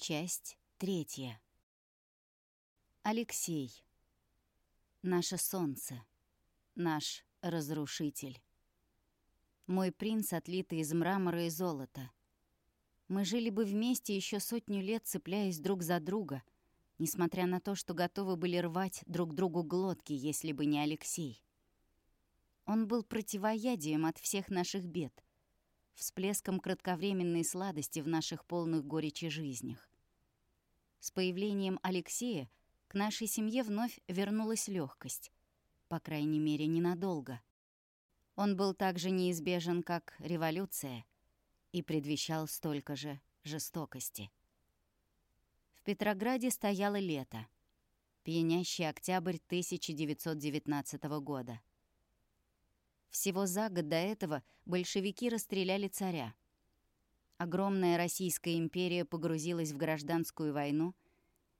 Часть третья. Алексей. Наше солнце. Наш разрушитель. Мой принц, отлитый из мрамора и золота. Мы жили бы вместе еще сотню лет, цепляясь друг за друга, несмотря на то, что готовы были рвать друг другу глотки, если бы не Алексей. Он был противоядием от всех наших бед, всплеском кратковременной сладости в наших полных горечи жизнях. С появлением Алексея к нашей семье вновь вернулась легкость, по крайней мере, ненадолго. Он был так же неизбежен, как революция, и предвещал столько же жестокости. В Петрограде стояло лето, пьянящий октябрь 1919 года. Всего за год до этого большевики расстреляли царя. Огромная Российская империя погрузилась в гражданскую войну,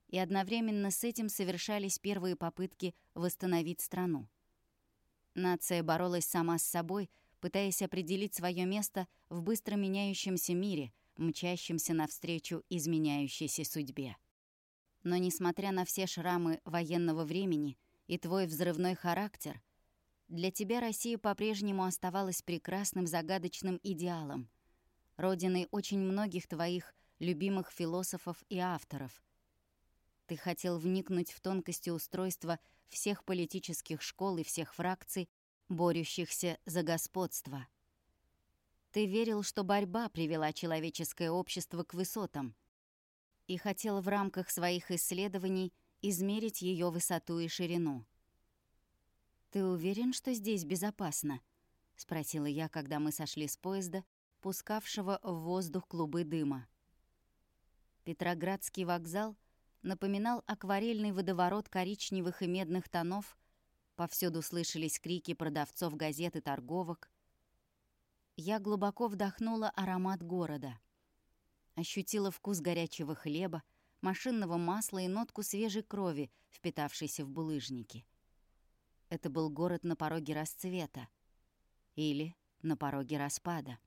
и одновременно с этим совершались первые попытки восстановить страну. Нация боролась сама с собой, пытаясь определить свое место в быстро меняющемся мире, мчащемся навстречу изменяющейся судьбе. Но несмотря на все шрамы военного времени и твой взрывной характер — для тебя Россия по-прежнему оставалась прекрасным загадочным идеалом, родиной очень многих твоих любимых философов и авторов. Ты хотел вникнуть в тонкости устройства всех политических школ и всех фракций, борющихся за господство. Ты верил, что борьба привела человеческое общество к высотам, и хотел в рамках своих исследований измерить ее высоту и ширину. «Ты уверен, что здесь безопасно?» — спросила я, когда мы сошли с поезда, пускавшего в воздух клубы дыма. Петроградский вокзал напоминал акварельный водоворот коричневых и медных тонов, повсюду слышались крики продавцов газет и торговок. Я глубоко вдохнула аромат города. Ощутила вкус горячего хлеба, машинного масла и нотку свежей крови, впитавшейся в булыжники. Это был город на пороге расцвета. Или на пороге распада.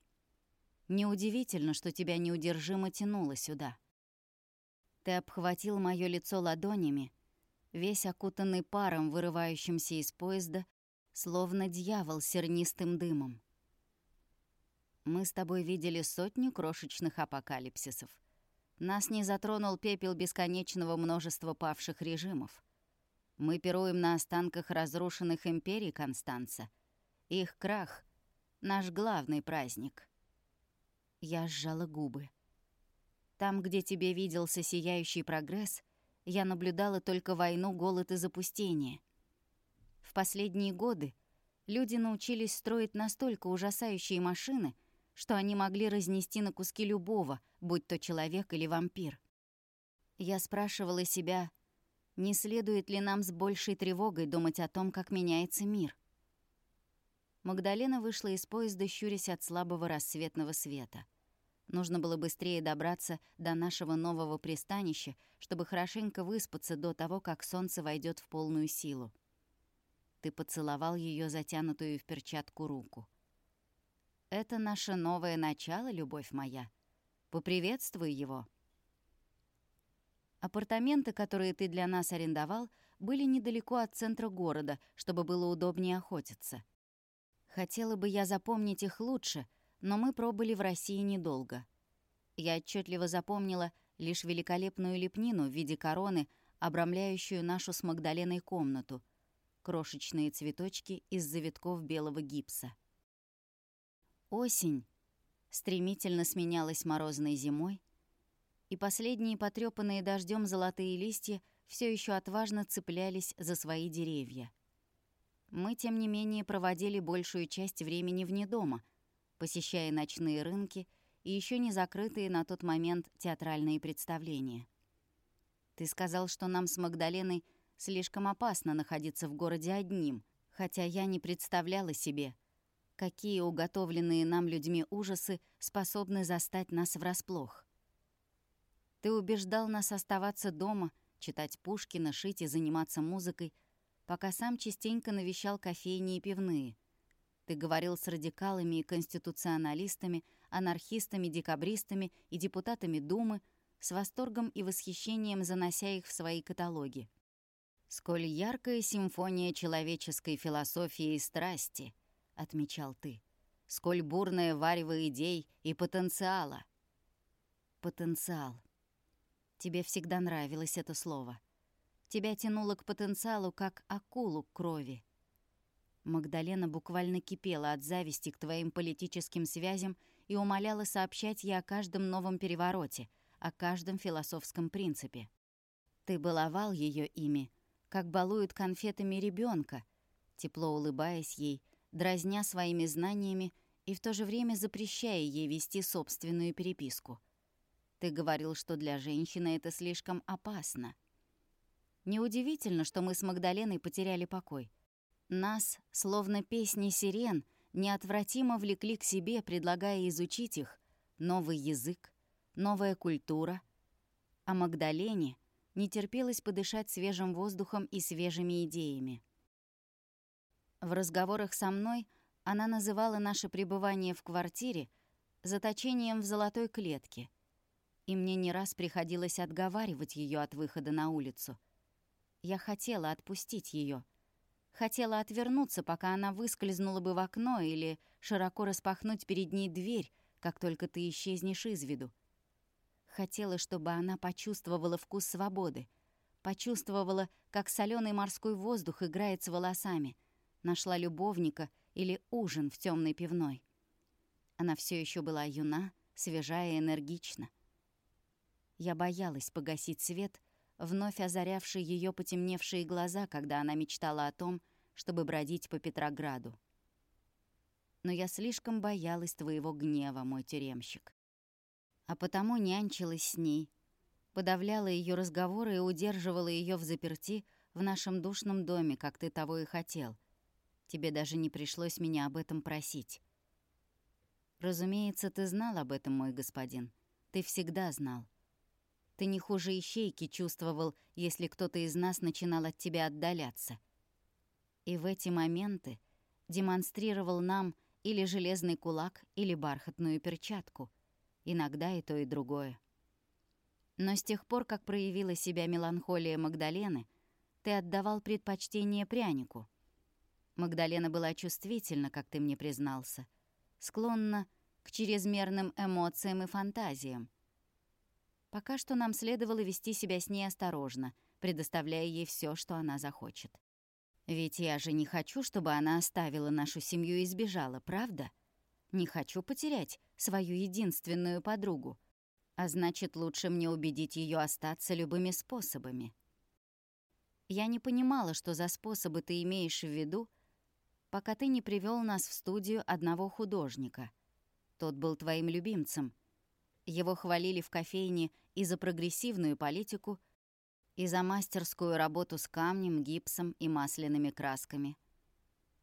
Неудивительно, что тебя неудержимо тянуло сюда. Ты обхватил моё лицо ладонями, весь окутанный паром, вырывающимся из поезда, словно дьявол сернистым дымом. Мы с тобой видели сотню крошечных апокалипсисов. Нас не затронул пепел бесконечного множества павших режимов. Мы пируем на останках разрушенных империй Констанца. Их крах — наш главный праздник. Я сжала губы. Там, где тебе виделся сияющий прогресс, я наблюдала только войну, голод и запустение. В последние годы люди научились строить настолько ужасающие машины, что они могли разнести на куски любого, будь то человек или вампир. Я спрашивала себя, не следует ли нам с большей тревогой думать о том, как меняется мир? Магдалена вышла из поезда, щурясь от слабого рассветного света. Нужно было быстрее добраться до нашего нового пристанища, чтобы хорошенько выспаться до того, как солнце войдет в полную силу. Ты поцеловал ее затянутую в перчатку руку. «Это наше новое начало, любовь моя. Поприветствуй его». Апартаменты, которые ты для нас арендовал, были недалеко от центра города, чтобы было удобнее охотиться. Хотела бы я запомнить их лучше, но мы пробыли в России недолго. Я отчетливо запомнила лишь великолепную лепнину в виде короны, обрамляющую нашу с Магдаленой комнату, крошечные цветочки из завитков белого гипса. Осень стремительно сменялась морозной зимой, и последние потрёпанные дождем золотые листья все еще отважно цеплялись за свои деревья. Мы, тем не менее, проводили большую часть времени вне дома, посещая ночные рынки и еще не закрытые на тот момент театральные представления. Ты сказал, что нам с Магдаленой слишком опасно находиться в городе одним, хотя я не представляла себе, какие уготовленные нам людьми ужасы способны застать нас врасплох. Ты убеждал нас оставаться дома, читать Пушкина, шить и заниматься музыкой, пока сам частенько навещал кофейни и пивные. Ты говорил с радикалами и конституционалистами, анархистами, декабристами и депутатами Думы, с восторгом и восхищением занося их в свои каталоги. «Сколь яркая симфония человеческой философии и страсти», — отмечал ты, «сколь бурное варево идей и потенциала». Потенциал. Тебе всегда нравилось это слово. Тебя тянуло к потенциалу, как акулу к крови. Магдалена буквально кипела от зависти к твоим политическим связям и умоляла сообщать ей о каждом новом перевороте, о каждом философском принципе. Ты баловал ее ими, как балуют конфетами ребенка, тепло улыбаясь ей, дразня своими знаниями и в то же время запрещая ей вести собственную переписку. Ты говорил, что для женщины это слишком опасно. Неудивительно, что мы с Магдаленой потеряли покой — нас, словно песни сирен, неотвратимо влекли к себе, предлагая изучить их, новый язык, новая культура. А Магдалене не терпелось подышать свежим воздухом и свежими идеями. В разговорах со мной она называла наше пребывание в квартире заточением в золотой клетке, и мне не раз приходилось отговаривать ее от выхода на улицу. Я хотела отпустить ее, Хотела отвернуться, пока она выскользнула бы в окно или широко распахнуть перед ней дверь, как только ты исчезнешь из виду. Хотела, чтобы она почувствовала вкус свободы, почувствовала, как соленый морской воздух играет с волосами, нашла любовника или ужин в темной пивной. Она все еще была юна, свежая и энергична. Я боялась погасить свет — вновь озарявший ее потемневшие глаза, когда она мечтала о том, чтобы бродить по Петрограду. Но я слишком боялась твоего гнева, мой тюремщик. А потому нянчилась с ней, подавляла ее разговоры и удерживала ее в заперти в нашем душном доме, как ты того и хотел. Тебе даже не пришлось меня об этом просить. Разумеется, ты знал об этом, мой господин. Ты всегда знал. Ты не хуже ищейки чувствовал, если кто-то из нас начинал от тебя отдаляться. И в эти моменты демонстрировал нам или железный кулак, или бархатную перчатку. Иногда и то, и другое. Но с тех пор, как проявила себя меланхолия Магдалены, ты отдавал предпочтение прянику. Магдалена была чувствительна, как ты мне признался, склонна к чрезмерным эмоциям и фантазиям, Пока что нам следовало вести себя с ней осторожно, предоставляя ей все, что она захочет. Ведь я же не хочу, чтобы она оставила нашу семью и сбежала, правда? Не хочу потерять свою единственную подругу. А значит, лучше мне убедить ее остаться любыми способами. Я не понимала, что за способы ты имеешь в виду, пока ты не привел нас в студию одного художника. Тот был твоим любимцем. Его хвалили в кофейне и за прогрессивную политику, и за мастерскую работу с камнем, гипсом и масляными красками.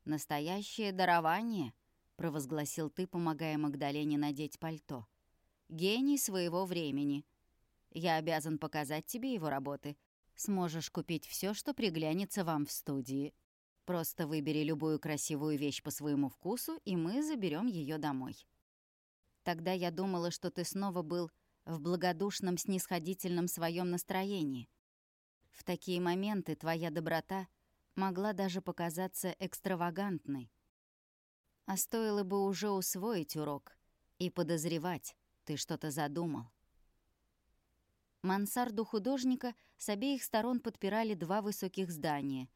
«Настоящее дарование», — провозгласил ты, помогая Магдалене надеть пальто. «Гений своего времени. Я обязан показать тебе его работы. Сможешь купить все, что приглянется вам в студии. Просто выбери любую красивую вещь по своему вкусу, и мы заберем ее домой». Тогда я думала, что ты снова был в благодушном снисходительном своем настроении. В такие моменты твоя доброта могла даже показаться экстравагантной. А стоило бы уже усвоить урок и подозревать, ты что-то задумал. Мансарду художника с обеих сторон подпирали два высоких здания,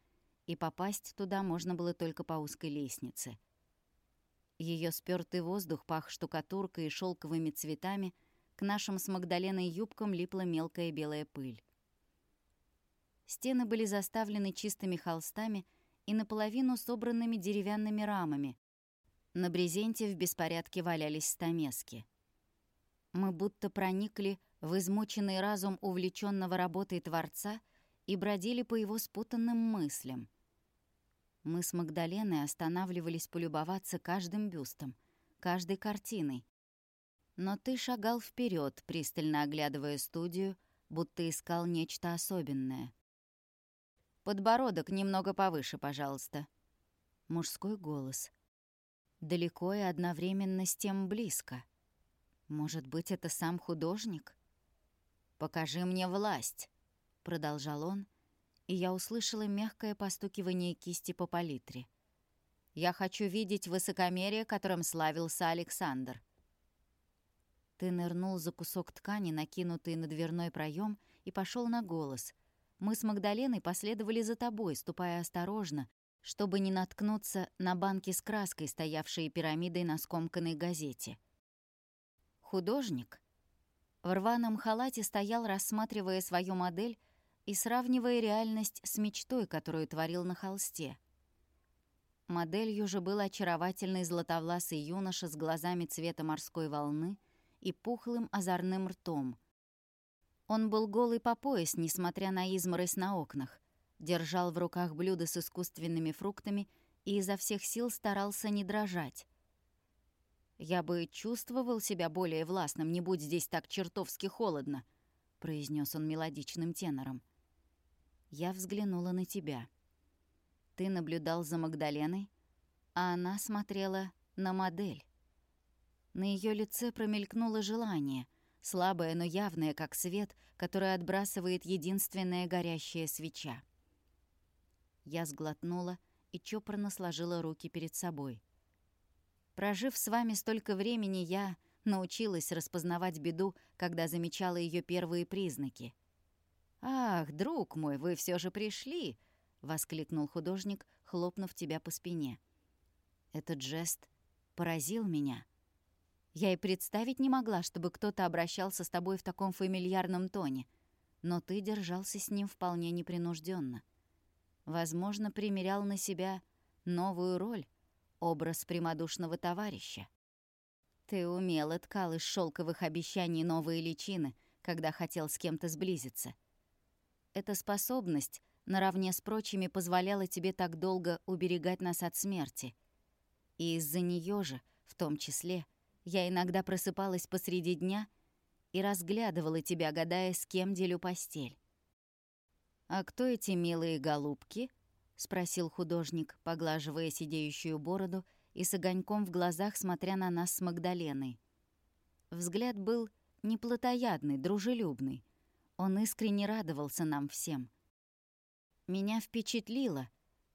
и попасть туда можно было только по узкой лестнице. Ее спёртый воздух пах штукатуркой и шелковыми цветами, к нашим с Магдаленой юбкам липла мелкая белая пыль. Стены были заставлены чистыми холстами и наполовину собранными деревянными рамами. На брезенте в беспорядке валялись стамески. Мы будто проникли в измученный разум увлеченного работой Творца и бродили по его спутанным мыслям. Мы с Магдаленой останавливались полюбоваться каждым бюстом, каждой картиной, но ты шагал вперед, пристально оглядывая студию, будто искал нечто особенное. «Подбородок немного повыше, пожалуйста». Мужской голос. Далеко и одновременно с тем близко. Может быть, это сам художник? «Покажи мне власть», — продолжал он, и я услышала мягкое постукивание кисти по палитре. «Я хочу видеть высокомерие, которым славился Александр». Ты нырнул за кусок ткани, накинутый на дверной проем, и пошел на голос. Мы с Магдаленой последовали за тобой, ступая осторожно, чтобы не наткнуться на банки с краской, стоявшие пирамидой на скомканной газете. Художник в рваном халате стоял, рассматривая свою модель и сравнивая реальность с мечтой, которую творил на холсте. Моделью же был очаровательный златовласый юноша с глазами цвета морской волны и пухлым озорным ртом. Он был голый по пояс, несмотря на изморозь на окнах, держал в руках блюдо с искусственными фруктами и изо всех сил старался не дрожать. «Я бы чувствовал себя более властным, не будь здесь так чертовски холодно», — произнес он мелодичным тенором. Я взглянула на тебя. Ты наблюдал за Магдаленой, а она смотрела на модель. На ее лице промелькнуло желание, слабое, но явное, как свет, который отбрасывает единственная горящая свеча. Я сглотнула и чопорно сложила руки перед собой. Прожив с вами столько времени, я научилась распознавать беду, когда замечала ее первые признаки. «Ах, друг мой, вы все же пришли!» — воскликнул художник, хлопнув тебя по спине. Этот жест поразил меня. Я и представить не могла, чтобы кто-то обращался с тобой в таком фамильярном тоне, но ты держался с ним вполне непринужденно возможно, примерял на себя новую роль, образ прямодушного товарища. Ты умело ткал из шелковых обещаний новые личины, когда хотел с кем-то сблизиться. Эта способность наравне с прочими позволяла тебе так долго уберегать нас от смерти. И из-за нее же, в том числе, я иногда просыпалась посреди дня и разглядывала тебя, гадая, с кем делю постель. «А кто эти милые голубки?» — спросил художник, поглаживая сидеющую бороду и с огоньком в глазах, смотря на нас с Магдаленой. Взгляд был неплотоядный, дружелюбный. Он искренне радовался нам всем. Меня впечатлило,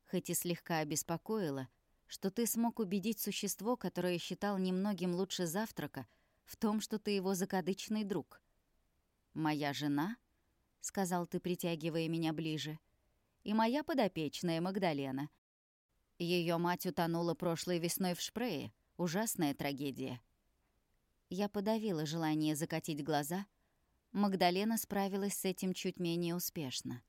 хоть и слегка обеспокоило, что ты смог убедить существо, которое считал немногим лучше завтрака, в том, что ты его закадычный друг. Моя жена —— сказал ты, притягивая меня ближе. «И моя подопечная Магдалена. Ее мать утонула прошлой весной в Шпрее. Ужасная трагедия». Я подавила желание закатить глаза. Магдалена справилась с этим чуть менее успешно.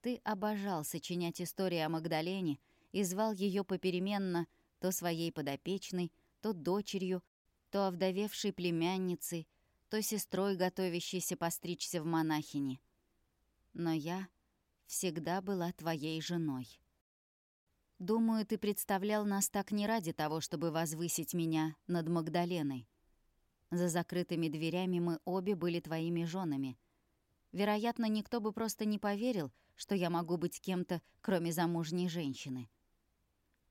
Ты обожал сочинять истории о Магдалене и звал ее попеременно то своей подопечной, то дочерью, то овдовевшей племянницей, то сестрой, готовящейся постричься в монахини. Но я всегда была твоей женой. Думаю, ты представлял нас так не ради того, чтобы возвысить меня над Магдаленой. За закрытыми дверями мы обе были твоими женами. Вероятно, никто бы просто не поверил, что я могу быть кем-то, кроме замужней женщины.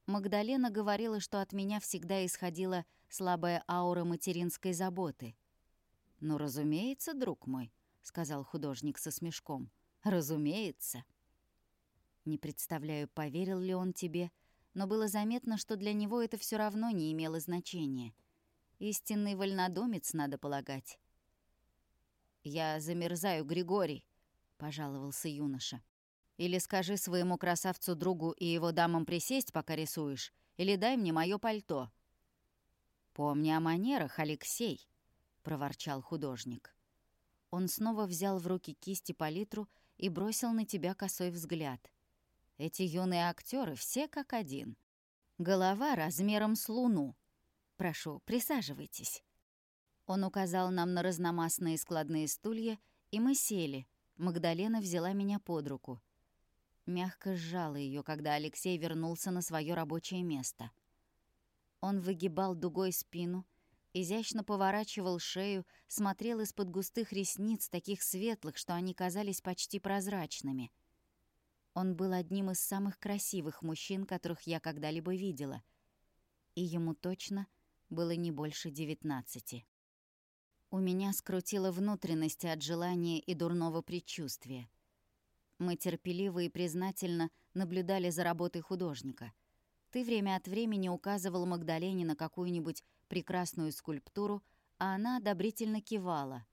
Магдалена говорила, что от меня всегда исходила слабая аура материнской заботы. «Ну, разумеется, друг мой», — сказал художник со смешком. «Разумеется». Не представляю, поверил ли он тебе, но было заметно, что для него это все равно не имело значения. Истинный вольнодумец, надо полагать. «Я замерзаю, Григорий», — пожаловался юноша. «Или скажи своему красавцу-другу и его дамам присесть, пока рисуешь, или дай мне мое пальто». «Помни о манерах, Алексей», — проворчал художник. Он снова взял в руки кисти палитру и бросил на тебя косой взгляд. Эти юные актеры все как один. Голова размером с луну. Прошу, присаживайтесь. Он указал нам на разномастные складные стулья, и мы сели. Магдалена взяла меня под руку. Мягко сжала ее, когда Алексей вернулся на свое рабочее место. Он выгибал дугой спину, изящно поворачивал шею, смотрел из-под густых ресниц, таких светлых, что они казались почти прозрачными. Он был одним из самых красивых мужчин, которых я когда-либо видела. И ему точно было не больше девятнадцати. У меня скрутило внутренности от желания и дурного предчувствия. Мы терпеливо и признательно наблюдали за работой художника. Ты время от времени указывал Магдалене на какую-нибудь прекрасную скульптуру, а она одобрительно кивала.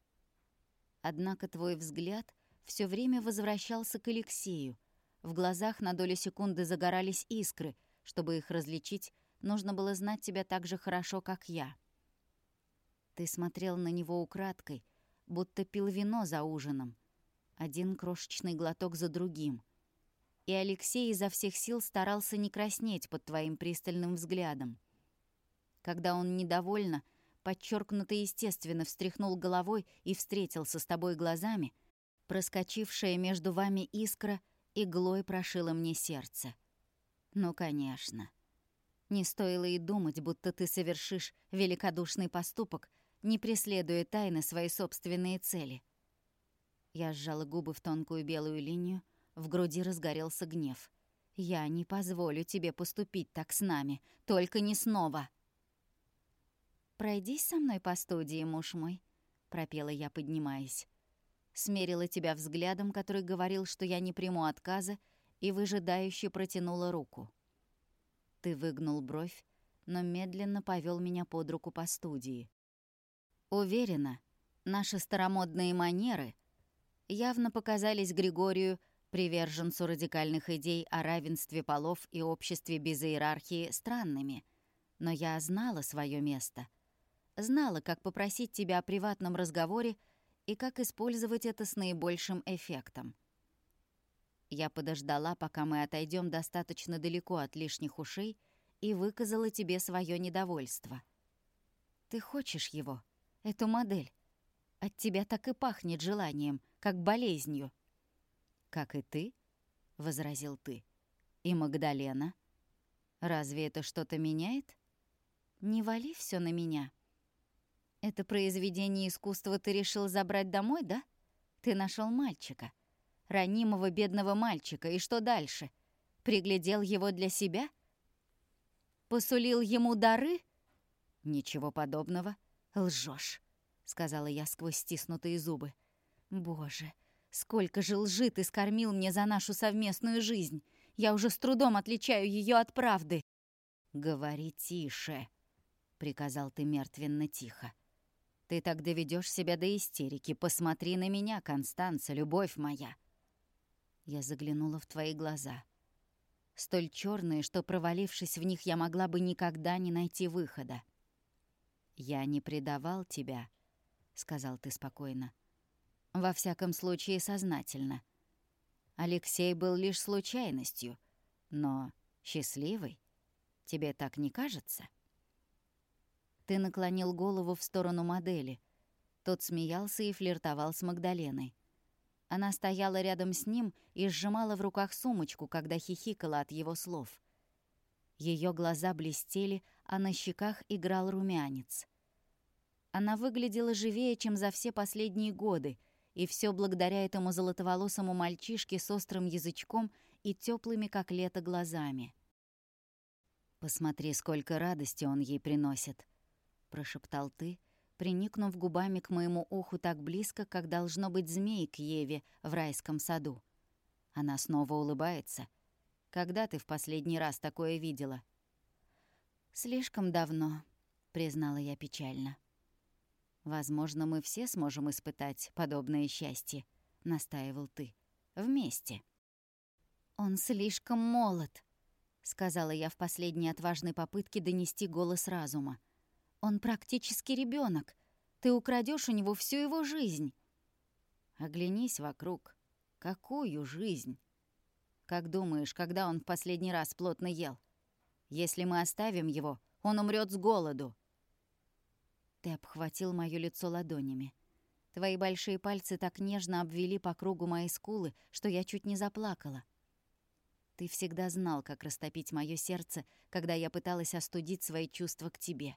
Однако твой взгляд все время возвращался к Алексею. В глазах на долю секунды загорались искры. Чтобы их различить, нужно было знать тебя так же хорошо, как я. Ты смотрел на него украдкой, будто пил вино за ужином. Один крошечный глоток за другим. И Алексей изо всех сил старался не краснеть под твоим пристальным взглядом. Когда он недовольно, подчеркнуто естественно встряхнул головой и встретился с тобой глазами, проскочившая между вами искра иглой прошила мне сердце. Ну, конечно. Не стоило и думать, будто ты совершишь великодушный поступок, не преследуя тайны свои собственные цели. Я сжала губы в тонкую белую линию, в груди разгорелся гнев. «Я не позволю тебе поступить так с нами, только не снова!» «Пройдись со мной по студии, муж мой», — пропела я, поднимаясь. Смерила тебя взглядом, который говорил, что я не приму отказа, и выжидающе протянула руку. Ты выгнул бровь, но медленно повел меня под руку по студии. Уверена, наши старомодные манеры явно показались Григорию, приверженцу радикальных идей о равенстве полов и обществе без иерархии, странными. Но я знала свое место. Знала, как попросить тебя о приватном разговоре и как использовать это с наибольшим эффектом. Я подождала, пока мы отойдем достаточно далеко от лишних ушей, и выказала тебе свое недовольство. Ты хочешь его? эту модель. От тебя так и пахнет желанием, как болезнью». «Как и ты», — возразил ты. «И Магдалена. Разве это что-то меняет?» «Не вали все на меня». «Это произведение искусства ты решил забрать домой, да? Ты нашел мальчика. Ранимого бедного мальчика. И что дальше? Приглядел его для себя? Посулил ему дары?» «Ничего подобного». «Лжешь», — сказала я сквозь стиснутые зубы. «Боже, сколько же лжи ты скормил мне за нашу совместную жизнь! Я уже с трудом отличаю ее от правды!» «Говори тише», — приказал ты мертвенно тихо. «Ты так доведешь себя до истерики. Посмотри на меня, Констанца, любовь моя!» Я заглянула в твои глаза. Столь черные, что, провалившись в них, я могла бы никогда не найти выхода. «Я не предавал тебя», — сказал ты спокойно. «Во всяком случае, сознательно. Алексей был лишь случайностью, но счастливый. Тебе так не кажется?» Ты наклонил голову в сторону модели. Тот смеялся и флиртовал с Магдаленой. Она стояла рядом с ним и сжимала в руках сумочку, когда хихикала от его слов. Ее глаза блестели, а на щеках играл румянец. Она выглядела живее, чем за все последние годы, и все благодаря этому золотоволосому мальчишке с острым язычком и теплыми, как лето, глазами. «Посмотри, сколько радости он ей приносит», — прошептал ты, приникнув губами к моему уху так близко, как должно быть змей к Еве в райском саду. Она снова улыбается. «Когда ты в последний раз такое видела?» «Слишком давно», — признала я печально. «Возможно, мы все сможем испытать подобное счастье», — настаивал ты. «Вместе». «Он слишком молод», — сказала я в последней отважной попытке донести голос разума. «Он практически ребенок. Ты украдешь у него всю его жизнь». «Оглянись вокруг. Какую жизнь?» «Как думаешь, когда он в последний раз плотно ел?» Если мы оставим его, он умрет с голоду». Ты обхватил моё лицо ладонями. Твои большие пальцы так нежно обвели по кругу мои скулы, что я чуть не заплакала. Ты всегда знал, как растопить моё сердце, когда я пыталась остудить свои чувства к тебе.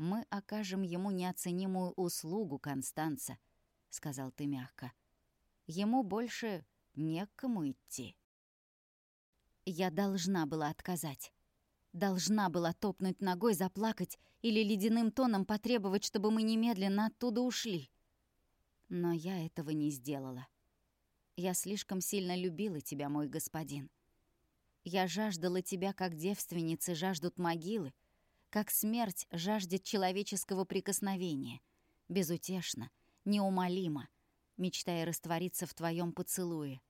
«Мы окажем ему неоценимую услугу, Констанца», — сказал ты мягко. «Ему больше не к кому идти». Я должна была отказать. Должна была топнуть ногой, заплакать или ледяным тоном потребовать, чтобы мы немедленно оттуда ушли. Но я этого не сделала. Я слишком сильно любила тебя, мой господин. Я жаждала тебя, как девственницы жаждут могилы, как смерть жаждет человеческого прикосновения, безутешно, неумолимо, мечтая раствориться в твоем поцелуе.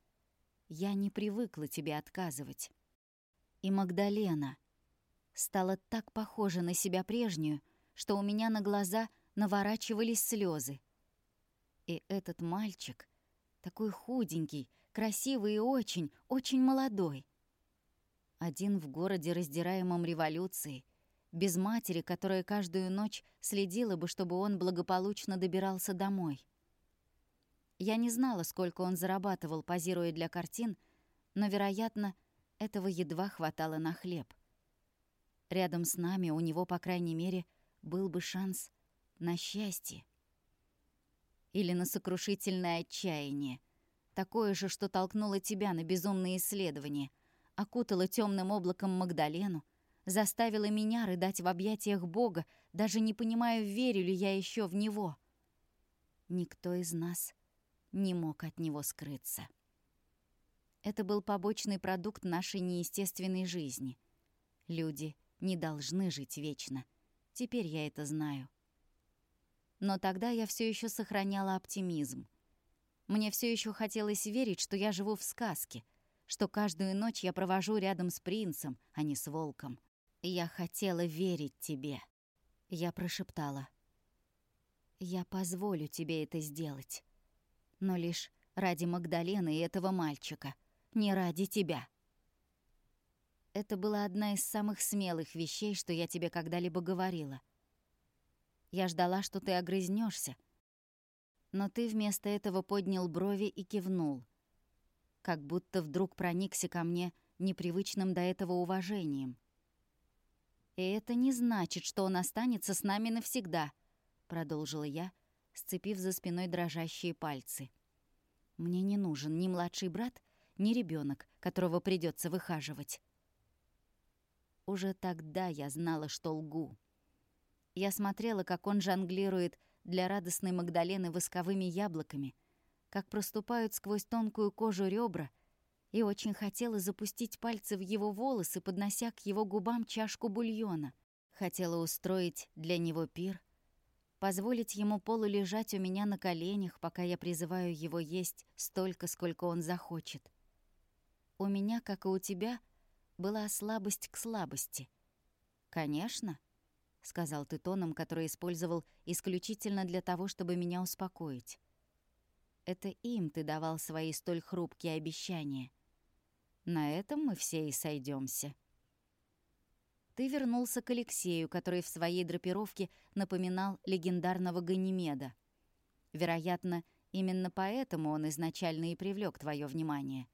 Я не привыкла тебе отказывать. И Магдалена стала так похожа на себя прежнюю, что у меня на глаза наворачивались слезы. И этот мальчик, такой худенький, красивый и очень, очень молодой. Один в городе, раздираемом революцией, без матери, которая каждую ночь следила бы, чтобы он благополучно добирался домой. Я не знала, сколько он зарабатывал, позируя для картин, но, вероятно, этого едва хватало на хлеб. Рядом с нами у него, по крайней мере, был бы шанс на счастье. Или на сокрушительное отчаяние. Такое же, что толкнуло тебя на безумные исследования, окутало темным облаком Магдалену, заставила меня рыдать в объятиях Бога, даже не понимая, верю ли я еще в Него. Никто из нас не мог от Него скрыться. Это был побочный продукт нашей неестественной жизни. Люди не должны жить вечно. Теперь я это знаю. Но тогда я все еще сохраняла оптимизм. Мне все еще хотелось верить, что я живу в сказке, что каждую ночь я провожу рядом с принцем, а не с волком. «Я хотела верить тебе», — я прошептала. «Я позволю тебе это сделать, но лишь ради Магдалены и этого мальчика, не ради тебя». Это была одна из самых смелых вещей, что я тебе когда-либо говорила. Я ждала, что ты огрызнешься, но ты вместо этого поднял брови и кивнул, как будто вдруг проникся ко мне непривычным до этого уважением. «И это не значит, что он останется с нами навсегда», — продолжила я, сцепив за спиной дрожащие пальцы. «Мне не нужен ни младший брат, ни ребенок, которого придется выхаживать». Уже тогда я знала, что лгу. Я смотрела, как он жонглирует для радостной Магдалены восковыми яблоками, как проступают сквозь тонкую кожу ребра — и очень хотела запустить пальцы в его волосы, поднося к его губам чашку бульона. Хотела устроить для него пир, позволить ему полулежать у меня на коленях, пока я призываю его есть столько, сколько он захочет. У меня, как и у тебя, была слабость к слабости. «Конечно», — сказал ты тоном, который использовал исключительно для того, чтобы меня успокоить. «Это им ты давал свои столь хрупкие обещания». На этом мы все и сойдемся. Ты вернулся к Алексею, который в своей драпировке напоминал легендарного Ганимеда. Вероятно, именно поэтому он изначально и привлек твое внимание.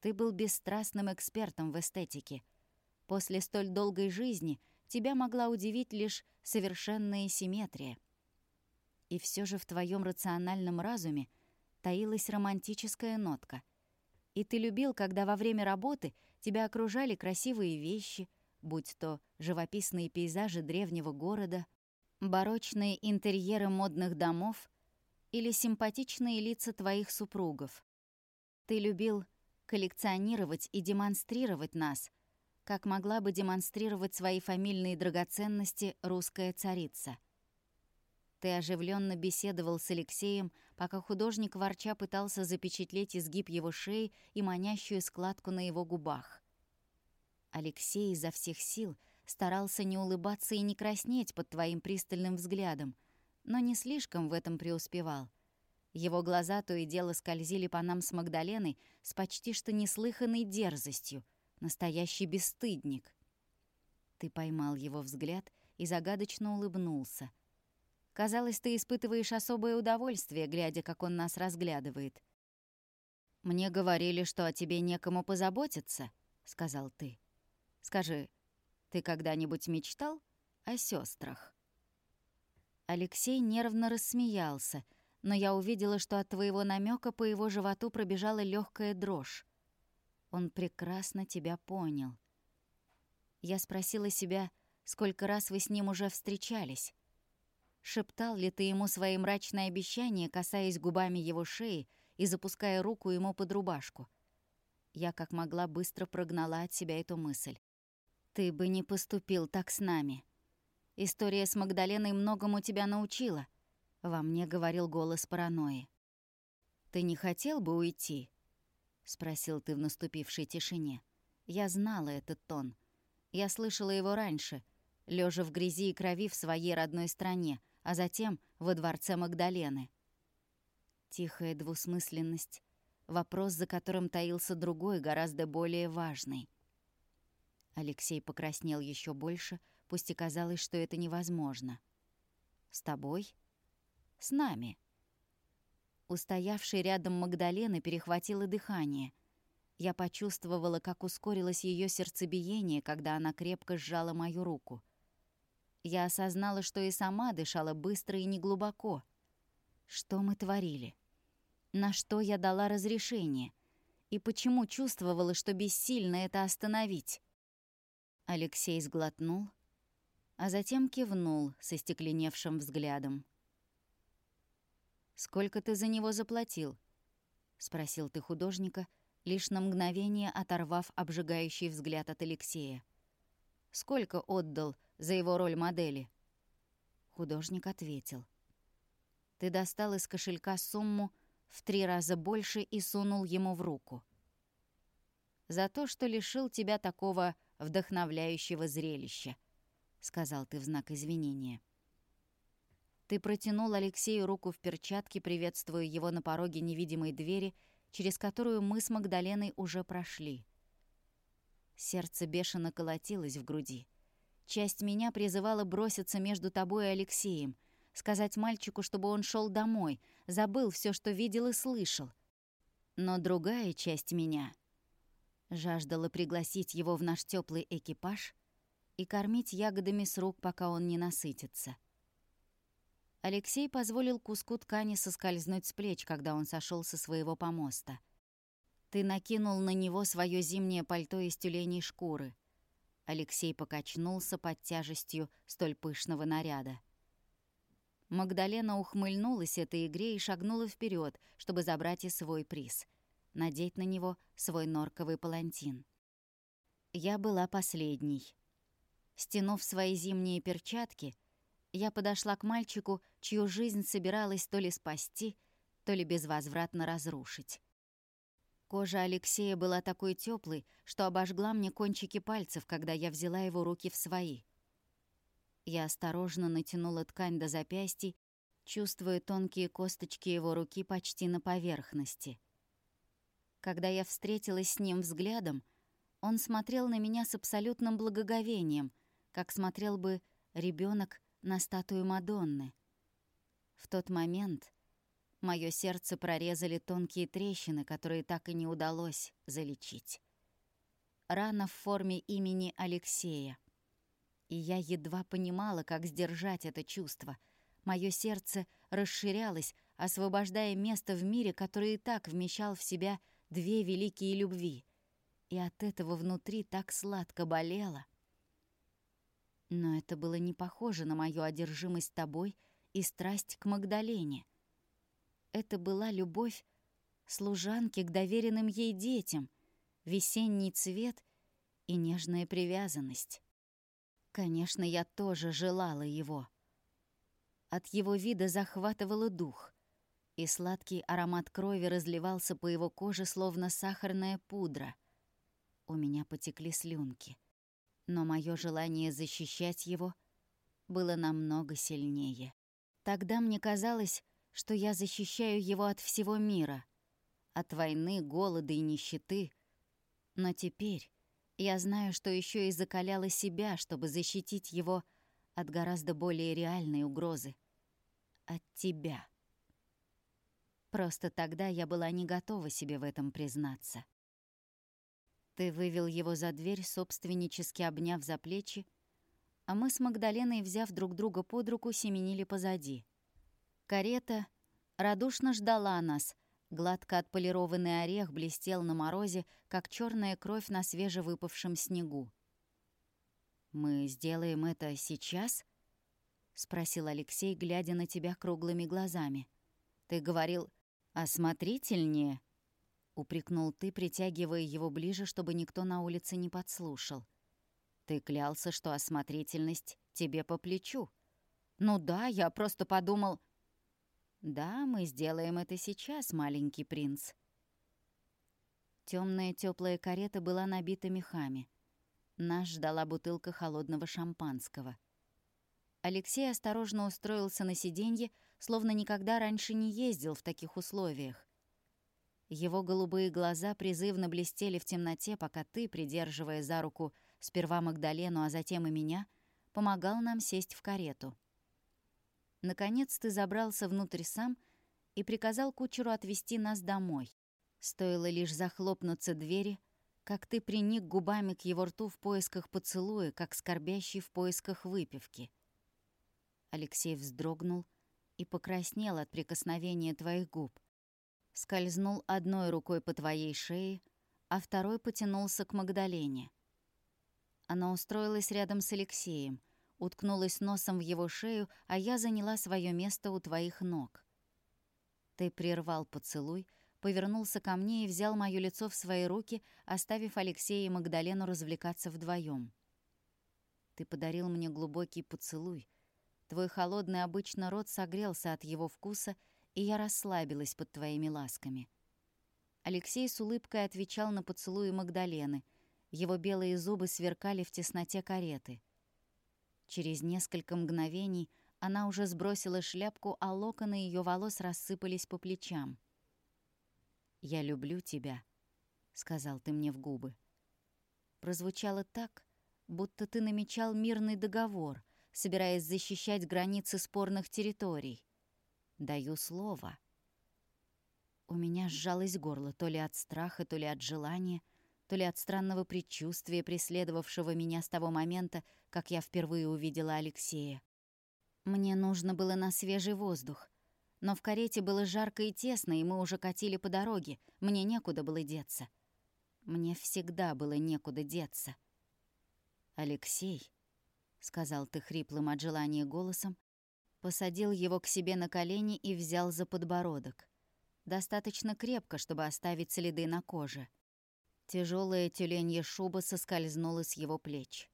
Ты был бесстрастным экспертом в эстетике. После столь долгой жизни тебя могла удивить лишь совершенная симметрия. И все же в твоем рациональном разуме таилась романтическая нотка — и ты любил, когда во время работы тебя окружали красивые вещи, будь то живописные пейзажи древнего города, барочные интерьеры модных домов или симпатичные лица твоих супругов. Ты любил коллекционировать и демонстрировать нас, как могла бы демонстрировать свои фамильные драгоценности русская царица — ты оживленно беседовал с Алексеем, пока художник ворча пытался запечатлеть изгиб его шеи и манящую складку на его губах. Алексей изо всех сил старался не улыбаться и не краснеть под твоим пристальным взглядом, но не слишком в этом преуспевал. Его глаза то и дело скользили по нам с Магдаленой с почти что неслыханной дерзостью, настоящий бесстыдник. Ты поймал его взгляд и загадочно улыбнулся — Казалось, ты испытываешь особое удовольствие, глядя, как он нас разглядывает. «Мне говорили, что о тебе некому позаботиться», — сказал ты. «Скажи, ты когда-нибудь мечтал о сестрах? Алексей нервно рассмеялся, но я увидела, что от твоего намека по его животу пробежала легкая дрожь. Он прекрасно тебя понял. Я спросила себя, сколько раз вы с ним уже встречались. Шептал ли ты ему свои мрачные обещания, касаясь губами его шеи и запуская руку ему под рубашку? Я как могла быстро прогнала от себя эту мысль. «Ты бы не поступил так с нами. История с Магдаленой многому тебя научила», — во мне говорил голос паранойи. «Ты не хотел бы уйти?» — спросил ты в наступившей тишине. Я знала этот тон. Я слышала его раньше, лежа в грязи и крови в своей родной стране, а затем во дворце Магдалены. Тихая двусмысленность, вопрос, за которым таился другой, гораздо более важный. Алексей покраснел еще больше, пусть и казалось, что это невозможно. «С тобой?» «С нами». Устоявший рядом Магдалены перехватило дыхание. Я почувствовала, как ускорилось ее сердцебиение, когда она крепко сжала мою руку. Я осознала, что и сама дышала быстро и неглубоко. Что мы творили? На что я дала разрешение? И почему чувствовала, что бессильно это остановить? Алексей сглотнул, а затем кивнул со стекленевшим взглядом. «Сколько ты за него заплатил?» — спросил ты художника, лишь на мгновение оторвав обжигающий взгляд от Алексея. «Сколько отдал за его роль модели?» Художник ответил. «Ты достал из кошелька сумму в три раза больше и сунул ему в руку. За то, что лишил тебя такого вдохновляющего зрелища», — сказал ты в знак извинения. Ты протянул Алексею руку в перчатке, приветствуя его на пороге невидимой двери, через которую мы с Магдаленой уже прошли. Сердце бешено колотилось в груди. Часть меня призывала броситься между тобой и Алексеем, сказать мальчику, чтобы он шел домой, забыл все, что видел и слышал. Но другая часть меня жаждала пригласить его в наш теплый экипаж и кормить ягодами с рук, пока он не насытится. Алексей позволил куску ткани соскользнуть с плеч, когда он сошел со своего помоста. Ты накинул на него свое зимнее пальто из тюленей шкуры — Алексей покачнулся под тяжестью столь пышного наряда. Магдалена ухмыльнулась этой игре и шагнула вперед, чтобы забрать и свой приз — надеть на него свой норковый палантин. Я была последней. Стянув свои зимние перчатки, я подошла к мальчику, чью жизнь собиралась то ли спасти, то ли безвозвратно разрушить. Кожа Алексея была такой теплой, что обожгла мне кончики пальцев, когда я взяла его руки в свои. Я осторожно натянула ткань до запястья, чувствуя тонкие косточки его руки почти на поверхности. Когда я встретилась с ним взглядом, он смотрел на меня с абсолютным благоговением, как смотрел бы ребенок на статую Мадонны. В тот момент Моё сердце прорезали тонкие трещины, которые так и не удалось залечить. Рана в форме имени Алексея. И я едва понимала, как сдержать это чувство. Моё сердце расширялось, освобождая место в мире, который и так вмещал в себя две великие любви. И от этого внутри так сладко болело. Но это было не похоже на мою одержимость тобой и страсть к Магдалене — это была любовь служанки к доверенным ей детям, весенний цвет и нежная привязанность. Конечно, я тоже желала его. От его вида захватывало дух, и сладкий аромат крови разливался по его коже, словно сахарная пудра. У меня потекли слюнки, но мое желание защищать его было намного сильнее. Тогда мне казалось, что я защищаю его от всего мира, от войны, голода и нищеты. Но теперь я знаю, что еще и закаляла себя, чтобы защитить его от гораздо более реальной угрозы. От тебя. Просто тогда я была не готова себе в этом признаться. Ты вывел его за дверь, собственнически обняв за плечи, а мы с Магдаленой, взяв друг друга под руку, семенили позади — Карета радушно ждала нас. Гладко отполированный орех блестел на морозе, как черная кровь на свежевыпавшем снегу. «Мы сделаем это сейчас?» — спросил Алексей, глядя на тебя круглыми глазами. «Ты говорил осмотрительнее?» — упрекнул ты, притягивая его ближе, чтобы никто на улице не подслушал. «Ты клялся, что осмотрительность тебе по плечу». «Ну да, я просто подумал...» «Да, мы сделаем это сейчас, маленький принц». Темная теплая карета была набита мехами. Нас ждала бутылка холодного шампанского. Алексей осторожно устроился на сиденье, словно никогда раньше не ездил в таких условиях. Его голубые глаза призывно блестели в темноте, пока ты, придерживая за руку сперва Магдалену, а затем и меня, помогал нам сесть в карету. Наконец ты забрался внутрь сам и приказал кучеру отвезти нас домой. Стоило лишь захлопнуться двери, как ты приник губами к его рту в поисках поцелуя, как скорбящий в поисках выпивки. Алексей вздрогнул и покраснел от прикосновения твоих губ. Скользнул одной рукой по твоей шее, а второй потянулся к Магдалене. Она устроилась рядом с Алексеем, уткнулась носом в его шею, а я заняла свое место у твоих ног. Ты прервал поцелуй, повернулся ко мне и взял моё лицо в свои руки, оставив Алексея и Магдалену развлекаться вдвоем. Ты подарил мне глубокий поцелуй. Твой холодный обычно рот согрелся от его вкуса, и я расслабилась под твоими ласками. Алексей с улыбкой отвечал на поцелуи Магдалены. Его белые зубы сверкали в тесноте кареты. Через несколько мгновений она уже сбросила шляпку, а локоны ее волос рассыпались по плечам. «Я люблю тебя», — сказал ты мне в губы. Прозвучало так, будто ты намечал мирный договор, собираясь защищать границы спорных территорий. Даю слово. У меня сжалось горло то ли от страха, то ли от желания — то ли от странного предчувствия, преследовавшего меня с того момента, как я впервые увидела Алексея. Мне нужно было на свежий воздух. Но в карете было жарко и тесно, и мы уже катили по дороге. Мне некуда было деться. Мне всегда было некуда деться. «Алексей», — сказал ты хриплым от желания голосом, посадил его к себе на колени и взял за подбородок. Достаточно крепко, чтобы оставить следы на коже. Тяжелая тюленья шуба соскользнула с его плеч.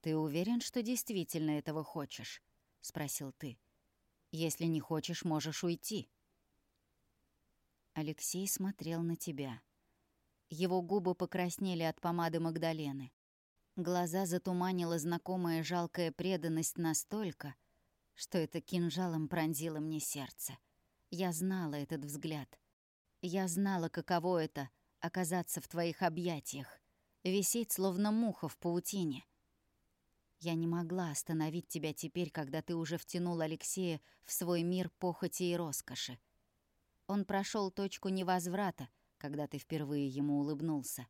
«Ты уверен, что действительно этого хочешь?» — спросил ты. «Если не хочешь, можешь уйти». Алексей смотрел на тебя. Его губы покраснели от помады Магдалены. Глаза затуманила знакомая жалкая преданность настолько, что это кинжалом пронзило мне сердце. Я знала этот взгляд. Я знала, каково это — оказаться в твоих объятиях, висеть словно муха в паутине. Я не могла остановить тебя теперь, когда ты уже втянул Алексея в свой мир похоти и роскоши. Он прошел точку невозврата, когда ты впервые ему улыбнулся.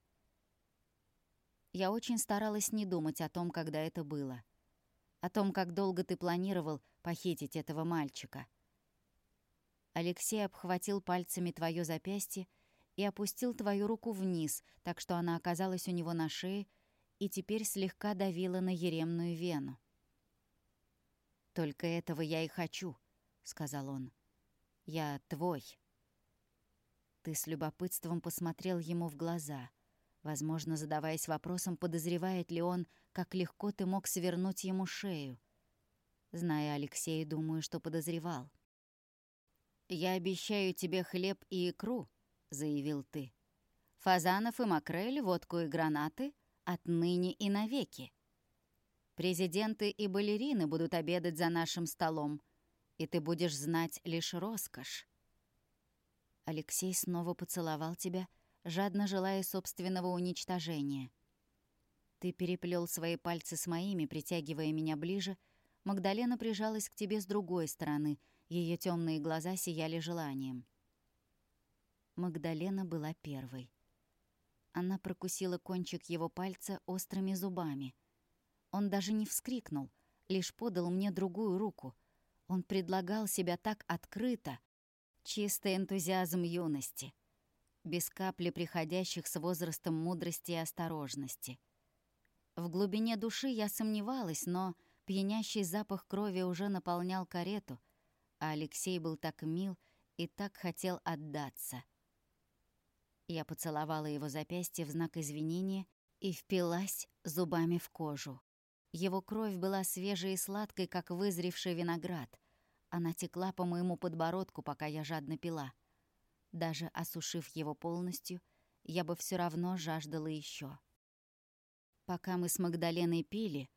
Я очень старалась не думать о том, когда это было. О том, как долго ты планировал похитить этого мальчика. Алексей обхватил пальцами твое запястье и опустил твою руку вниз, так что она оказалась у него на шее и теперь слегка давила на еремную вену. «Только этого я и хочу», — сказал он. «Я твой». Ты с любопытством посмотрел ему в глаза, возможно, задаваясь вопросом, подозревает ли он, как легко ты мог свернуть ему шею. Зная Алексея, думаю, что подозревал. «Я обещаю тебе хлеб и икру», — заявил ты. «Фазанов и макрель, водку и гранаты отныне и навеки. Президенты и балерины будут обедать за нашим столом, и ты будешь знать лишь роскошь». Алексей снова поцеловал тебя, жадно желая собственного уничтожения. Ты переплел свои пальцы с моими, притягивая меня ближе. Магдалена прижалась к тебе с другой стороны, ее темные глаза сияли желанием. Магдалена была первой. Она прокусила кончик его пальца острыми зубами. Он даже не вскрикнул, лишь подал мне другую руку. Он предлагал себя так открыто. Чистый энтузиазм юности. Без капли приходящих с возрастом мудрости и осторожности. В глубине души я сомневалась, но пьянящий запах крови уже наполнял карету, а Алексей был так мил и так хотел отдаться. Я поцеловала его запястье в знак извинения и впилась зубами в кожу. Его кровь была свежей и сладкой, как вызревший виноград. Она текла по моему подбородку, пока я жадно пила. Даже осушив его полностью, я бы все равно жаждала еще. Пока мы с Магдаленой пили,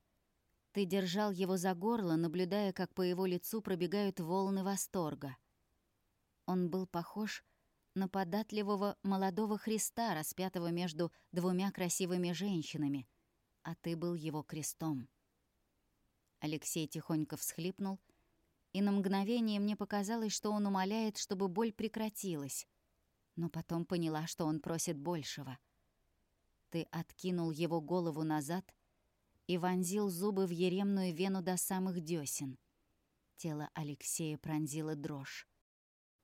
ты держал его за горло, наблюдая, как по его лицу пробегают волны восторга. Он был похож на податливого молодого Христа, распятого между двумя красивыми женщинами, а ты был его крестом. Алексей тихонько всхлипнул, и на мгновение мне показалось, что он умоляет, чтобы боль прекратилась, но потом поняла, что он просит большего. Ты откинул его голову назад и вонзил зубы в еремную вену до самых десен. Тело Алексея пронзило дрожь.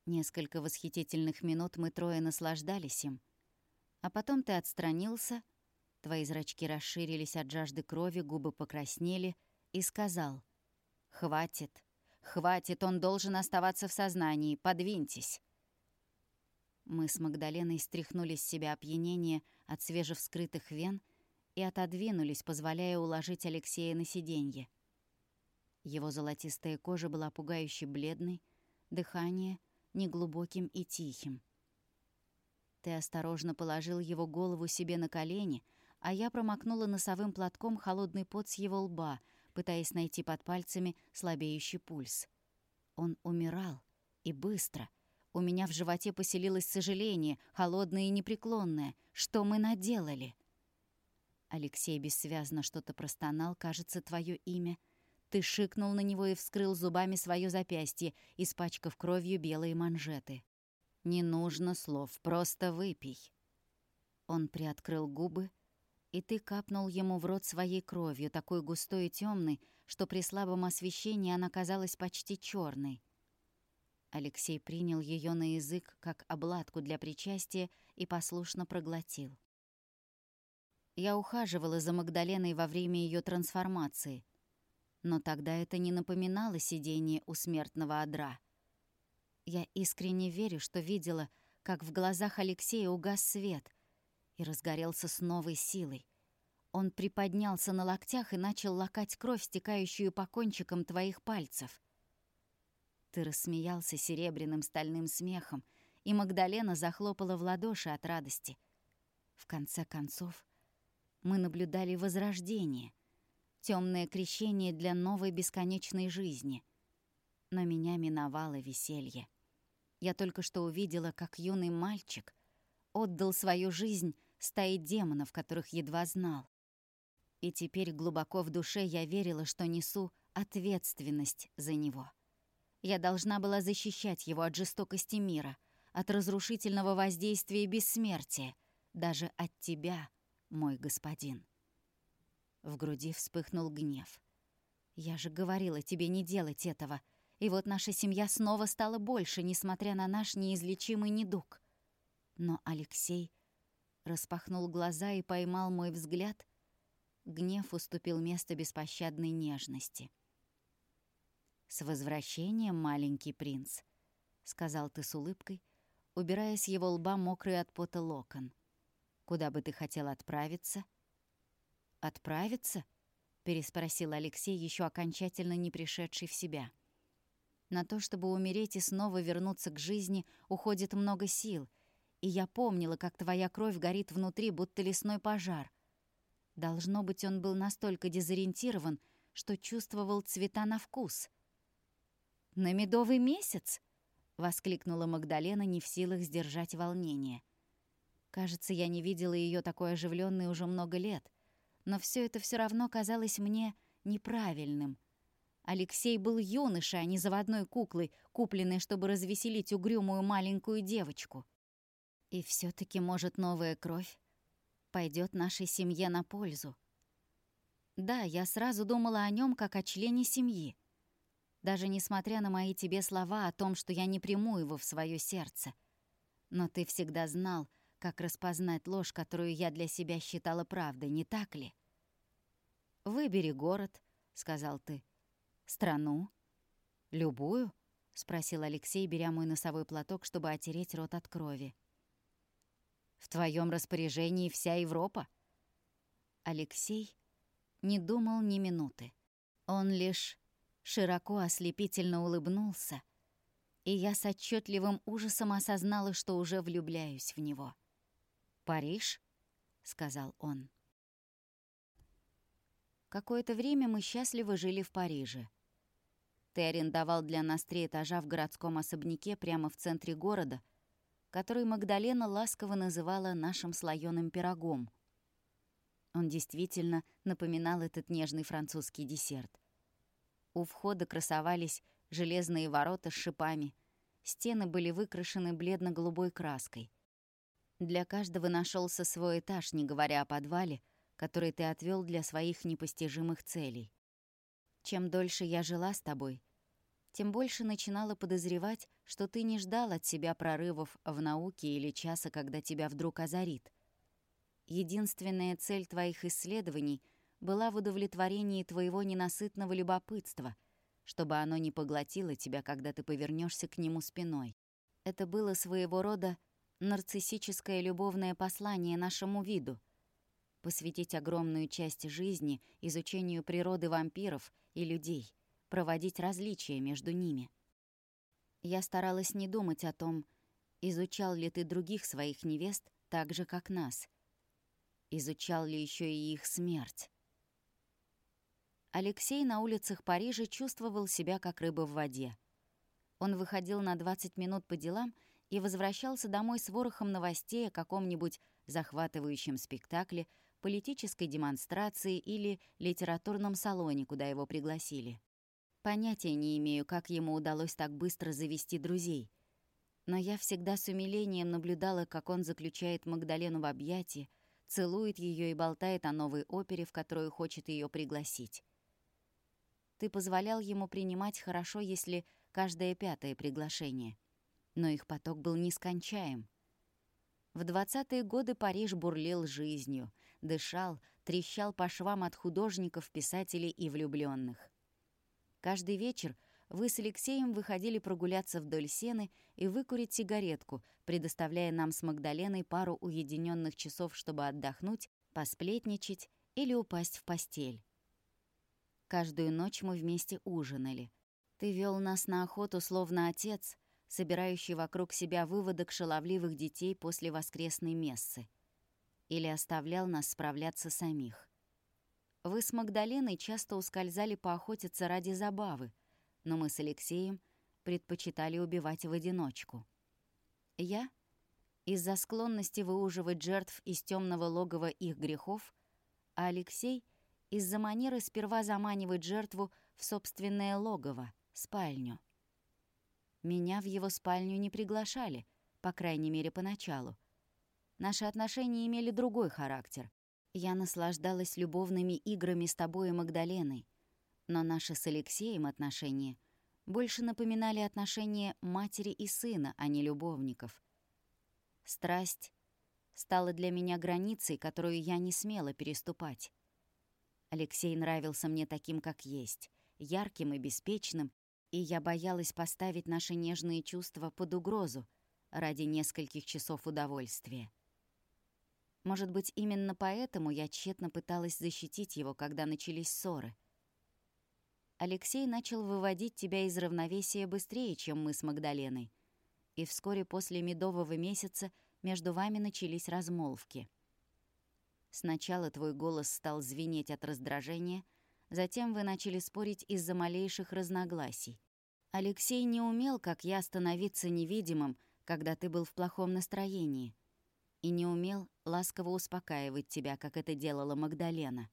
Несколько восхитительных минут мы трое наслаждались им. А потом ты отстранился, твои зрачки расширились от жажды крови, губы покраснели, и сказал «Хватит, хватит, он должен оставаться в сознании, подвиньтесь». Мы с Магдаленой стряхнули с себя опьянение от свежевскрытых вен и отодвинулись, позволяя уложить Алексея на сиденье. Его золотистая кожа была пугающе бледной, дыхание — неглубоким и тихим. Ты осторожно положил его голову себе на колени, а я промокнула носовым платком холодный пот с его лба, пытаясь найти под пальцами слабеющий пульс. Он умирал. И быстро. У меня в животе поселилось сожаление, холодное и непреклонное. Что мы наделали? Алексей бессвязно что-то простонал, кажется, твое имя — ты шикнул на него и вскрыл зубами свое запястье, испачкав кровью белые манжеты. «Не нужно слов, просто выпей». Он приоткрыл губы, и ты капнул ему в рот своей кровью, такой густой и темной, что при слабом освещении она казалась почти черной. Алексей принял ее на язык как обладку для причастия и послушно проглотил. Я ухаживала за Магдаленой во время ее трансформации — но тогда это не напоминало сидение у смертного одра. Я искренне верю, что видела, как в глазах Алексея угас свет и разгорелся с новой силой. Он приподнялся на локтях и начал лакать кровь, стекающую по кончикам твоих пальцев. Ты рассмеялся серебряным стальным смехом, и Магдалена захлопала в ладоши от радости. В конце концов, мы наблюдали возрождение — темное крещение для новой бесконечной жизни. Но меня миновало веселье. Я только что увидела, как юный мальчик отдал свою жизнь стае демонов, которых едва знал. И теперь глубоко в душе я верила, что несу ответственность за него. Я должна была защищать его от жестокости мира, от разрушительного воздействия бессмертия, даже от тебя, мой господин. В груди вспыхнул гнев. «Я же говорила тебе не делать этого. И вот наша семья снова стала больше, несмотря на наш неизлечимый недуг». Но Алексей распахнул глаза и поймал мой взгляд. Гнев уступил место беспощадной нежности. «С возвращением, маленький принц», — сказал ты с улыбкой, убирая с его лба мокрый от пота локон. «Куда бы ты хотел отправиться?» «Отправиться?» — переспросил Алексей, еще окончательно не пришедший в себя. «На то, чтобы умереть и снова вернуться к жизни, уходит много сил, и я помнила, как твоя кровь горит внутри, будто лесной пожар. Должно быть, он был настолько дезориентирован, что чувствовал цвета на вкус». «На медовый месяц?» — воскликнула Магдалена, не в силах сдержать волнение. Кажется, я не видела ее такой оживленной уже много лет — но все это все равно казалось мне неправильным. Алексей был юношей, а не заводной куклой, купленной, чтобы развеселить угрюмую маленькую девочку. И все таки может, новая кровь пойдет нашей семье на пользу. Да, я сразу думала о нем как о члене семьи. Даже несмотря на мои тебе слова о том, что я не приму его в свое сердце. Но ты всегда знал, как распознать ложь, которую я для себя считала правдой, не так ли? Выбери город, сказал ты. Страну? Любую? спросил Алексей, беря мой носовой платок, чтобы отереть рот от крови. В твоем распоряжении вся Европа? Алексей не думал ни минуты. Он лишь широко ослепительно улыбнулся, и я с отчетливым ужасом осознала, что уже влюбляюсь в него. «Париж?» — сказал он. Какое-то время мы счастливо жили в Париже. Ты арендовал для нас три этажа в городском особняке прямо в центре города, который Магдалена ласково называла нашим слоёным пирогом. Он действительно напоминал этот нежный французский десерт. У входа красовались железные ворота с шипами, стены были выкрашены бледно-голубой краской. Для каждого нашелся свой этаж, не говоря о подвале, который ты отвел для своих непостижимых целей. Чем дольше я жила с тобой, тем больше начинала подозревать, что ты не ждал от себя прорывов в науке или часа, когда тебя вдруг озарит. Единственная цель твоих исследований была в удовлетворении твоего ненасытного любопытства, чтобы оно не поглотило тебя, когда ты повернешься к нему спиной. Это было своего рода нарциссическое любовное послание нашему виду — посвятить огромную часть жизни изучению природы вампиров и людей, проводить различия между ними. Я старалась не думать о том, изучал ли ты других своих невест так же, как нас. Изучал ли еще и их смерть. Алексей на улицах Парижа чувствовал себя как рыба в воде. Он выходил на 20 минут по делам и возвращался домой с ворохом новостей о каком-нибудь захватывающем спектакле, политической демонстрации или литературном салоне, куда его пригласили. Понятия не имею, как ему удалось так быстро завести друзей. Но я всегда с умилением наблюдала, как он заключает Магдалену в объятии, целует ее и болтает о новой опере, в которую хочет ее пригласить. Ты позволял ему принимать хорошо, если каждое пятое приглашение. Но их поток был нескончаем. В двадцатые годы Париж бурлил жизнью, дышал, трещал по швам от художников, писателей и влюбленных. Каждый вечер вы с Алексеем выходили прогуляться вдоль сены и выкурить сигаретку, предоставляя нам с Магдаленой пару уединенных часов, чтобы отдохнуть, посплетничать или упасть в постель. Каждую ночь мы вместе ужинали. Ты вел нас на охоту, словно отец, собирающий вокруг себя выводок шаловливых детей после воскресной мессы. Или оставлял нас справляться самих. Вы с Магдаленой часто ускользали поохотиться ради забавы, но мы с Алексеем предпочитали убивать в одиночку. Я — из-за склонности выуживать жертв из темного логова их грехов, а Алексей — из-за манеры сперва заманивать жертву в собственное логово, спальню — меня в его спальню не приглашали, по крайней мере, поначалу. Наши отношения имели другой характер. Я наслаждалась любовными играми с тобой и Магдаленой. Но наши с Алексеем отношения больше напоминали отношения матери и сына, а не любовников. Страсть стала для меня границей, которую я не смела переступать. Алексей нравился мне таким, как есть, ярким и беспечным, и я боялась поставить наши нежные чувства под угрозу ради нескольких часов удовольствия. Может быть, именно поэтому я тщетно пыталась защитить его, когда начались ссоры. Алексей начал выводить тебя из равновесия быстрее, чем мы с Магдаленой, и вскоре после медового месяца между вами начались размолвки. Сначала твой голос стал звенеть от раздражения — Затем вы начали спорить из-за малейших разногласий. Алексей не умел, как я, становиться невидимым, когда ты был в плохом настроении. И не умел ласково успокаивать тебя, как это делала Магдалена.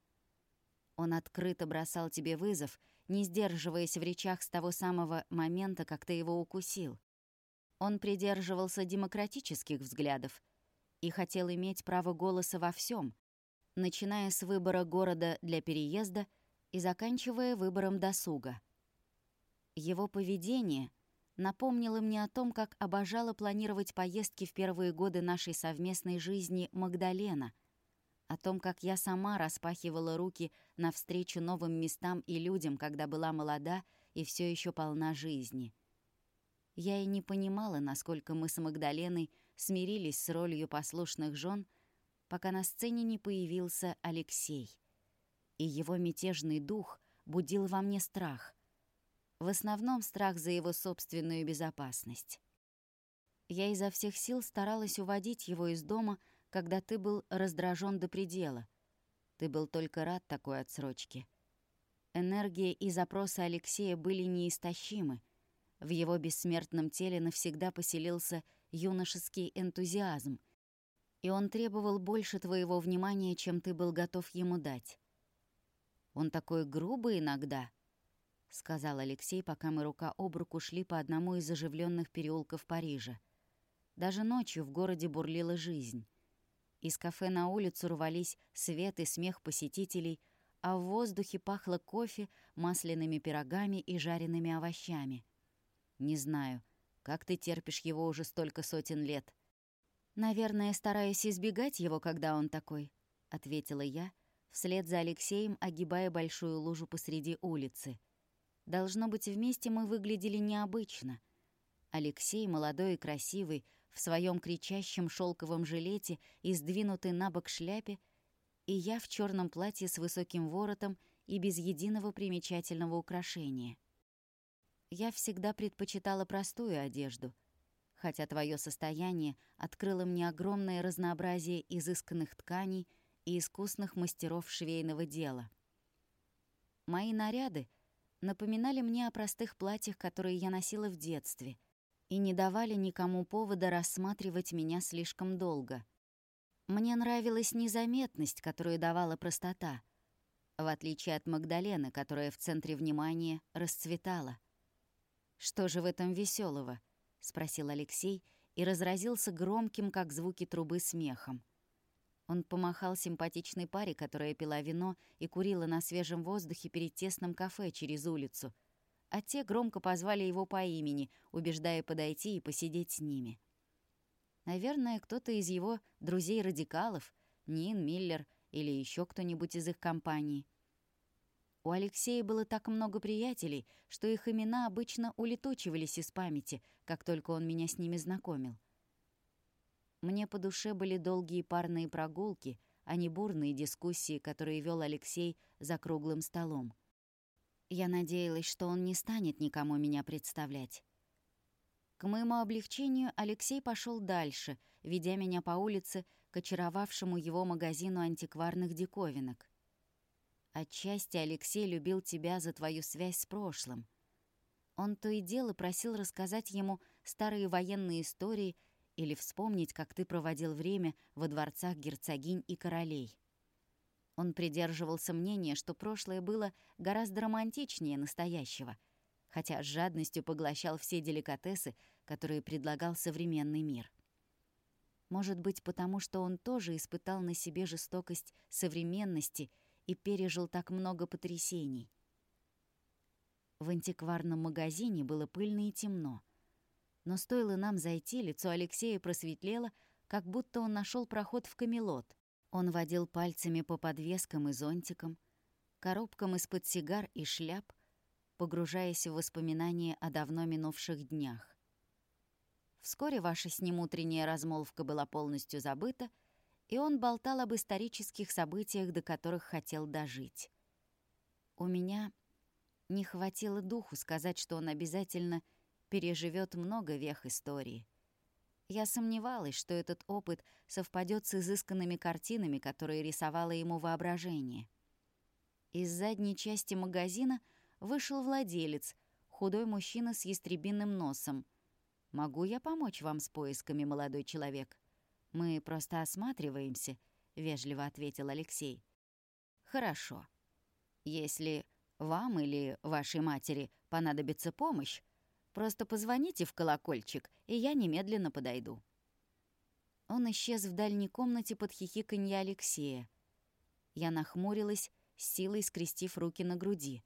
Он открыто бросал тебе вызов, не сдерживаясь в речах с того самого момента, как ты его укусил. Он придерживался демократических взглядов и хотел иметь право голоса во всем, начиная с выбора города для переезда и заканчивая выбором досуга. Его поведение напомнило мне о том, как обожала планировать поездки в первые годы нашей совместной жизни Магдалена, О том, как я сама распахивала руки навстречу новым местам и людям, когда была молода и все еще полна жизни. Я и не понимала, насколько мы с Магдаленой смирились с ролью послушных жен, пока на сцене не появился Алексей. И его мятежный дух будил во мне страх. В основном страх за его собственную безопасность. Я изо всех сил старалась уводить его из дома, когда ты был раздражен до предела. Ты был только рад такой отсрочке. Энергия и запросы Алексея были неистощимы. В его бессмертном теле навсегда поселился юношеский энтузиазм, и он требовал больше твоего внимания, чем ты был готов ему дать. «Он такой грубый иногда», — сказал Алексей, пока мы рука об руку шли по одному из оживленных переулков Парижа. Даже ночью в городе бурлила жизнь. Из кафе на улицу рвались свет и смех посетителей, а в воздухе пахло кофе, масляными пирогами и жареными овощами. Не знаю, как ты терпишь его уже столько сотен лет. Наверное, стараюсь избегать его, когда он такой, ответила я, вслед за Алексеем огибая большую лужу посреди улицы. Должно быть, вместе мы выглядели необычно. Алексей, молодой и красивый, в своем кричащем шелковом жилете и сдвинутой на бок шляпе, и я в черном платье с высоким воротом и без единого примечательного украшения. Я всегда предпочитала простую одежду, хотя твое состояние открыло мне огромное разнообразие изысканных тканей и искусных мастеров швейного дела. Мои наряды напоминали мне о простых платьях, которые я носила в детстве — и не давали никому повода рассматривать меня слишком долго. Мне нравилась незаметность, которую давала простота, в отличие от Магдалены, которая в центре внимания расцветала. «Что же в этом веселого? спросил Алексей и разразился громким, как звуки трубы, смехом. Он помахал симпатичной паре, которая пила вино и курила на свежем воздухе перед тесным кафе через улицу — а те громко позвали его по имени, убеждая подойти и посидеть с ними. Наверное, кто-то из его друзей-радикалов, Нин, Миллер или еще кто-нибудь из их компании. У Алексея было так много приятелей, что их имена обычно улетучивались из памяти, как только он меня с ними знакомил. Мне по душе были долгие парные прогулки, а не бурные дискуссии, которые вел Алексей за круглым столом. Я надеялась, что он не станет никому меня представлять. К моему облегчению Алексей пошел дальше, ведя меня по улице к очаровавшему его магазину антикварных диковинок. Отчасти Алексей любил тебя за твою связь с прошлым. Он то и дело просил рассказать ему старые военные истории или вспомнить, как ты проводил время во дворцах герцогинь и королей. Он придерживался мнения, что прошлое было гораздо романтичнее настоящего, хотя с жадностью поглощал все деликатесы, которые предлагал современный мир. Может быть, потому что он тоже испытал на себе жестокость современности и пережил так много потрясений. В антикварном магазине было пыльно и темно. Но стоило нам зайти, лицо Алексея просветлело, как будто он нашел проход в Камелот. Он водил пальцами по подвескам и зонтикам, коробкам из-под сигар и шляп, погружаясь в воспоминания о давно минувших днях. Вскоре ваша с ним утренняя размолвка была полностью забыта, и он болтал об исторических событиях, до которых хотел дожить. У меня не хватило духу сказать, что он обязательно переживет много вех истории — я сомневалась, что этот опыт совпадет с изысканными картинами, которые рисовало ему воображение. Из задней части магазина вышел владелец, худой мужчина с ястребиным носом. «Могу я помочь вам с поисками, молодой человек?» «Мы просто осматриваемся», — вежливо ответил Алексей. «Хорошо. Если вам или вашей матери понадобится помощь, Просто позвоните в колокольчик, и я немедленно подойду». Он исчез в дальней комнате под хихиканье Алексея. Я нахмурилась, силой скрестив руки на груди.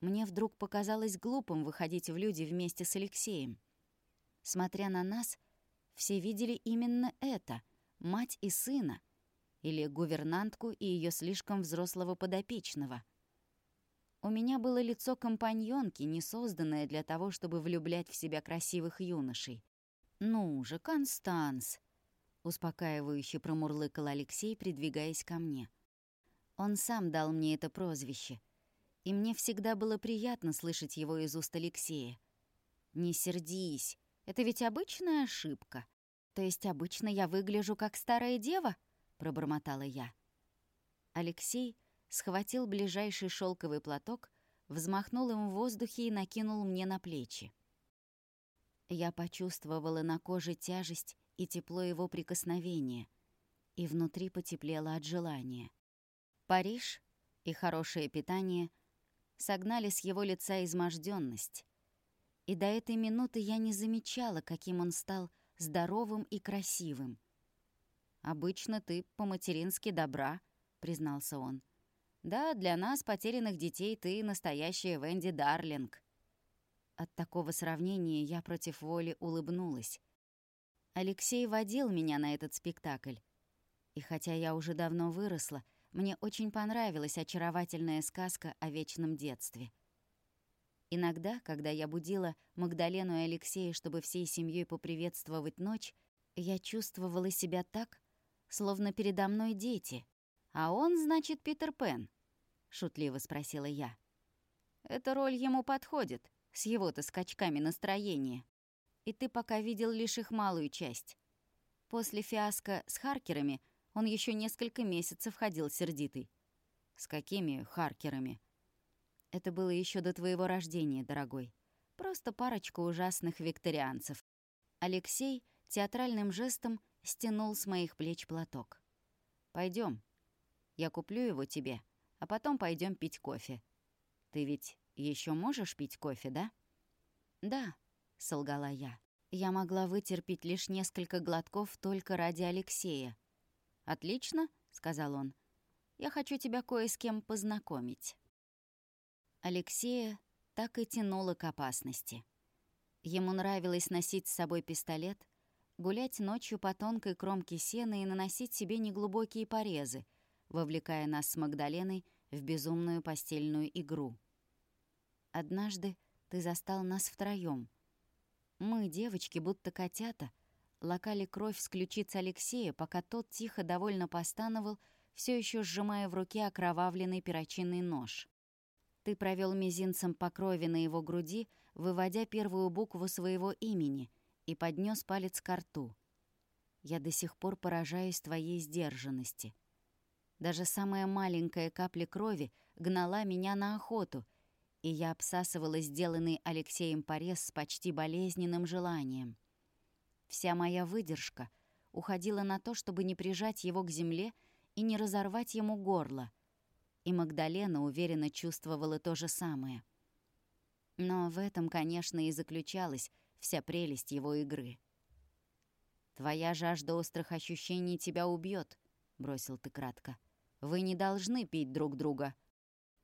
Мне вдруг показалось глупым выходить в люди вместе с Алексеем. Смотря на нас, все видели именно это — мать и сына. или гувернантку и ее слишком взрослого подопечного. У меня было лицо компаньонки, не созданное для того, чтобы влюблять в себя красивых юношей. «Ну же, Констанс!» — успокаивающе промурлыкал Алексей, придвигаясь ко мне. Он сам дал мне это прозвище, и мне всегда было приятно слышать его из уст Алексея. «Не сердись, это ведь обычная ошибка. То есть обычно я выгляжу как старая дева?» — пробормотала я. Алексей схватил ближайший шелковый платок, взмахнул им в воздухе и накинул мне на плечи. Я почувствовала на коже тяжесть и тепло его прикосновения, и внутри потеплело от желания. Париж и хорошее питание согнали с его лица изможденность, и до этой минуты я не замечала, каким он стал здоровым и красивым. «Обычно ты по-матерински добра», — признался он. Да, для нас, потерянных детей, ты настоящая Венди Дарлинг». От такого сравнения я против воли улыбнулась. Алексей водил меня на этот спектакль. И хотя я уже давно выросла, мне очень понравилась очаровательная сказка о вечном детстве. Иногда, когда я будила Магдалену и Алексея, чтобы всей семьей поприветствовать ночь, я чувствовала себя так, словно передо мной дети — «А он, значит, Питер Пен?» — шутливо спросила я. «Эта роль ему подходит, с его-то скачками настроения. И ты пока видел лишь их малую часть. После фиаско с Харкерами он еще несколько месяцев ходил сердитый. С какими Харкерами? Это было еще до твоего рождения, дорогой. Просто парочка ужасных викторианцев. Алексей театральным жестом стянул с моих плеч платок. Пойдем, я куплю его тебе, а потом пойдем пить кофе. Ты ведь еще можешь пить кофе, да?» «Да», — солгала я. Я могла вытерпеть лишь несколько глотков только ради Алексея. «Отлично», — сказал он. «Я хочу тебя кое с кем познакомить». Алексея так и тянуло к опасности. Ему нравилось носить с собой пистолет, гулять ночью по тонкой кромке сена и наносить себе неглубокие порезы — вовлекая нас с Магдаленой в безумную постельную игру. Однажды ты застал нас втроём. Мы, девочки, будто котята, лакали кровь с ключиц Алексея, пока тот тихо довольно постановал, все еще сжимая в руке окровавленный перочинный нож. Ты провел мизинцем по крови на его груди, выводя первую букву своего имени, и поднес палец к рту. Я до сих пор поражаюсь твоей сдержанности. Даже самая маленькая капля крови гнала меня на охоту, и я обсасывала сделанный Алексеем порез с почти болезненным желанием. Вся моя выдержка уходила на то, чтобы не прижать его к земле и не разорвать ему горло. И Магдалена уверенно чувствовала то же самое. Но в этом, конечно, и заключалась вся прелесть его игры. «Твоя жажда острых ощущений тебя убьет, бросил ты кратко. Вы не должны пить друг друга».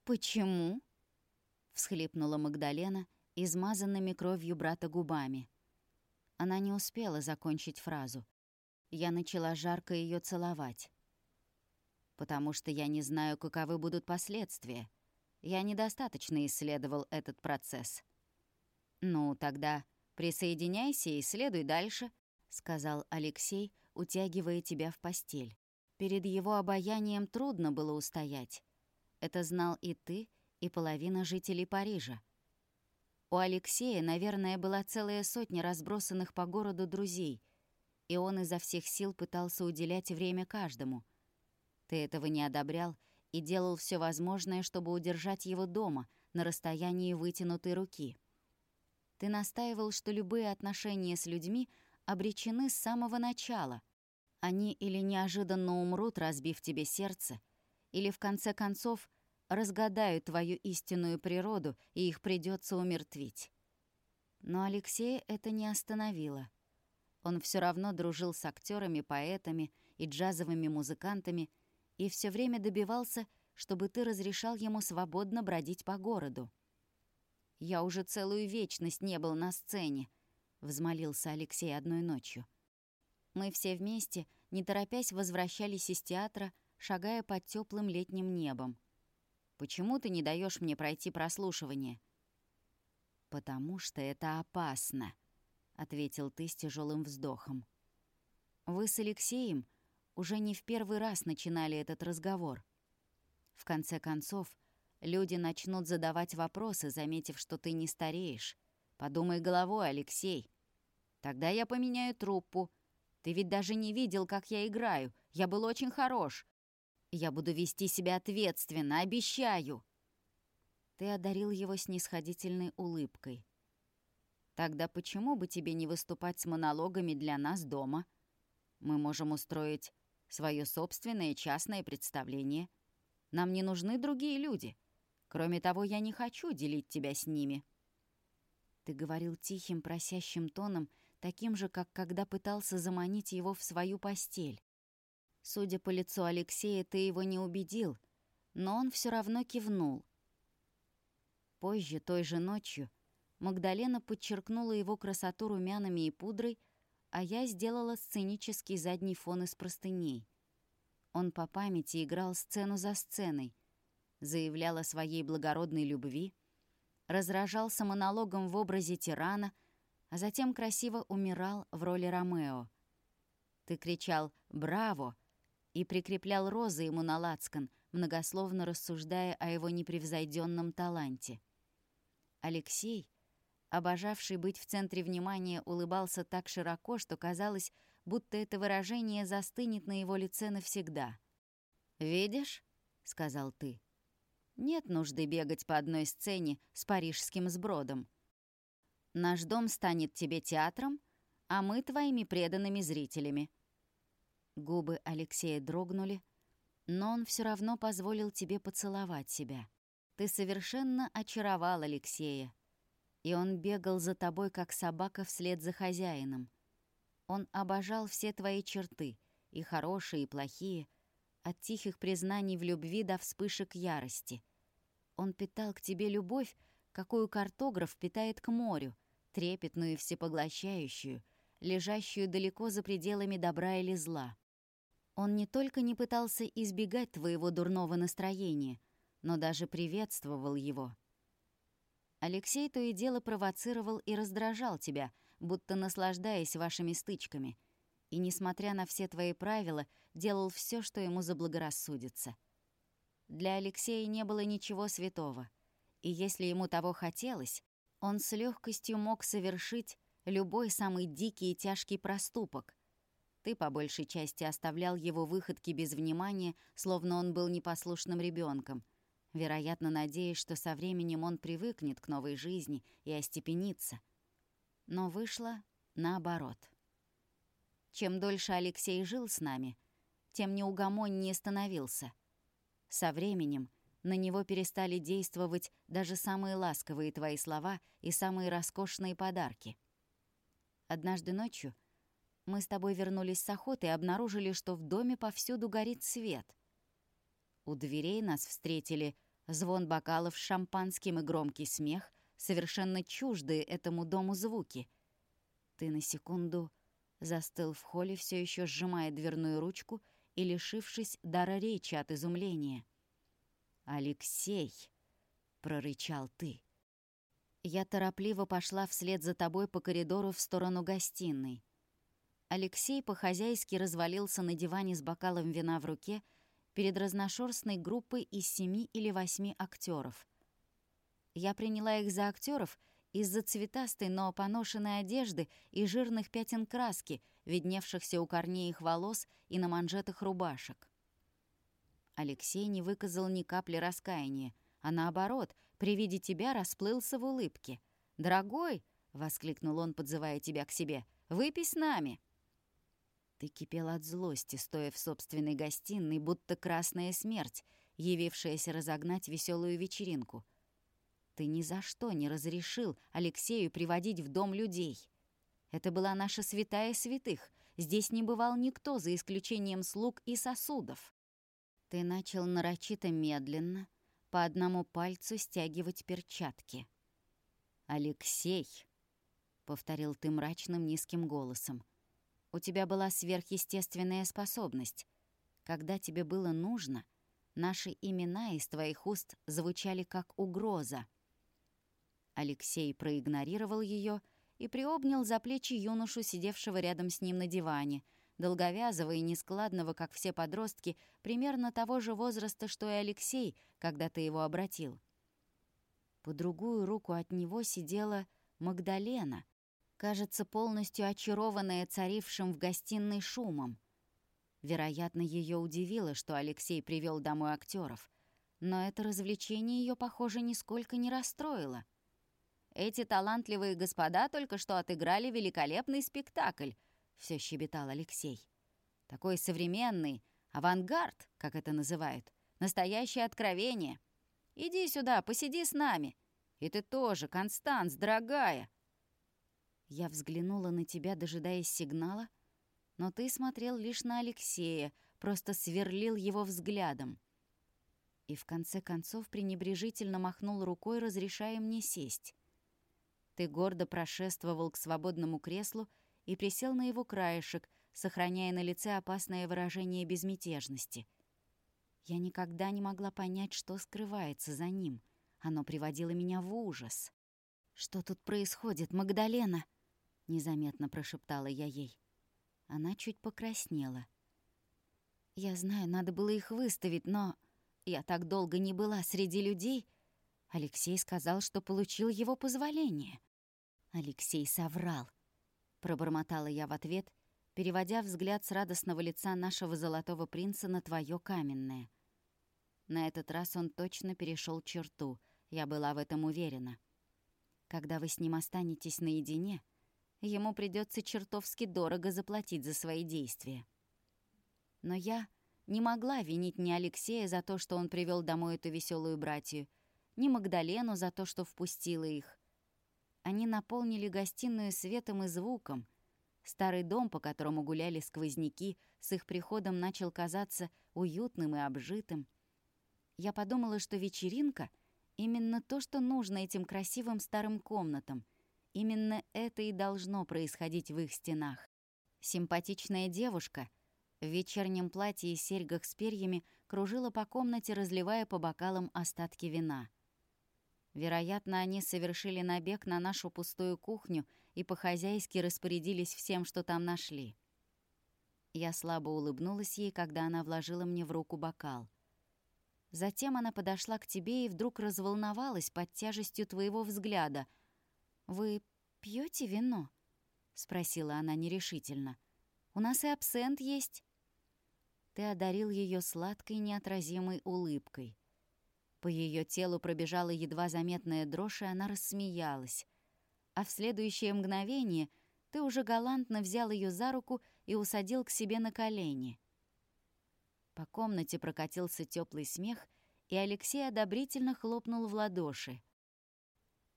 «Почему?» — всхлипнула Магдалена, измазанными кровью брата губами. Она не успела закончить фразу. Я начала жарко ее целовать. «Потому что я не знаю, каковы будут последствия. Я недостаточно исследовал этот процесс». «Ну, тогда присоединяйся и следуй дальше», — сказал Алексей, утягивая тебя в постель. Перед его обаянием трудно было устоять. Это знал и ты, и половина жителей Парижа. У Алексея, наверное, была целая сотня разбросанных по городу друзей, и он изо всех сил пытался уделять время каждому. Ты этого не одобрял и делал все возможное, чтобы удержать его дома, на расстоянии вытянутой руки. Ты настаивал, что любые отношения с людьми обречены с самого начала — они или неожиданно умрут, разбив тебе сердце, или в конце концов разгадают твою истинную природу, и их придется умертвить. Но Алексея это не остановило. Он все равно дружил с актерами, поэтами и джазовыми музыкантами и все время добивался, чтобы ты разрешал ему свободно бродить по городу. «Я уже целую вечность не был на сцене», — взмолился Алексей одной ночью. Мы все вместе не торопясь возвращались из театра, шагая под теплым летним небом. «Почему ты не даешь мне пройти прослушивание?» «Потому что это опасно», — ответил ты с тяжелым вздохом. «Вы с Алексеем уже не в первый раз начинали этот разговор. В конце концов, люди начнут задавать вопросы, заметив, что ты не стареешь. Подумай головой, Алексей. Тогда я поменяю труппу. Ты ведь даже не видел, как я играю. Я был очень хорош. Я буду вести себя ответственно, обещаю. Ты одарил его снисходительной улыбкой. Тогда почему бы тебе не выступать с монологами для нас дома? Мы можем устроить свое собственное частное представление. Нам не нужны другие люди. Кроме того, я не хочу делить тебя с ними. Ты говорил тихим, просящим тоном, таким же, как когда пытался заманить его в свою постель. Судя по лицу Алексея, ты его не убедил, но он все равно кивнул. Позже, той же ночью, Магдалена подчеркнула его красоту румянами и пудрой, а я сделала сценический задний фон из простыней. Он по памяти играл сцену за сценой, заявлял о своей благородной любви, разражался монологом в образе тирана, а затем красиво умирал в роли Ромео. Ты кричал «Браво!» и прикреплял розы ему на лацкан, многословно рассуждая о его непревзойденном таланте. Алексей, обожавший быть в центре внимания, улыбался так широко, что казалось, будто это выражение застынет на его лице навсегда. «Видишь?» — сказал ты. «Нет нужды бегать по одной сцене с парижским сбродом. Наш дом станет тебе театром, а мы твоими преданными зрителями. Губы Алексея дрогнули, но он все равно позволил тебе поцеловать себя. Ты совершенно очаровал Алексея, и он бегал за тобой, как собака вслед за хозяином. Он обожал все твои черты, и хорошие, и плохие, от тихих признаний в любви до вспышек ярости. Он питал к тебе любовь, какую картограф питает к морю, трепетную и всепоглощающую, лежащую далеко за пределами добра или зла. Он не только не пытался избегать твоего дурного настроения, но даже приветствовал его. Алексей то и дело провоцировал и раздражал тебя, будто наслаждаясь вашими стычками, и, несмотря на все твои правила, делал все, что ему заблагорассудится. Для Алексея не было ничего святого, и если ему того хотелось, он с легкостью мог совершить любой самый дикий и тяжкий проступок, ты по большей части оставлял его выходки без внимания, словно он был непослушным ребенком, вероятно, надеясь, что со временем он привыкнет к новой жизни и остепенится. Но вышло наоборот. Чем дольше Алексей жил с нами, тем неугомоннее становился. Со временем на него перестали действовать даже самые ласковые твои слова и самые роскошные подарки. Однажды ночью — мы с тобой вернулись с охоты и обнаружили, что в доме повсюду горит свет. У дверей нас встретили звон бокалов с шампанским и громкий смех, совершенно чуждые этому дому звуки. Ты на секунду застыл в холле, все еще сжимая дверную ручку и лишившись дара речи от изумления. «Алексей!» — прорычал ты. Я торопливо пошла вслед за тобой по коридору в сторону гостиной. Алексей по-хозяйски развалился на диване с бокалом вина в руке перед разношерстной группой из семи или восьми актеров. Я приняла их за актеров из-за цветастой, но поношенной одежды и жирных пятен краски, видневшихся у корней их волос и на манжетах рубашек. Алексей не выказал ни капли раскаяния, а наоборот, при виде тебя расплылся в улыбке. «Дорогой!» — воскликнул он, подзывая тебя к себе. «Выпей с нами!» Ты кипел от злости, стоя в собственной гостиной, будто красная смерть, явившаяся разогнать веселую вечеринку. Ты ни за что не разрешил Алексею приводить в дом людей. Это была наша святая святых. Здесь не бывал никто, за исключением слуг и сосудов. Ты начал нарочито медленно, по одному пальцу стягивать перчатки. «Алексей!» — повторил ты мрачным низким голосом — У тебя была сверхъестественная способность. Когда тебе было нужно, наши имена из твоих уст звучали как угроза. Алексей проигнорировал ее и приобнял за плечи юношу, сидевшего рядом с ним на диване, долговязого и нескладного, как все подростки, примерно того же возраста, что и Алексей, когда ты его обратил. По другую руку от него сидела Магдалена, кажется, полностью очарованная царившим в гостиной шумом. Вероятно, ее удивило, что Алексей привел домой актеров, но это развлечение ее, похоже, нисколько не расстроило. «Эти талантливые господа только что отыграли великолепный спектакль», — все щебетал Алексей. «Такой современный, авангард, как это называют, настоящее откровение. Иди сюда, посиди с нами. И ты тоже, Констанс, дорогая». Я взглянула на тебя, дожидаясь сигнала, но ты смотрел лишь на Алексея, просто сверлил его взглядом. И в конце концов пренебрежительно махнул рукой, разрешая мне сесть. Ты гордо прошествовал к свободному креслу и присел на его краешек, сохраняя на лице опасное выражение безмятежности. Я никогда не могла понять, что скрывается за ним. Оно приводило меня в ужас. «Что тут происходит, Магдалена?» — незаметно прошептала я ей. Она чуть покраснела. «Я знаю, надо было их выставить, но я так долго не была среди людей. Алексей сказал, что получил его позволение». «Алексей соврал», — пробормотала я в ответ, переводя взгляд с радостного лица нашего золотого принца на твое каменное. На этот раз он точно перешел черту, я была в этом уверена. Когда вы с ним останетесь наедине, — ему придется чертовски дорого заплатить за свои действия. Но я не могла винить ни Алексея за то, что он привел домой эту веселую братью, ни Магдалену за то, что впустила их. Они наполнили гостиную светом и звуком. Старый дом, по которому гуляли сквозняки, с их приходом начал казаться уютным и обжитым. Я подумала, что вечеринка — именно то, что нужно этим красивым старым комнатам — Именно это и должно происходить в их стенах. Симпатичная девушка в вечернем платье и серьгах с перьями кружила по комнате, разливая по бокалам остатки вина. Вероятно, они совершили набег на нашу пустую кухню и по-хозяйски распорядились всем, что там нашли. Я слабо улыбнулась ей, когда она вложила мне в руку бокал. Затем она подошла к тебе и вдруг разволновалась под тяжестью твоего взгляда — «Вы пьете вино?» — спросила она нерешительно. «У нас и абсент есть». Ты одарил ее сладкой неотразимой улыбкой. По ее телу пробежала едва заметная дрожь, и она рассмеялась. А в следующее мгновение ты уже галантно взял ее за руку и усадил к себе на колени. По комнате прокатился теплый смех, и Алексей одобрительно хлопнул в ладоши.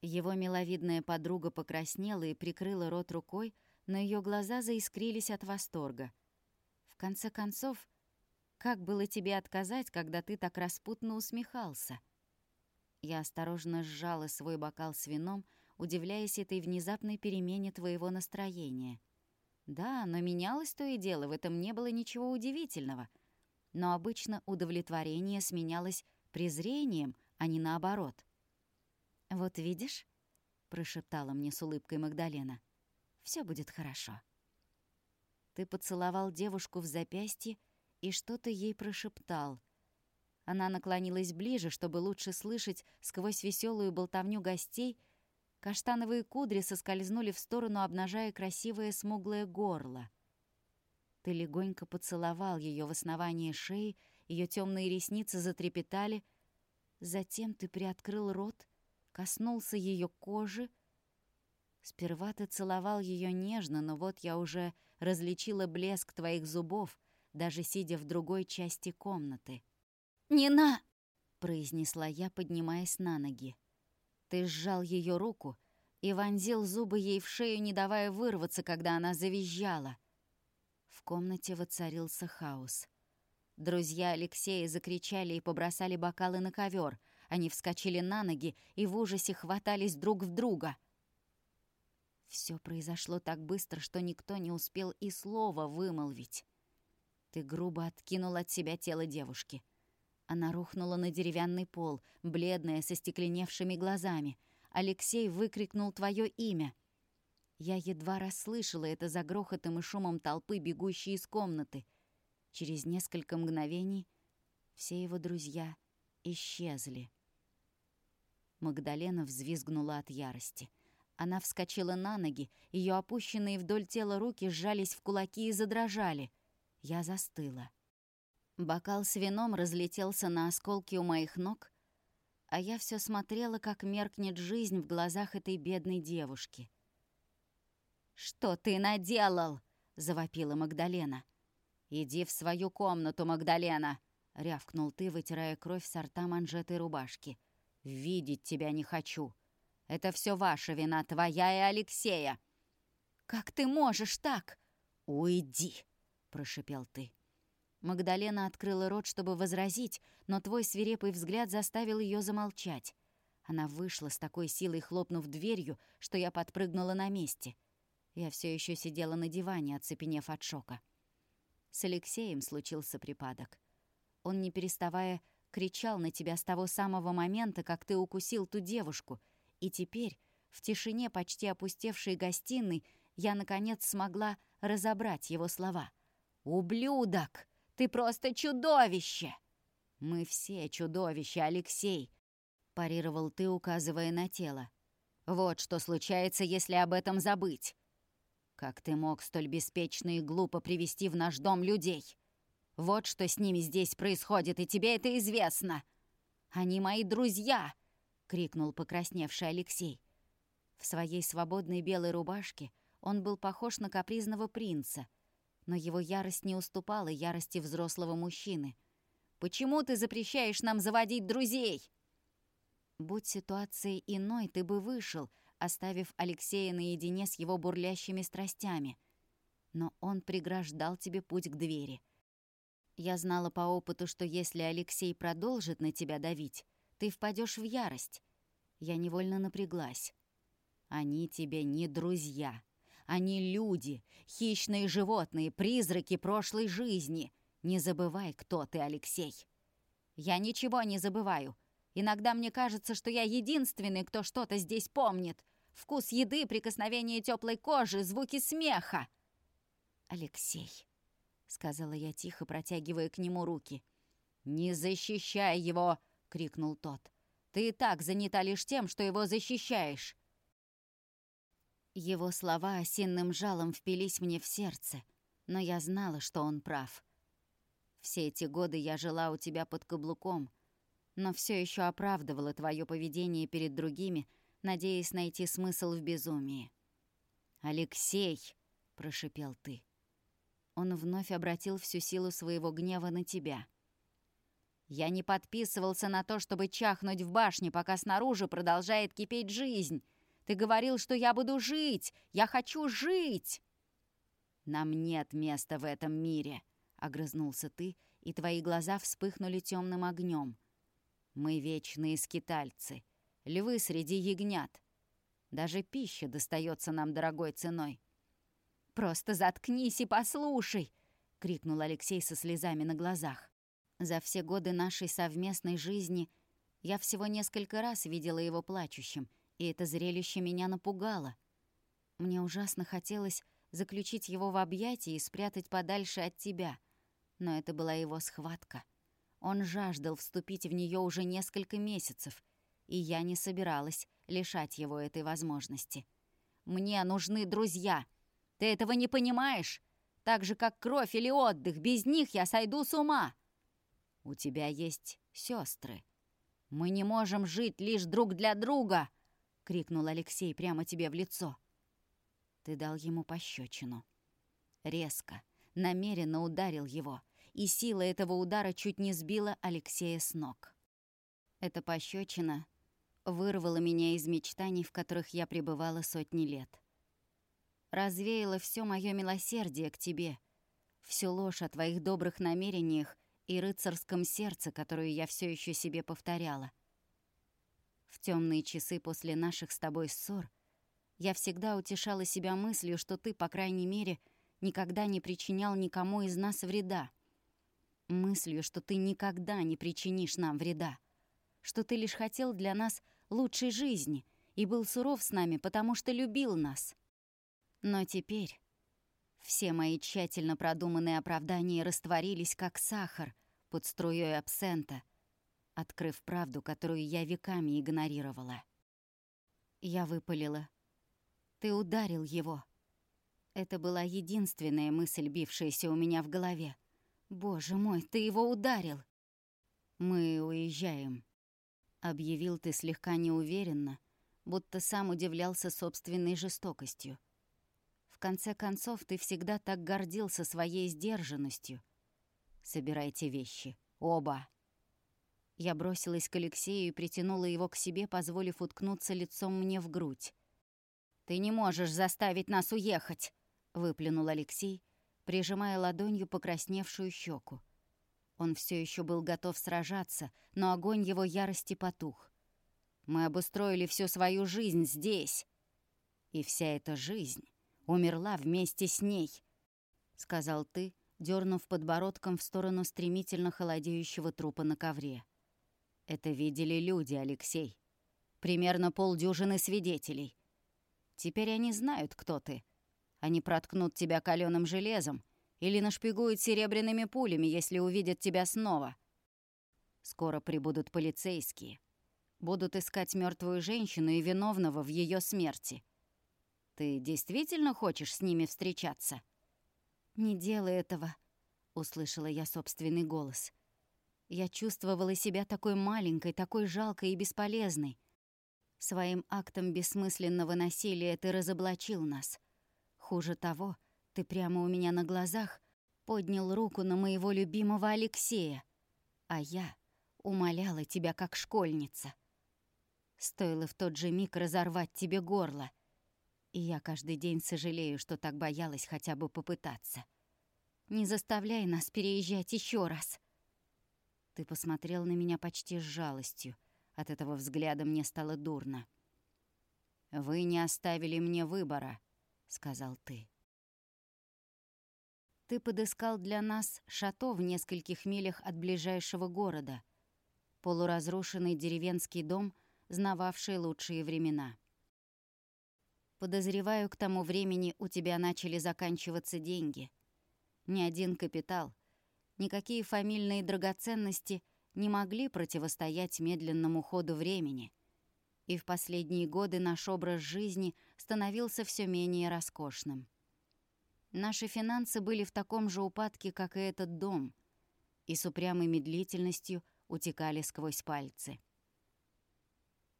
Его миловидная подруга покраснела и прикрыла рот рукой, но ее глаза заискрились от восторга. В конце концов, как было тебе отказать, когда ты так распутно усмехался? Я осторожно сжала свой бокал с вином, удивляясь этой внезапной перемене твоего настроения. Да, но менялось то и дело, в этом не было ничего удивительного. Но обычно удовлетворение сменялось презрением, а не наоборот. «Вот видишь?» — прошептала мне с улыбкой Магдалена. «Всё будет хорошо». Ты поцеловал девушку в запястье и что-то ей прошептал. Она наклонилась ближе, чтобы лучше слышать сквозь веселую болтовню гостей. Каштановые кудри соскользнули в сторону, обнажая красивое смуглое горло. Ты легонько поцеловал ее в основании шеи, ее темные ресницы затрепетали. Затем ты приоткрыл рот коснулся ее кожи. Сперва ты целовал ее нежно, но вот я уже различила блеск твоих зубов, даже сидя в другой части комнаты. «Нина!» — произнесла я, поднимаясь на ноги. Ты сжал ее руку и вонзил зубы ей в шею, не давая вырваться, когда она завизжала. В комнате воцарился хаос. Друзья Алексея закричали и побросали бокалы на ковер — они вскочили на ноги и в ужасе хватались друг в друга. Все произошло так быстро, что никто не успел и слова вымолвить. Ты грубо откинул от себя тело девушки. Она рухнула на деревянный пол, бледная, со стекленевшими глазами. Алексей выкрикнул твое имя. Я едва расслышала это за грохотом и шумом толпы, бегущей из комнаты. Через несколько мгновений все его друзья исчезли. Магдалена взвизгнула от ярости. Она вскочила на ноги, ее опущенные вдоль тела руки сжались в кулаки и задрожали. Я застыла. Бокал с вином разлетелся на осколки у моих ног, а я все смотрела, как меркнет жизнь в глазах этой бедной девушки. «Что ты наделал?» — завопила Магдалена. «Иди в свою комнату, Магдалена!» — рявкнул ты, вытирая кровь с рта манжеты рубашки. «Видеть тебя не хочу!» Это все ваша вина, твоя и Алексея». «Как ты можешь так?» «Уйди!» — прошипел ты. Магдалена открыла рот, чтобы возразить, но твой свирепый взгляд заставил ее замолчать. Она вышла с такой силой, хлопнув дверью, что я подпрыгнула на месте. Я все еще сидела на диване, оцепенев от шока. С Алексеем случился припадок. Он, не переставая, кричал на тебя с того самого момента, как ты укусил ту девушку, и теперь, в тишине почти опустевшей гостиной, я, наконец, смогла разобрать его слова. «Ублюдок! Ты просто чудовище!» «Мы все чудовища, Алексей!» — парировал ты, указывая на тело. «Вот что случается, если об этом забыть!» «Как ты мог столь беспечно и глупо привести в наш дом людей?» «Вот что с ними здесь происходит, и тебе это известно!» «Они мои друзья!» крикнул покрасневший Алексей. В своей свободной белой рубашке он был похож на капризного принца, но его ярость не уступала ярости взрослого мужчины. «Почему ты запрещаешь нам заводить друзей?» Будь ситуацией иной, ты бы вышел, оставив Алексея наедине с его бурлящими страстями. Но он преграждал тебе путь к двери. Я знала по опыту, что если Алексей продолжит на тебя давить, ты впадешь в ярость. Я невольно напряглась. Они тебе не друзья. Они люди, хищные животные, призраки прошлой жизни. Не забывай, кто ты, Алексей. Я ничего не забываю. Иногда мне кажется, что я единственный, кто что-то здесь помнит. Вкус еды, прикосновение теплой кожи, звуки смеха. «Алексей», — сказала я тихо, протягивая к нему руки. «Не защищай его!» — крикнул тот. «Ты и так занята лишь тем, что его защищаешь!» Его слова осинным жалом впились мне в сердце, но я знала, что он прав. Все эти годы я жила у тебя под каблуком, но все еще оправдывала твое поведение перед другими, надеясь найти смысл в безумии. «Алексей!» — прошипел ты. Он вновь обратил всю силу своего гнева на тебя — я не подписывался на то, чтобы чахнуть в башне, пока снаружи продолжает кипеть жизнь. Ты говорил, что я буду жить. Я хочу жить. Нам нет места в этом мире, огрызнулся ты, и твои глаза вспыхнули темным огнем. Мы вечные скитальцы, львы среди ягнят. Даже пища достается нам дорогой ценой. «Просто заткнись и послушай!» — крикнул Алексей со слезами на глазах. За все годы нашей совместной жизни я всего несколько раз видела его плачущим, и это зрелище меня напугало. Мне ужасно хотелось заключить его в объятия и спрятать подальше от тебя, но это была его схватка. Он жаждал вступить в нее уже несколько месяцев, и я не собиралась лишать его этой возможности. «Мне нужны друзья! Ты этого не понимаешь? Так же, как кровь или отдых, без них я сойду с ума!» У тебя есть сестры. Мы не можем жить лишь друг для друга!» — крикнул Алексей прямо тебе в лицо. Ты дал ему пощечину. Резко, намеренно ударил его, и сила этого удара чуть не сбила Алексея с ног. Эта пощечина вырвала меня из мечтаний, в которых я пребывала сотни лет. Развеяла все мое милосердие к тебе, всю ложь о твоих добрых намерениях и рыцарском сердце, которую я все еще себе повторяла. В темные часы после наших с тобой ссор Я всегда утешала себя мыслью, что ты, по крайней мере, никогда не причинял никому из нас вреда. Мыслью, что ты никогда не причинишь нам вреда. Что ты лишь хотел для нас лучшей жизни и был суров с нами, потому что любил нас. Но теперь все мои тщательно продуманные оправдания растворились, как сахар под струей абсента, открыв правду, которую я веками игнорировала. Я выпалила. «Ты ударил его». Это была единственная мысль, бившаяся у меня в голове. «Боже мой, ты его ударил!» «Мы уезжаем», — объявил ты слегка неуверенно, будто сам удивлялся собственной жестокостью. В конце концов, ты всегда так гордился своей сдержанностью. Собирайте вещи. Оба. Я бросилась к Алексею и притянула его к себе, позволив уткнуться лицом мне в грудь. «Ты не можешь заставить нас уехать!» — выплюнул Алексей, прижимая ладонью покрасневшую щеку. Он все еще был готов сражаться, но огонь его ярости потух. «Мы обустроили всю свою жизнь здесь!» И вся эта жизнь умерла вместе с ней», — сказал ты, дернув подбородком в сторону стремительно холодеющего трупа на ковре. «Это видели люди, Алексей. Примерно полдюжины свидетелей. Теперь они знают, кто ты. Они проткнут тебя каленым железом или нашпигуют серебряными пулями, если увидят тебя снова. Скоро прибудут полицейские. Будут искать мертвую женщину и виновного в ее смерти. Ты действительно хочешь с ними встречаться?» «Не делай этого», — услышала я собственный голос. Я чувствовала себя такой маленькой, такой жалкой и бесполезной. Своим актом бессмысленного насилия ты разоблачил нас. Хуже того, ты прямо у меня на глазах поднял руку на моего любимого Алексея, а я умоляла тебя как школьница. Стоило в тот же миг разорвать тебе горло, и я каждый день сожалею, что так боялась хотя бы попытаться. Не заставляй нас переезжать еще раз. Ты посмотрел на меня почти с жалостью. От этого взгляда мне стало дурно. «Вы не оставили мне выбора», — сказал ты. Ты подыскал для нас шато в нескольких милях от ближайшего города, полуразрушенный деревенский дом, знававший лучшие времена. Подозреваю, к тому времени у тебя начали заканчиваться деньги. Ни один капитал, никакие фамильные драгоценности не могли противостоять медленному ходу времени. И в последние годы наш образ жизни становился все менее роскошным. Наши финансы были в таком же упадке, как и этот дом, и с упрямой медлительностью утекали сквозь пальцы.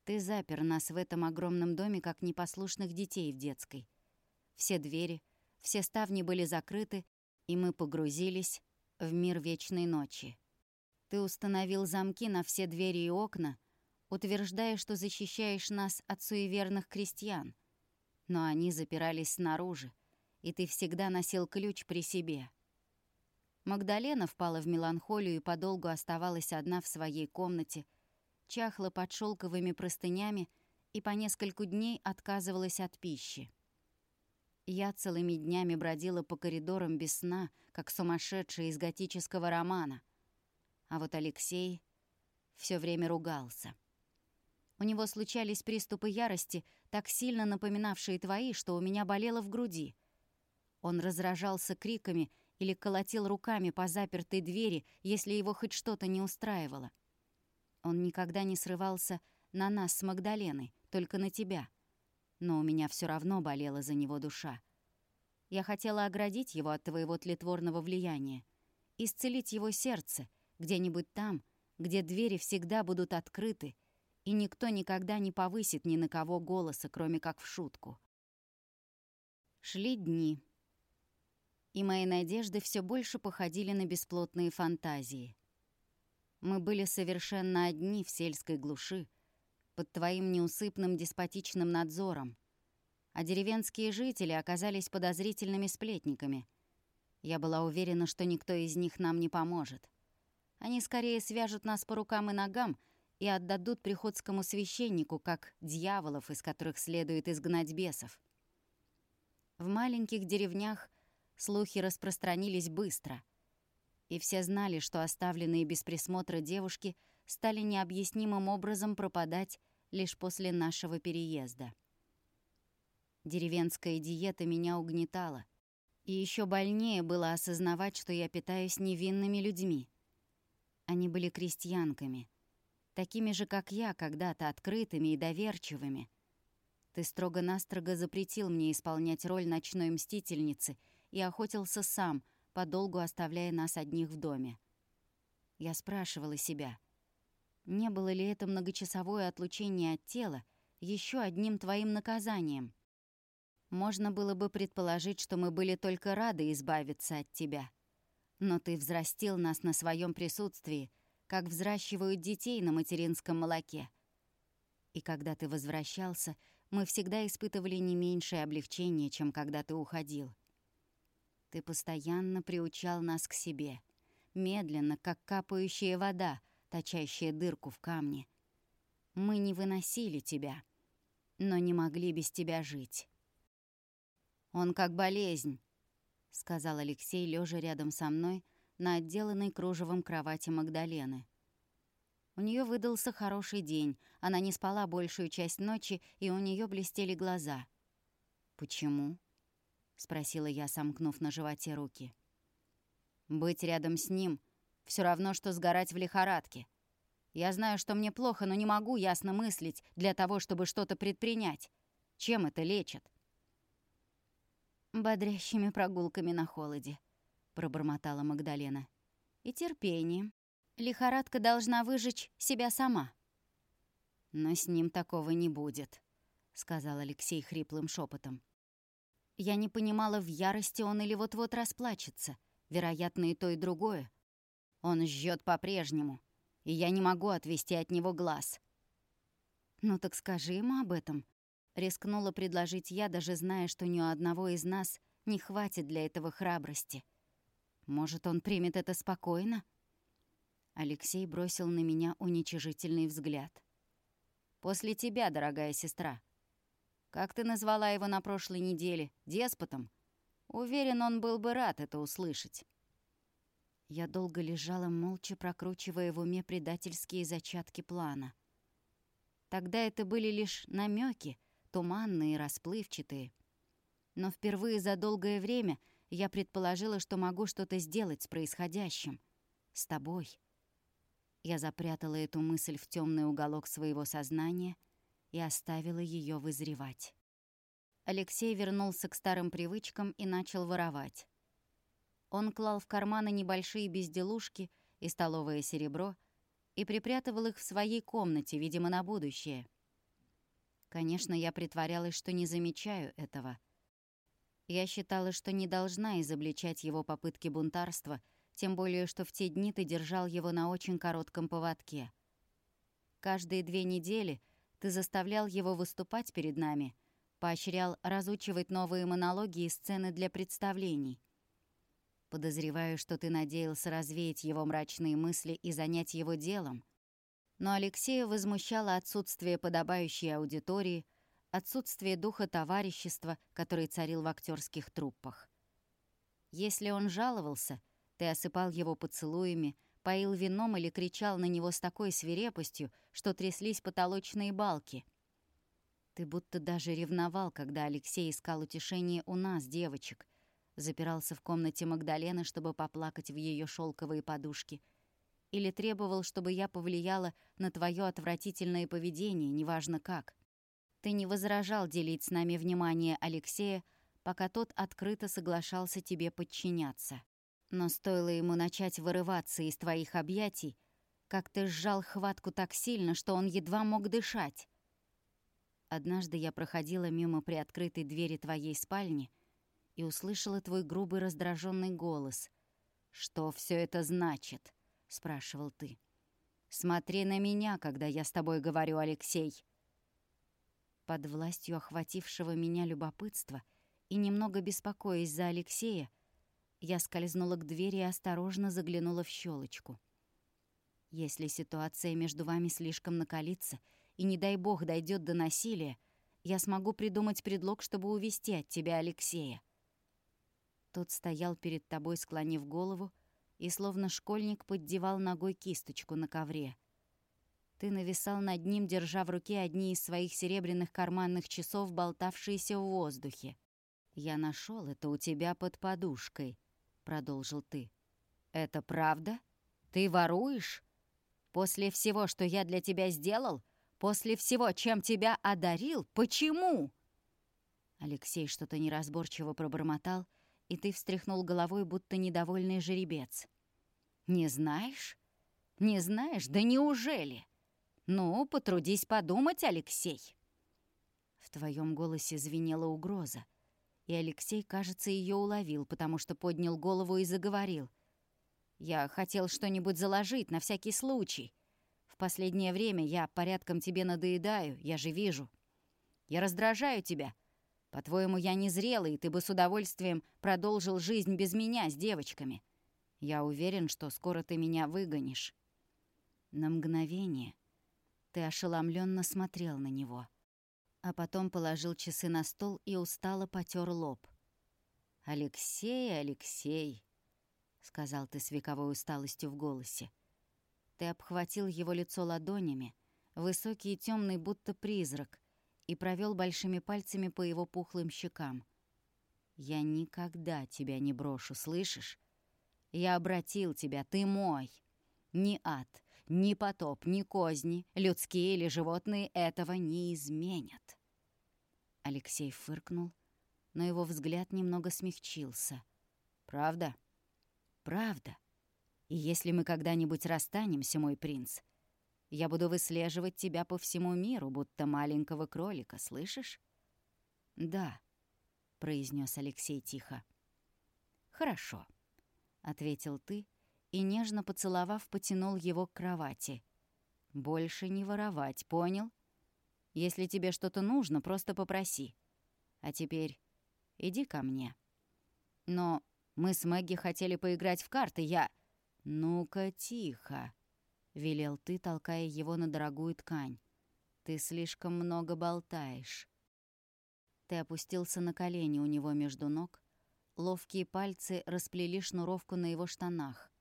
Ты запер нас в этом огромном доме, как непослушных детей в детской. Все двери, все ставни были закрыты, и мы погрузились в мир вечной ночи. Ты установил замки на все двери и окна, утверждая, что защищаешь нас от суеверных крестьян. Но они запирались снаружи, и ты всегда носил ключ при себе. Магдалена впала в меланхолию и подолгу оставалась одна в своей комнате — чахла под шелковыми простынями и по нескольку дней отказывалась от пищи. Я целыми днями бродила по коридорам без сна, как сумасшедшая из готического романа. А вот Алексей все время ругался. У него случались приступы ярости, так сильно напоминавшие твои, что у меня болело в груди. Он разражался криками или колотил руками по запертой двери, если его хоть что-то не устраивало. Он никогда не срывался на нас с Магдаленой, только на тебя. Но у меня все равно болела за него душа. Я хотела оградить его от твоего тлетворного влияния, исцелить его сердце где-нибудь там, где двери всегда будут открыты, и никто никогда не повысит ни на кого голоса, кроме как в шутку. Шли дни, и мои надежды все больше походили на бесплотные фантазии. Мы были совершенно одни в сельской глуши, под твоим неусыпным деспотичным надзором, а деревенские жители оказались подозрительными сплетниками. Я была уверена, что никто из них нам не поможет. Они скорее свяжут нас по рукам и ногам и отдадут приходскому священнику, как дьяволов, из которых следует изгнать бесов. В маленьких деревнях слухи распространились быстро, и все знали, что оставленные без присмотра девушки стали необъяснимым образом пропадать лишь после нашего переезда. Деревенская диета меня угнетала, и еще больнее было осознавать, что я питаюсь невинными людьми. Они были крестьянками, такими же, как я, когда-то открытыми и доверчивыми. Ты строго-настрого запретил мне исполнять роль ночной мстительницы и охотился сам, подолгу оставляя нас одних в доме. Я спрашивала себя, не было ли это многочасовое отлучение от тела еще одним твоим наказанием? Можно было бы предположить, что мы были только рады избавиться от тебя. Но ты взрастил нас на своем присутствии, как взращивают детей на материнском молоке. И когда ты возвращался, мы всегда испытывали не меньшее облегчение, чем когда ты уходил. Ты постоянно приучал нас к себе, медленно, как капающая вода, точащая дырку в камне. Мы не выносили тебя, но не могли без тебя жить. «Он как болезнь», — сказал Алексей, лежа рядом со мной на отделанной кружевом кровати Магдалены. У нее выдался хороший день, она не спала большую часть ночи, и у нее блестели глаза. «Почему?» — спросила я, сомкнув на животе руки. «Быть рядом с ним — все равно, что сгорать в лихорадке. Я знаю, что мне плохо, но не могу ясно мыслить для того, чтобы что-то предпринять. Чем это лечит?» «Бодрящими прогулками на холоде», — пробормотала Магдалена. «И терпением. Лихорадка должна выжечь себя сама». «Но с ним такого не будет», — сказал Алексей хриплым шепотом. Я не понимала, в ярости он или вот-вот расплачется. Вероятно, и то, и другое. Он жжет по-прежнему, и я не могу отвести от него глаз. «Ну так скажи ему об этом», Рискнула предложить я, даже зная, что ни у одного из нас не хватит для этого храбрости. Может, он примет это спокойно? Алексей бросил на меня уничижительный взгляд. «После тебя, дорогая сестра. Как ты назвала его на прошлой неделе? Деспотом? Уверен, он был бы рад это услышать». Я долго лежала, молча прокручивая в уме предательские зачатки плана. Тогда это были лишь намеки, туманные, расплывчатые. Но впервые за долгое время я предположила, что могу что-то сделать с происходящим. С тобой. Я запрятала эту мысль в темный уголок своего сознания и оставила ее вызревать. Алексей вернулся к старым привычкам и начал воровать. Он клал в карманы небольшие безделушки и столовое серебро и припрятывал их в своей комнате, видимо, на будущее — Конечно, я притворялась, что не замечаю этого. Я считала, что не должна изобличать его попытки бунтарства, тем более, что в те дни ты держал его на очень коротком поводке. Каждые две недели ты заставлял его выступать перед нами, поощрял разучивать новые монологи и сцены для представлений. Подозреваю, что ты надеялся развеять его мрачные мысли и занять его делом, но Алексея возмущало отсутствие подобающей аудитории, отсутствие духа товарищества, который царил в актерских труппах. Если он жаловался, ты осыпал его поцелуями, поил вином или кричал на него с такой свирепостью, что тряслись потолочные балки. Ты будто даже ревновал, когда Алексей искал утешение у нас, девочек, запирался в комнате Магдалены, чтобы поплакать в ее шелковые подушки — или требовал, чтобы я повлияла на твое отвратительное поведение, неважно как. Ты не возражал делить с нами внимание Алексея, пока тот открыто соглашался тебе подчиняться. Но стоило ему начать вырываться из твоих объятий, как ты сжал хватку так сильно, что он едва мог дышать. Однажды я проходила мимо приоткрытой двери твоей спальни и услышала твой грубый раздраженный голос. «Что все это значит?» — спрашивал ты. «Смотри на меня, когда я с тобой говорю, Алексей!» Под властью охватившего меня любопытства и немного беспокоясь за Алексея, я скользнула к двери и осторожно заглянула в щелочку. Если ситуация между вами слишком накалится, и, не дай бог, дойдет до насилия, я смогу придумать предлог, чтобы увести от тебя Алексея. Тот стоял перед тобой, склонив голову, и словно школьник поддевал ногой кисточку на ковре. Ты нависал над ним, держа в руке одни из своих серебряных карманных часов, болтавшиеся в воздухе. «Я нашел это у тебя под подушкой», — продолжил ты. «Это правда? Ты воруешь? После всего, что я для тебя сделал? После всего, чем тебя одарил? Почему?» Алексей что-то неразборчиво пробормотал, и ты встряхнул головой, будто недовольный жеребец. «Не знаешь? Не знаешь? Да неужели? Ну, потрудись подумать, Алексей!» В твоем голосе звенела угроза, и Алексей, кажется, ее уловил, потому что поднял голову и заговорил. «Я хотел что-нибудь заложить на всякий случай последнее время я порядком тебе надоедаю, я же вижу. Я раздражаю тебя. По-твоему, я незрелый, ты бы с удовольствием продолжил жизнь без меня с девочками. Я уверен, что скоро ты меня выгонишь». На мгновение ты ошеломленно смотрел на него, а потом положил часы на стол и устало потер лоб. «Алексей, Алексей», — сказал ты с вековой усталостью в голосе, ты обхватил его лицо ладонями, высокий и темный, будто призрак, и провел большими пальцами по его пухлым щекам. «Я никогда тебя не брошу, слышишь? Я обратил тебя, ты мой. Ни ад, ни потоп, ни козни, людские или животные этого не изменят». Алексей фыркнул, но его взгляд немного смягчился. «Правда? Правда?» И если мы когда-нибудь расстанемся, мой принц, я буду выслеживать тебя по всему миру, будто маленького кролика, слышишь?» «Да», — произнес Алексей тихо. «Хорошо», — ответил ты и, нежно поцеловав, потянул его к кровати. «Больше не воровать, понял? Если тебе что-то нужно, просто попроси. А теперь иди ко мне. Но мы с Мэгги хотели поиграть в карты, я...» «Ну-ка, тихо!» — велел ты, толкая его на дорогую ткань. «Ты слишком много болтаешь». Ты опустился на колени у него между ног. Ловкие пальцы расплели шнуровку на его штанах.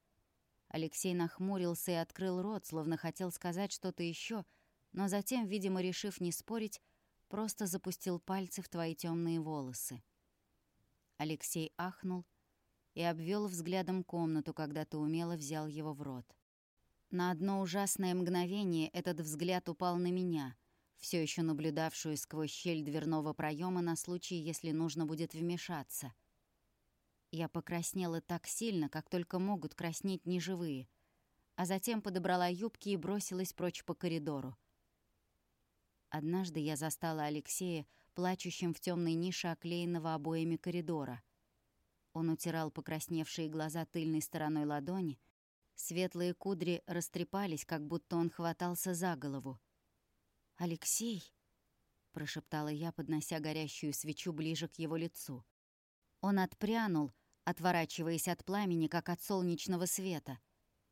Алексей нахмурился и открыл рот, словно хотел сказать что-то еще, но затем, видимо, решив не спорить, просто запустил пальцы в твои темные волосы. Алексей ахнул — и обвел взглядом комнату, когда ты умело взял его в рот. На одно ужасное мгновение этот взгляд упал на меня, все еще наблюдавшую сквозь щель дверного проема на случай, если нужно будет вмешаться. Я покраснела так сильно, как только могут краснеть неживые, а затем подобрала юбки и бросилась прочь по коридору. Однажды я застала Алексея, плачущим в темной нише оклеенного обоями коридора. Он утирал покрасневшие глаза тыльной стороной ладони. Светлые кудри растрепались, как будто он хватался за голову. «Алексей!» — прошептала я, поднося горящую свечу ближе к его лицу. Он отпрянул, отворачиваясь от пламени, как от солнечного света,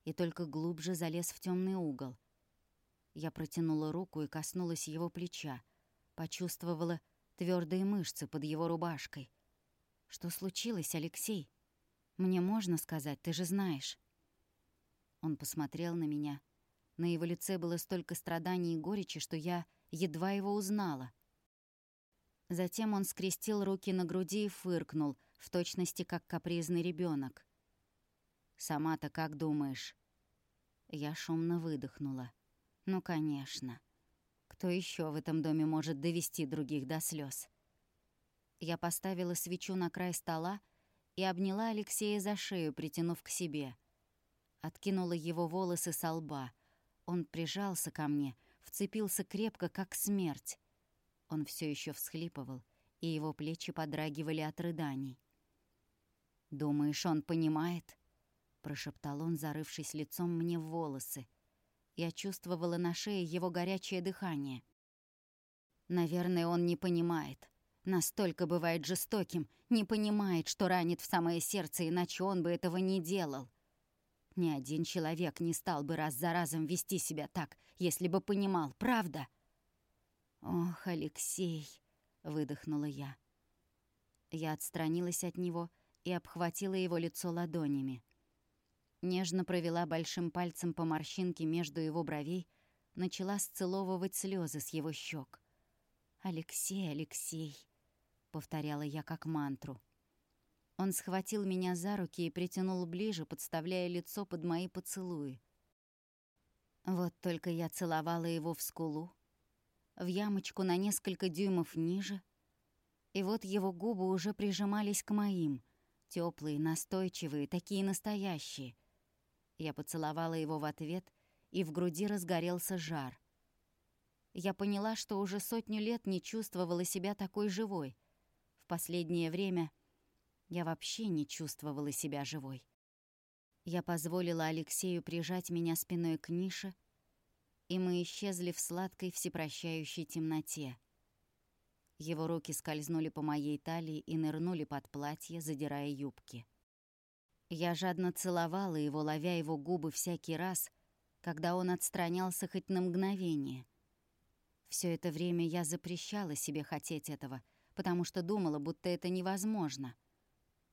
и только глубже залез в темный угол. Я протянула руку и коснулась его плеча, почувствовала твердые мышцы под его рубашкой. «Что случилось, Алексей? Мне можно сказать, ты же знаешь». Он посмотрел на меня. На его лице было столько страданий и горечи, что я едва его узнала. Затем он скрестил руки на груди и фыркнул, в точности как капризный ребенок. «Сама-то как думаешь?» Я шумно выдохнула. «Ну, конечно. Кто еще в этом доме может довести других до слез? Я поставила свечу на край стола и обняла Алексея за шею, притянув к себе. Откинула его волосы со лба. Он прижался ко мне, вцепился крепко, как смерть. Он все еще всхлипывал, и его плечи подрагивали от рыданий. «Думаешь, он понимает?» — прошептал он, зарывшись лицом мне в волосы. Я чувствовала на шее его горячее дыхание. «Наверное, он не понимает», Настолько бывает жестоким, не понимает, что ранит в самое сердце, иначе он бы этого не делал. Ни один человек не стал бы раз за разом вести себя так, если бы понимал, правда? «Ох, Алексей!» — выдохнула я. Я отстранилась от него и обхватила его лицо ладонями. Нежно провела большим пальцем по морщинке между его бровей, начала сцеловывать слезы с его щек. «Алексей, Алексей!» — повторяла я как мантру. Он схватил меня за руки и притянул ближе, подставляя лицо под мои поцелуи. Вот только я целовала его в скулу, в ямочку на несколько дюймов ниже, и вот его губы уже прижимались к моим, теплые, настойчивые, такие настоящие. Я поцеловала его в ответ, и в груди разгорелся жар. Я поняла, что уже сотню лет не чувствовала себя такой живой. В последнее время я вообще не чувствовала себя живой. Я позволила Алексею прижать меня спиной к нише, и мы исчезли в сладкой всепрощающей темноте. Его руки скользнули по моей талии и нырнули под платье, задирая юбки. Я жадно целовала его, ловя его губы всякий раз, когда он отстранялся хоть на мгновение. Все это время я запрещала себе хотеть этого, потому что думала, будто это невозможно —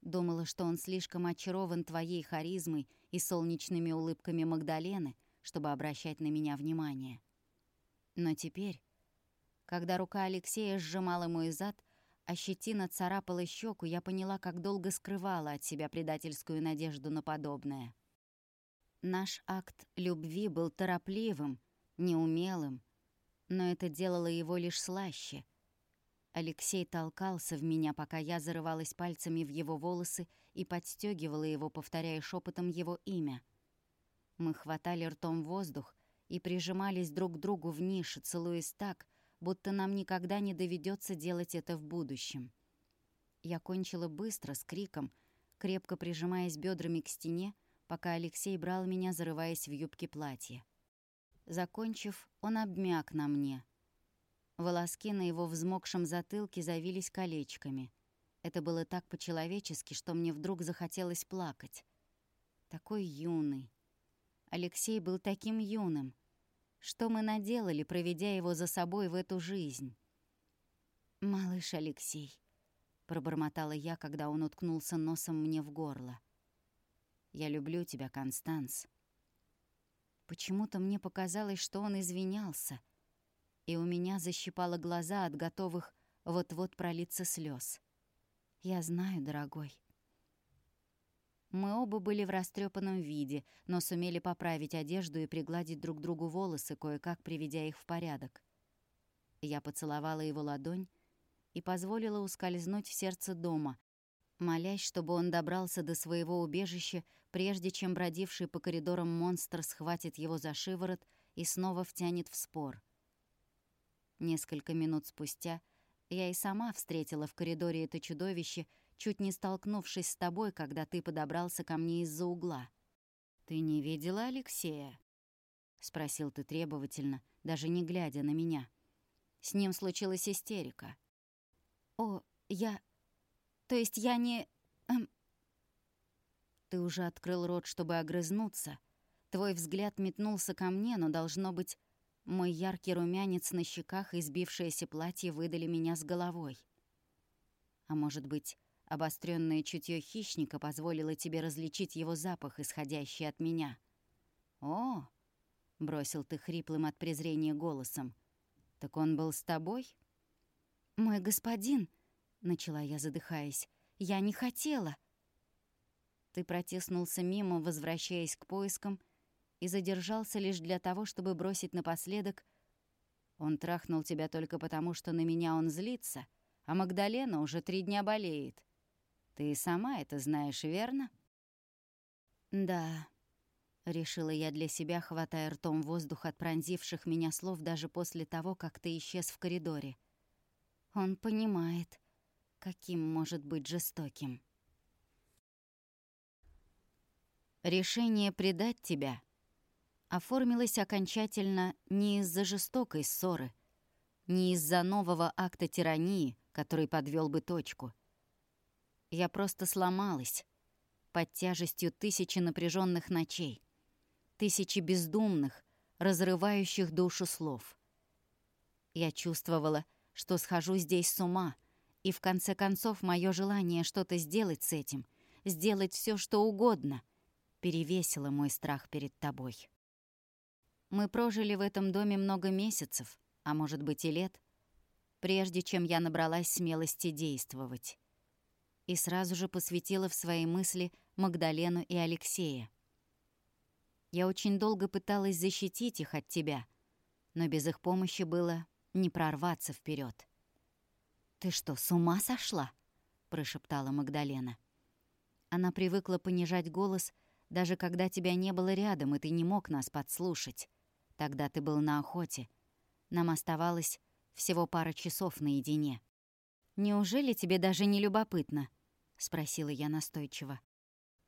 Думала, что он слишком очарован твоей харизмой и солнечными улыбками Магдалены, чтобы обращать на меня внимание. Но теперь, когда рука Алексея сжимала мой зад, а щетина царапала щеку, я поняла, как долго скрывала от себя предательскую надежду на подобное. Наш акт любви был торопливым, неумелым, но это делало его лишь слаще — Алексей толкался в меня, пока я зарывалась пальцами в его волосы и подстегивала его, повторяя шепотом его имя. Мы хватали ртом воздух и прижимались друг к другу в нише, целуясь так, будто нам никогда не доведется делать это в будущем. Я кончила быстро, с криком, крепко прижимаясь бедрами к стене, пока Алексей брал меня, зарываясь в юбке платья. Закончив, он обмяк на мне — Волоски на его взмокшем затылке завились колечками. Это было так по-человечески, что мне вдруг захотелось плакать. Такой юный. Алексей был таким юным. Что мы наделали, проведя его за собой в эту жизнь? «Малыш Алексей», — пробормотала я, когда он уткнулся носом мне в горло. «Я люблю тебя, Констанс». Почему-то мне показалось, что он извинялся — и у меня защипало глаза от готовых вот-вот пролиться слез. «Я знаю, дорогой». Мы оба были в растрепанном виде, но сумели поправить одежду и пригладить друг другу волосы, кое-как приведя их в порядок. Я поцеловала его ладонь и позволила ускользнуть в сердце дома, молясь, чтобы он добрался до своего убежища, прежде чем бродивший по коридорам монстр схватит его за шиворот и снова втянет в спор — Несколько минут спустя я и сама встретила в коридоре это чудовище, чуть не столкнувшись с тобой, когда ты подобрался ко мне из-за угла. «Ты не видела Алексея?» — спросил ты требовательно, даже не глядя на меня. С ним случилась истерика. «О, я... То есть я не... Эм... Ты уже открыл рот, чтобы огрызнуться. Твой взгляд метнулся ко мне, но, должно быть, мой яркий румянец на щеках и сбившееся платье выдали меня с головой. А может быть, обостренное чутье хищника позволило тебе различить его запах, исходящий от меня? «О!» — бросил ты хриплым от презрения голосом. «Так он был с тобой?» «Мой господин!» — начала я, задыхаясь. «Я не хотела!» Ты протиснулся мимо, возвращаясь к поискам — и задержался лишь для того, чтобы бросить напоследок «Он трахнул тебя только потому, что на меня он злится, а Магдалена уже три дня болеет. Ты сама это знаешь, верно?» «Да», — решила я для себя, хватая ртом воздух от пронзивших меня слов даже после того, как ты исчез в коридоре. «Он понимает, каким может быть жестоким». Решение предать тебя оформилась окончательно не из-за жестокой ссоры, не из-за нового акта тирании, который подвел бы точку. Я просто сломалась, под тяжестью тысячи напряженных ночей, тысячи бездумных, разрывающих душу слов. Я чувствовала, что схожу здесь с ума, и в конце концов мое желание что-то сделать с этим, сделать все, что угодно, перевесило мой страх перед тобой. Мы прожили в этом доме много месяцев, а может быть и лет, прежде чем я набралась смелости действовать. И сразу же посвятила в свои мысли Магдалену и Алексея. Я очень долго пыталась защитить их от тебя, но без их помощи было не прорваться вперед. «Ты что, с ума сошла?» — прошептала Магдалена. Она привыкла понижать голос, даже когда тебя не было рядом, и ты не мог нас подслушать. Тогда ты был на охоте. Нам оставалось всего пара часов наедине. «Неужели тебе даже не любопытно?» — спросила я настойчиво.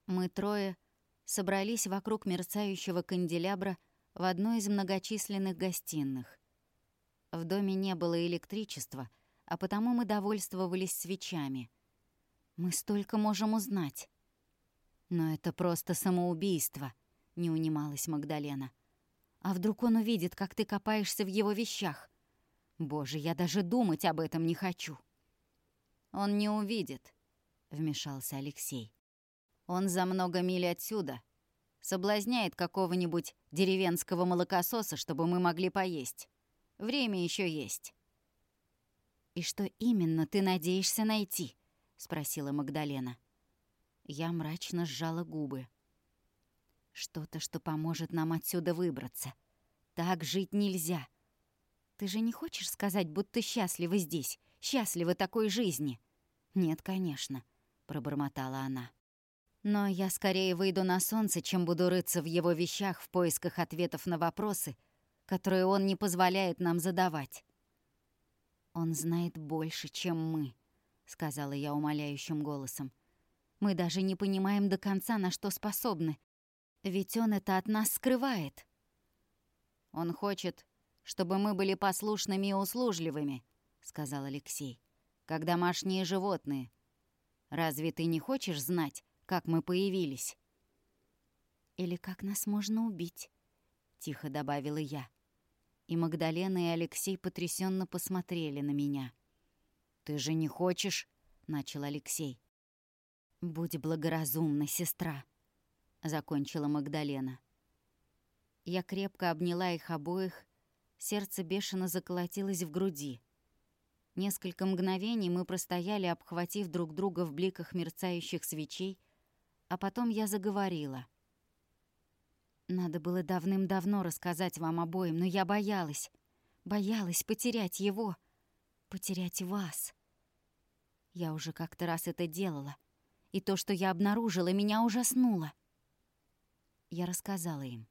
Мы трое собрались вокруг мерцающего канделябра в одной из многочисленных гостиных. В доме не было электричества, а потому мы довольствовались свечами. Мы столько можем узнать. Но это просто самоубийство, не унималась Магдалена. А вдруг он увидит, как ты копаешься в его вещах? Боже, я даже думать об этом не хочу. Он не увидит, вмешался Алексей. Он за много миль отсюда. Соблазняет какого-нибудь деревенского молокососа, чтобы мы могли поесть. Время еще есть. «И что именно ты надеешься найти?» — спросила Магдалена. Я мрачно сжала губы. «Что-то, что поможет нам отсюда выбраться. Так жить нельзя. Ты же не хочешь сказать, будто счастлива здесь, счастлива такой жизни?» «Нет, конечно», — пробормотала она. «Но я скорее выйду на солнце, чем буду рыться в его вещах в поисках ответов на вопросы, которые он не позволяет нам задавать». «Он знает больше, чем мы», — сказала я умоляющим голосом. «Мы даже не понимаем до конца, на что способны. Ведь он это от нас скрывает». «Он хочет, чтобы мы были послушными и услужливыми», — сказал Алексей, «как домашние животные. Разве ты не хочешь знать, как мы появились?» «Или как нас можно убить?» — тихо добавила я. И Магдалена и Алексей потрясенно посмотрели на меня. «Ты же не хочешь?» — начал Алексей. «Будь благоразумна, сестра», — закончила Магдалена. Я крепко обняла их обоих, сердце бешено заколотилось в груди. Несколько мгновений мы простояли, обхватив друг друга в бликах мерцающих свечей, а потом я заговорила — надо было давным-давно рассказать вам обоим, но я боялась. Боялась потерять его, потерять вас. Я уже как-то раз это делала, и то, что я обнаружила, меня ужаснуло. Я рассказала им.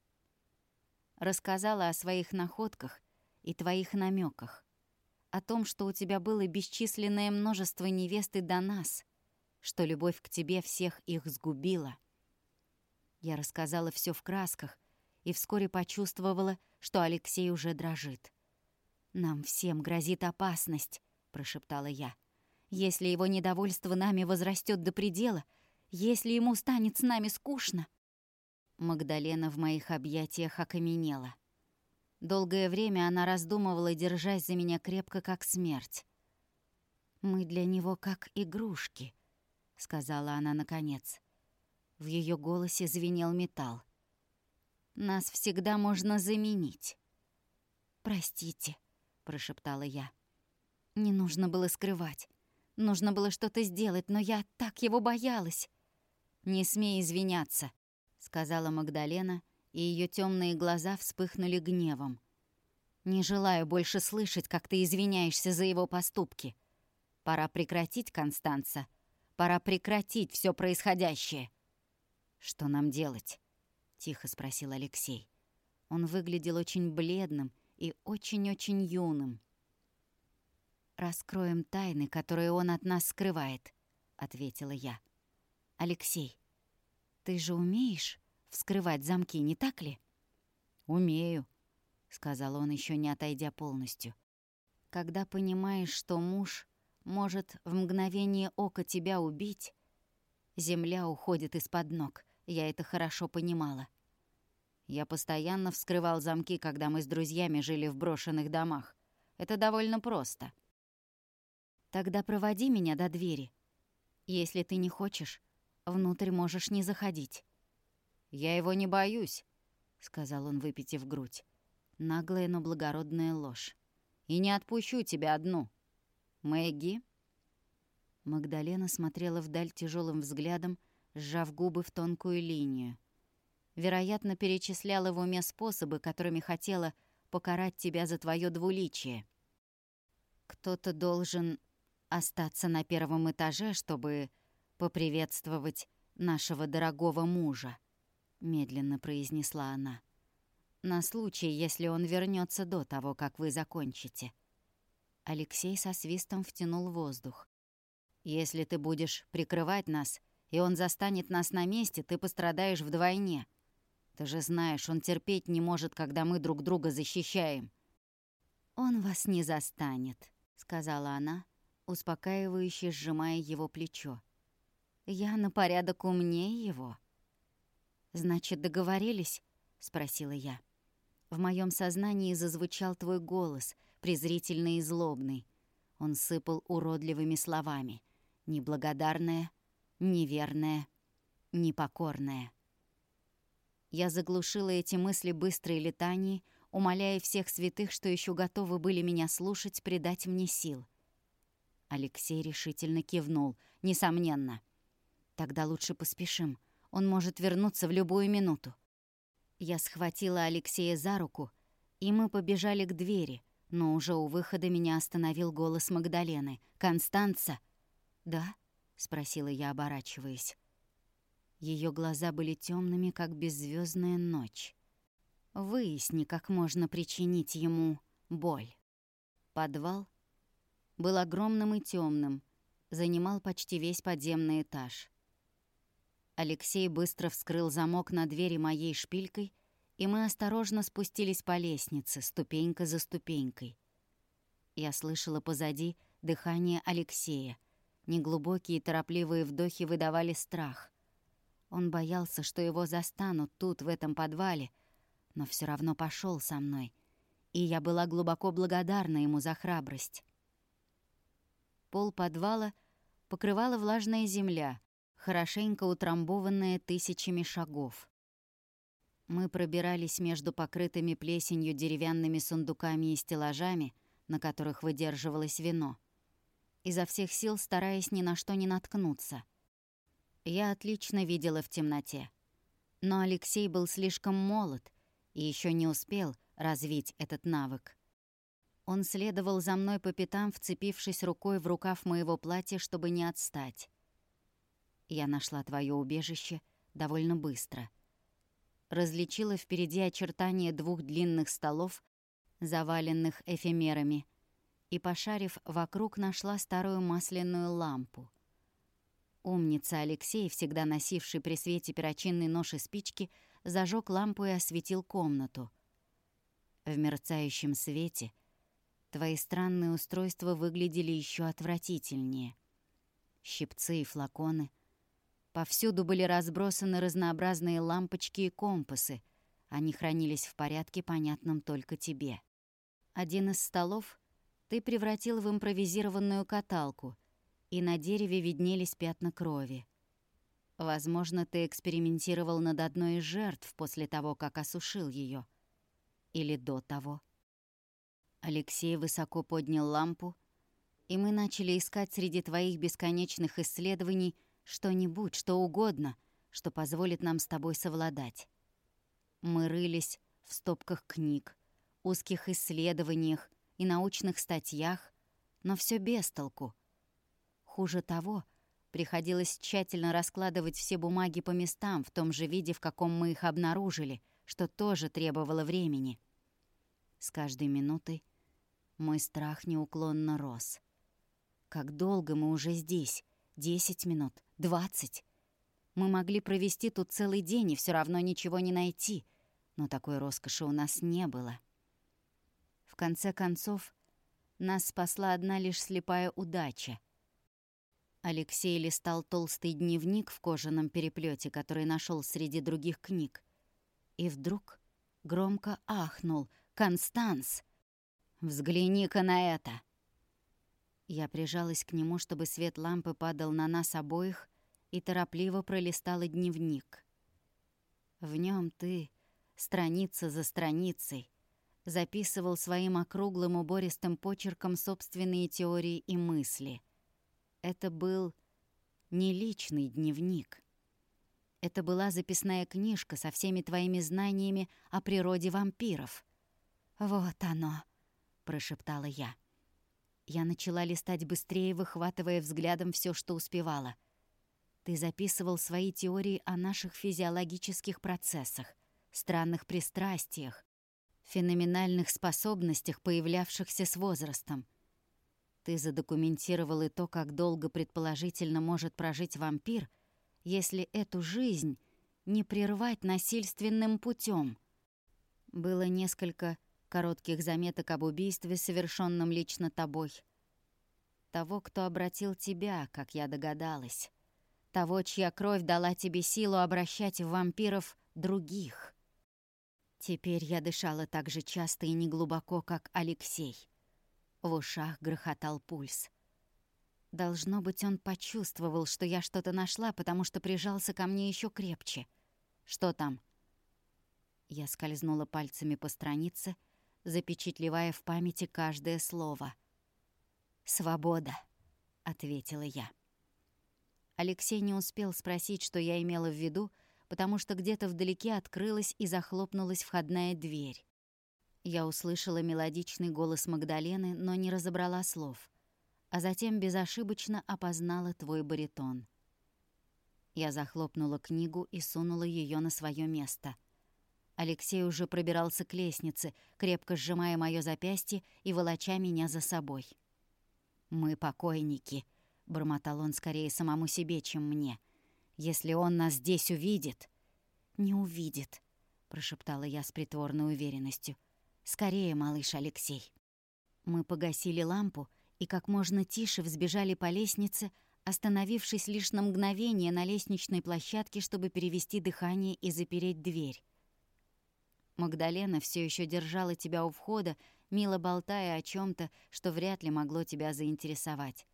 Рассказала о своих находках и твоих намеках, о том, что у тебя было бесчисленное множество невесты до нас, что любовь к тебе всех их сгубила — я рассказала все в красках и вскоре почувствовала, что Алексей уже дрожит. «Нам всем грозит опасность», — прошептала я. «Если его недовольство нами возрастет до предела, если ему станет с нами скучно...» Магдалена в моих объятиях окаменела. Долгое время она раздумывала, держась за меня крепко, как смерть. «Мы для него как игрушки», — сказала она наконец. В ее голосе звенел металл. «Нас всегда можно заменить». «Простите», — прошептала я. «Не нужно было скрывать. Нужно было что-то сделать, но я так его боялась». «Не смей извиняться», — сказала Магдалена, и ее темные глаза вспыхнули гневом. «Не желаю больше слышать, как ты извиняешься за его поступки. Пора прекратить, Констанца. Пора прекратить все происходящее. «Что нам делать?» — тихо спросил Алексей. Он выглядел очень бледным и очень-очень юным. «Раскроем тайны, которые он от нас скрывает», — ответила я. «Алексей, ты же умеешь вскрывать замки, не так ли?» «Умею», — сказал он, еще не отойдя полностью. «Когда понимаешь, что муж может в мгновение ока тебя убить, Земля уходит из-под ног. Я это хорошо понимала. Я постоянно вскрывал замки, когда мы с друзьями жили в брошенных домах. Это довольно просто. Тогда проводи меня до двери. Если ты не хочешь, внутрь можешь не заходить. Я его не боюсь, сказал он, выпитив грудь. Наглая, но благородная ложь. И не отпущу тебя одну. Мэгги? Магдалена смотрела вдаль тяжелым взглядом, сжав губы в тонкую линию. Вероятно, перечисляла в уме способы, которыми хотела покарать тебя за твое двуличие. Кто-то должен остаться на первом этаже, чтобы поприветствовать нашего дорогого мужа, медленно произнесла она. На случай, если он вернется до того, как вы закончите. Алексей со свистом втянул воздух. Если ты будешь прикрывать нас, и он застанет нас на месте, ты пострадаешь вдвойне. Ты же знаешь, он терпеть не может, когда мы друг друга защищаем. Он вас не застанет, сказала она, успокаивающе сжимая его плечо. Я на порядок умнее его. Значит, договорились? спросила я. В моем сознании зазвучал твой голос, презрительный и злобный. Он сыпал уродливыми словами: неблагодарная, неверная, непокорная. Я заглушила эти мысли быстрой летанией, умоляя всех святых, что еще готовы были меня слушать, придать мне сил. Алексей решительно кивнул. «Несомненно. Тогда лучше поспешим. Он может вернуться в любую минуту». Я схватила Алексея за руку, и мы побежали к двери, но уже у выхода меня остановил голос Магдалены. «Констанца!» «Да?» — спросила я, оборачиваясь. Ее глаза были темными, как беззвездная ночь. Выясни, как можно причинить ему боль. Подвал был огромным и темным, занимал почти весь подземный этаж. Алексей быстро вскрыл замок на двери моей шпилькой, и мы осторожно спустились по лестнице, ступенька за ступенькой. Я слышала позади дыхание Алексея. Неглубокие торопливые вдохи выдавали страх. Он боялся, что его застанут тут, в этом подвале, но все равно пошел со мной, и я была глубоко благодарна ему за храбрость. Пол подвала покрывала влажная земля, хорошенько утрамбованная тысячами шагов. Мы пробирались между покрытыми плесенью деревянными сундуками и стеллажами, на которых выдерживалось вино, изо всех сил стараясь ни на что не наткнуться — я отлично видела в темноте. Но Алексей был слишком молод и еще не успел развить этот навык. Он следовал за мной по пятам, вцепившись рукой в рукав моего платья, чтобы не отстать. Я нашла твое убежище довольно быстро. Различила впереди очертания двух длинных столов, заваленных эфемерами, и, пошарив вокруг, нашла старую масляную лампу. Умница Алексей, всегда носивший при свете перочинный нож и спички, зажег лампу и осветил комнату. В мерцающем свете твои странные устройства выглядели еще отвратительнее. Щипцы и флаконы. Повсюду были разбросаны разнообразные лампочки и компасы. Они хранились в порядке, понятном только тебе. Один из столов ты превратил в импровизированную каталку — и на дереве виднелись пятна крови. Возможно, ты экспериментировал над одной из жертв после того, как осушил ее, Или до того. Алексей высоко поднял лампу, и мы начали искать среди твоих бесконечных исследований что-нибудь, что угодно, что позволит нам с тобой совладать. Мы рылись в стопках книг, узких исследованиях и научных статьях, но все без толку — Хуже того, приходилось тщательно раскладывать все бумаги по местам в том же виде, в каком мы их обнаружили, что тоже требовало времени. С каждой минутой мой страх неуклонно рос. Как долго мы уже здесь? Десять минут? Двадцать? Мы могли провести тут целый день и все равно ничего не найти, но такой роскоши у нас не было. В конце концов, нас спасла одна лишь слепая удача. Алексей листал толстый дневник в кожаном переплете, который нашел среди других книг. И вдруг громко ахнул. «Констанс! Взгляни-ка на это!» Я прижалась к нему, чтобы свет лампы падал на нас обоих, и торопливо пролистала дневник. В нем ты, страница за страницей, записывал своим округлым убористым почерком собственные теории и мысли. Это был не личный дневник. Это была записная книжка со всеми твоими знаниями о природе вампиров. «Вот оно», — прошептала я. Я начала листать быстрее, выхватывая взглядом все, что успевала. Ты записывал свои теории о наших физиологических процессах, странных пристрастиях, феноменальных способностях, появлявшихся с возрастом. Ты задокументировал и то, как долго предположительно может прожить вампир, если эту жизнь не прервать насильственным путем. Было несколько коротких заметок об убийстве, совершенном лично тобой. Того, кто обратил тебя, как я догадалась. Того, чья кровь дала тебе силу обращать в вампиров других. Теперь я дышала так же часто и неглубоко, как Алексей. В ушах грохотал пульс. Должно быть, он почувствовал, что я что-то нашла, потому что прижался ко мне еще крепче. «Что там?» Я скользнула пальцами по странице, запечатлевая в памяти каждое слово. «Свобода», — ответила я. Алексей не успел спросить, что я имела в виду, потому что где-то вдалеке открылась и захлопнулась входная дверь. Я услышала мелодичный голос Магдалены, но не разобрала слов, а затем безошибочно опознала твой баритон. Я захлопнула книгу и сунула ее на свое место — Алексей уже пробирался к лестнице, крепко сжимая моё запястье и волоча меня за собой. «Мы покойники», — бормотал он скорее самому себе, чем мне. «Если он нас здесь увидит...» «Не увидит», — прошептала я с притворной уверенностью. «Скорее, малыш Алексей». Мы погасили лампу и как можно тише взбежали по лестнице, остановившись лишь на мгновение на лестничной площадке, чтобы перевести дыхание и запереть дверь. Магдалена все еще держала тебя у входа, мило болтая о чем то что вряд ли могло тебя заинтересовать.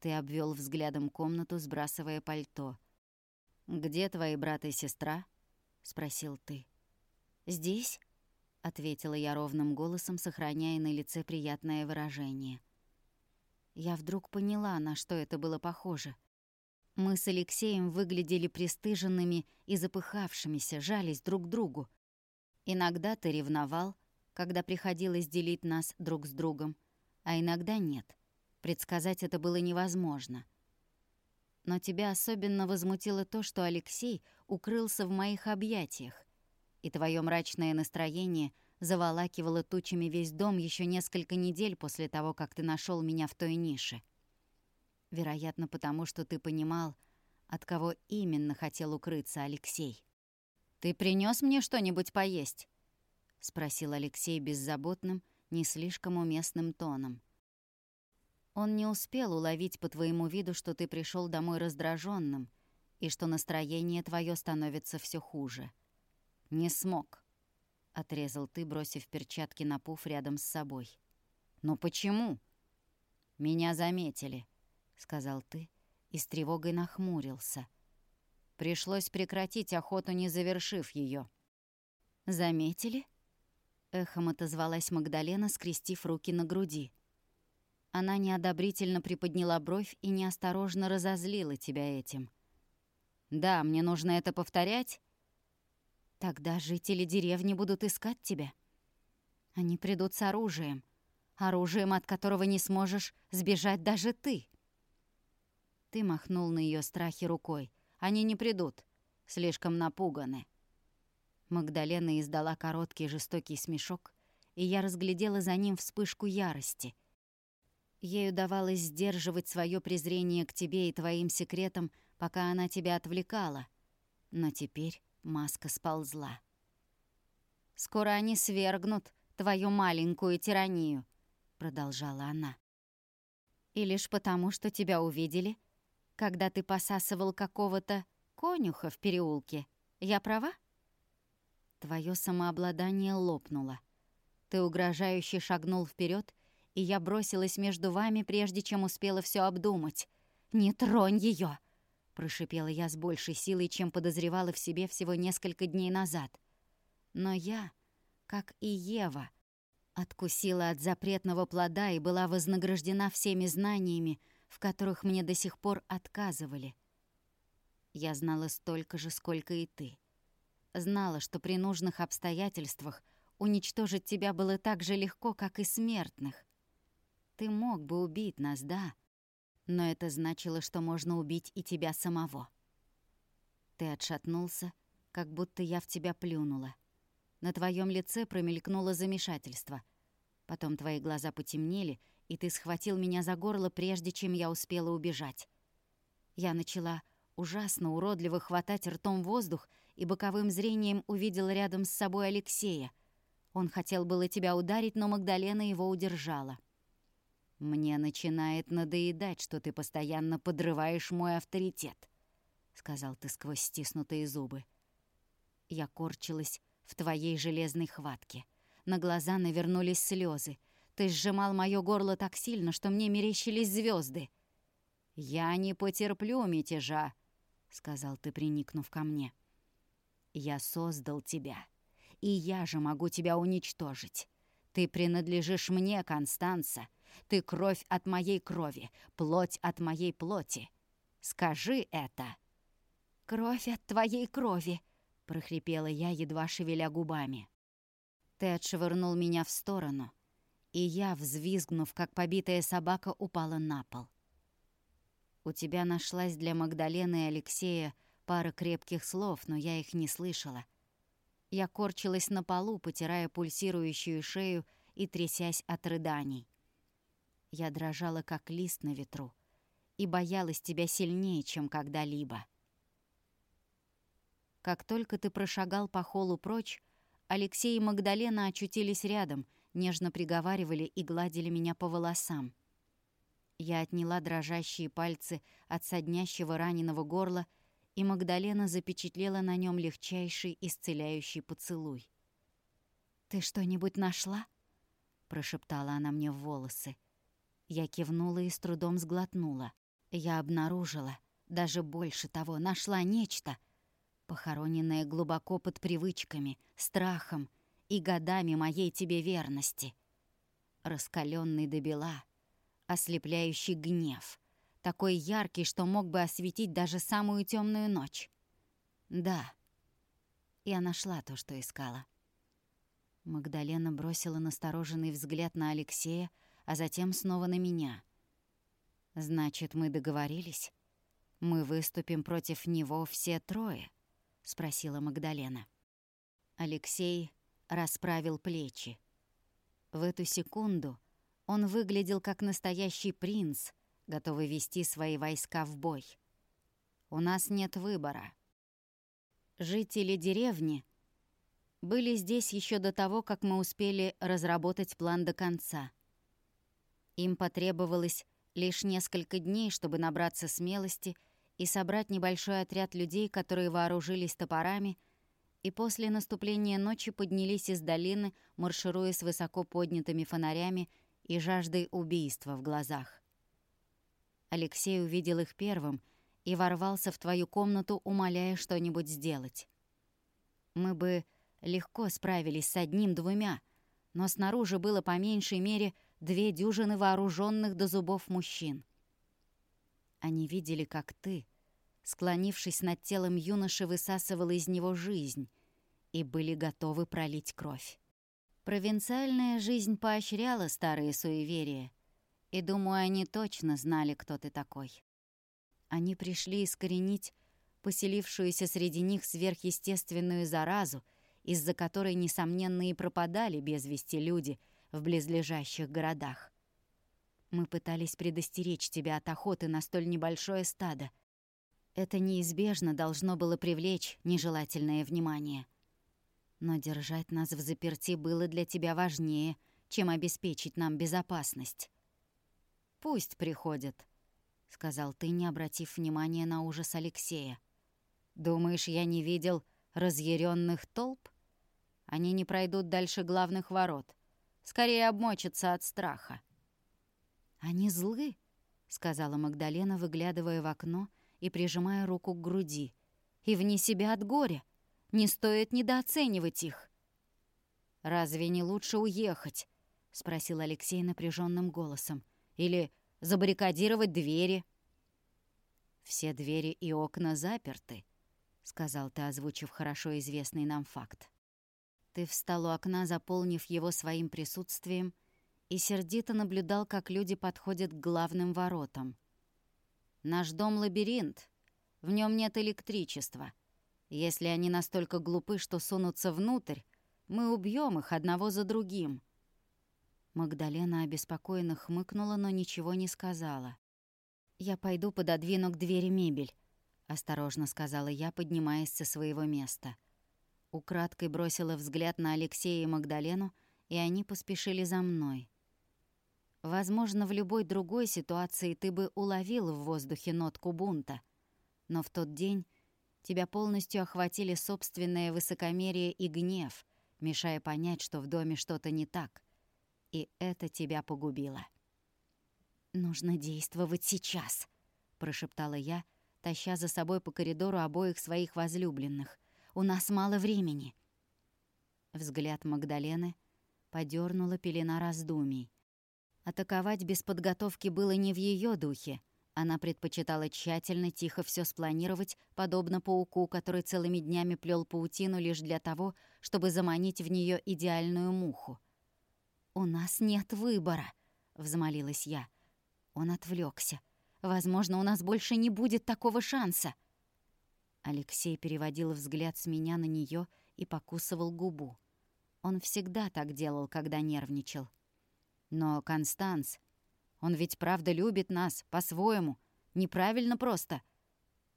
Ты обвел взглядом комнату, сбрасывая пальто. «Где твои брат и сестра?» — спросил ты. «Здесь?» — ответила я ровным голосом, сохраняя на лице приятное выражение. Я вдруг поняла, на что это было похоже. Мы с Алексеем выглядели пристыженными и запыхавшимися, жались друг к другу. Иногда ты ревновал, когда приходилось делить нас друг с другом, а иногда нет. Предсказать это было невозможно. Но тебя особенно возмутило то, что Алексей укрылся в моих объятиях, и твое мрачное настроение заволакивало тучами весь дом еще несколько недель после того, как ты нашел меня в той нише. Вероятно, потому что ты понимал, от кого именно хотел укрыться Алексей. «Ты принес мне что-нибудь поесть?» — спросил Алексей беззаботным, не слишком уместным тоном. Он не успел уловить по твоему виду, что ты пришел домой раздраженным и что настроение твое становится все хуже. «Не смог», — отрезал ты, бросив перчатки на пуф рядом с собой. «Но почему?» «Меня заметили», — сказал ты и с тревогой нахмурился — Пришлось прекратить охоту, не завершив ее. «Заметили?» — эхом отозвалась Магдалена, скрестив руки на груди. Она неодобрительно приподняла бровь и неосторожно разозлила тебя этим. «Да, мне нужно это повторять?» «Тогда жители деревни будут искать тебя. Они придут с оружием, оружием, от которого не сможешь сбежать даже ты». Ты махнул на ее страхи рукой. Они не придут. Слишком напуганы». Магдалена издала короткий жестокий смешок, и я разглядела за ним вспышку ярости. Ей удавалось сдерживать свое презрение к тебе и твоим секретам, пока она тебя отвлекала. Но теперь маска сползла. «Скоро они свергнут твою маленькую тиранию», — продолжала она. И лишь потому, что тебя увидели, когда ты посасывал какого-то конюха в переулке. Я права? Твое самообладание лопнуло. Ты угрожающе шагнул вперед, и я бросилась между вами, прежде чем успела все обдумать. «Не тронь ее! прошипела я с большей силой, чем подозревала в себе всего несколько дней назад. Но я, как и Ева, откусила от запретного плода и была вознаграждена всеми знаниями, в которых мне до сих пор отказывали. Я знала столько же, сколько и ты. Знала, что при нужных обстоятельствах уничтожить тебя было так же легко, как и смертных. Ты мог бы убить нас, да, но это значило, что можно убить и тебя самого. Ты отшатнулся, как будто я в тебя плюнула. На твоем лице промелькнуло замешательство. Потом твои глаза потемнели, и ты схватил меня за горло, прежде чем я успела убежать. Я начала ужасно уродливо хватать ртом воздух и боковым зрением увидела рядом с собой Алексея. Он хотел было тебя ударить, но Магдалена его удержала. «Мне начинает надоедать, что ты постоянно подрываешь мой авторитет», — сказал ты сквозь стиснутые зубы. Я корчилась в твоей железной хватке. На глаза навернулись слезы. Ты сжимал моё горло так сильно, что мне мерещились звезды. «Я не потерплю мятежа», — сказал ты, приникнув ко мне. «Я создал тебя, и я же могу тебя уничтожить. Ты принадлежишь мне, Констанца, ты кровь от моей крови, плоть от моей плоти. Скажи это!» «Кровь от твоей крови!» — прохрипела я, едва шевеля губами. Ты отшвырнул меня в сторону, и я, взвизгнув, как побитая собака, упала на пол. У тебя нашлась для Магдалены и Алексея пара крепких слов, но я их не слышала. Я корчилась на полу, потирая пульсирующую шею и трясясь от рыданий. Я дрожала, как лист на ветру, и боялась тебя сильнее, чем когда-либо. Как только ты прошагал по холу прочь, Алексей и Магдалена очутились рядом, нежно приговаривали и гладили меня по волосам. Я отняла дрожащие пальцы от соднящего раненого горла, и Магдалена запечатлела на нем легчайший исцеляющий поцелуй. «Ты что-нибудь нашла?» — прошептала она мне в волосы. Я кивнула и с трудом сглотнула. Я обнаружила, даже больше того, нашла нечто, похороненное глубоко под привычками, страхом и годами моей тебе верности. Раскаленный до бела, ослепляющий гнев, такой яркий, что мог бы осветить даже самую темную ночь. Да, я нашла то, что искала. Магдалена бросила настороженный взгляд на Алексея, а затем снова на меня. «Значит, мы договорились? Мы выступим против него все трое?» — спросила Магдалена. Алексей расправил плечи. В эту секунду он выглядел как настоящий принц, готовый вести свои войска в бой. «У нас нет выбора». Жители деревни были здесь еще до того, как мы успели разработать план до конца. Им потребовалось лишь несколько дней, чтобы набраться смелости и собрать небольшой отряд людей, которые вооружились топорами, и после наступления ночи поднялись из долины, маршируя с высоко поднятыми фонарями и жаждой убийства в глазах. Алексей увидел их первым и ворвался в твою комнату, умоляя что-нибудь сделать. Мы бы легко справились с одним-двумя, но снаружи было по меньшей мере две дюжины вооруженных до зубов мужчин. Они видели, как ты, склонившись над телом юноши, высасывала из него жизнь и были готовы пролить кровь. Провинциальная жизнь поощряла старые суеверия, и, думаю, они точно знали, кто ты такой. Они пришли искоренить поселившуюся среди них сверхъестественную заразу, из-за которой, несомненно, и пропадали без вести люди — в близлежащих городах. Мы пытались предостеречь тебя от охоты на столь небольшое стадо. Это неизбежно должно было привлечь нежелательное внимание. Но держать нас в заперти было для тебя важнее, чем обеспечить нам безопасность. Пусть приходят, сказал ты, не обратив внимания на ужас Алексея. Думаешь, я не видел разъяренных толп? Они не пройдут дальше главных ворот. Скорее обмочатся от страха. Они злы, сказала Магдалена, выглядывая в окно и прижимая руку к груди. И вне себя от горя. Не стоит недооценивать их. Разве не лучше уехать? спросил Алексей напряженным голосом. Или забаррикадировать двери? Все двери и окна заперты, сказал ты, озвучив хорошо известный нам факт. Ты встал у окна, заполнив его своим присутствием, и сердито наблюдал, как люди подходят к главным воротам. «Наш дом — лабиринт. В нем нет электричества. Если они настолько глупы, что сунутся внутрь, мы убьем их одного за другим». Магдалена обеспокоенно хмыкнула, но ничего не сказала. «Я пойду пододвину к двери мебель», — осторожно сказала я, поднимаясь со своего места. Украдкой бросила взгляд на Алексея и Магдалену, и они поспешили за мной. Возможно, в любой другой ситуации ты бы уловил в воздухе нотку бунта, но в тот день тебя полностью охватили собственное высокомерие и гнев, мешая понять, что в доме что-то не так. И это тебя погубило. «Нужно действовать сейчас», — прошептала я, таща за собой по коридору обоих своих возлюбленных. «У нас мало времени». Взгляд Магдалены подернула пелена раздумий. Атаковать без подготовки было не в ее духе. Она предпочитала тщательно, тихо все спланировать, подобно пауку, который целыми днями плел паутину лишь для того, чтобы заманить в нее идеальную муху. «У нас нет выбора», — взмолилась я. Он отвлекся. «Возможно, у нас больше не будет такого шанса». Алексей переводил взгляд с меня на нее и покусывал губу. Он всегда так делал, когда нервничал. Но Констанс, он ведь правда любит нас, по-своему. Неправильно просто.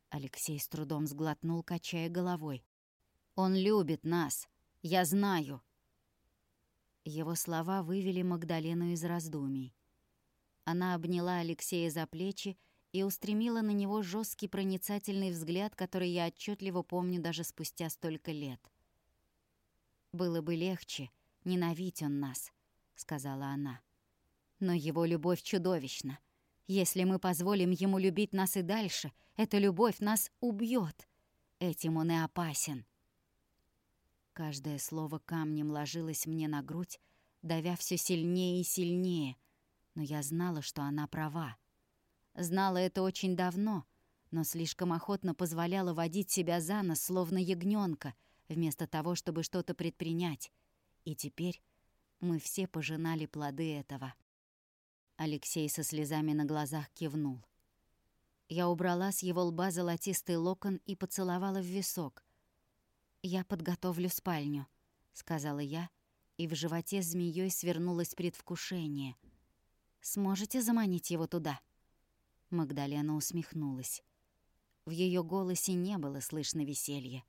Алексей с трудом сглотнул, качая головой. Он любит нас. Я знаю. Его слова вывели Магдалену из раздумий. Она обняла Алексея за плечи и устремила на него жесткий проницательный взгляд, который я отчетливо помню даже спустя столько лет. «Было бы легче, ненавидь он нас», сказала она. Но его любовь чудовищна. Если мы позволим ему любить нас и дальше, эта любовь нас убьет. Этим он и опасен. Каждое слово камнем ложилось мне на грудь, давя все сильнее и сильнее, но я знала, что она права. Знала это очень давно, но слишком охотно позволяла водить себя за нос, словно ягненка, вместо того, чтобы что-то предпринять. И теперь мы все пожинали плоды этого. Алексей со слезами на глазах кивнул. Я убрала с его лба золотистый локон и поцеловала в висок. «Я подготовлю спальню», — сказала я, и в животе змеей свернулось предвкушение. «Сможете заманить его туда?» Магдалена усмехнулась. В ее голосе не было слышно веселья.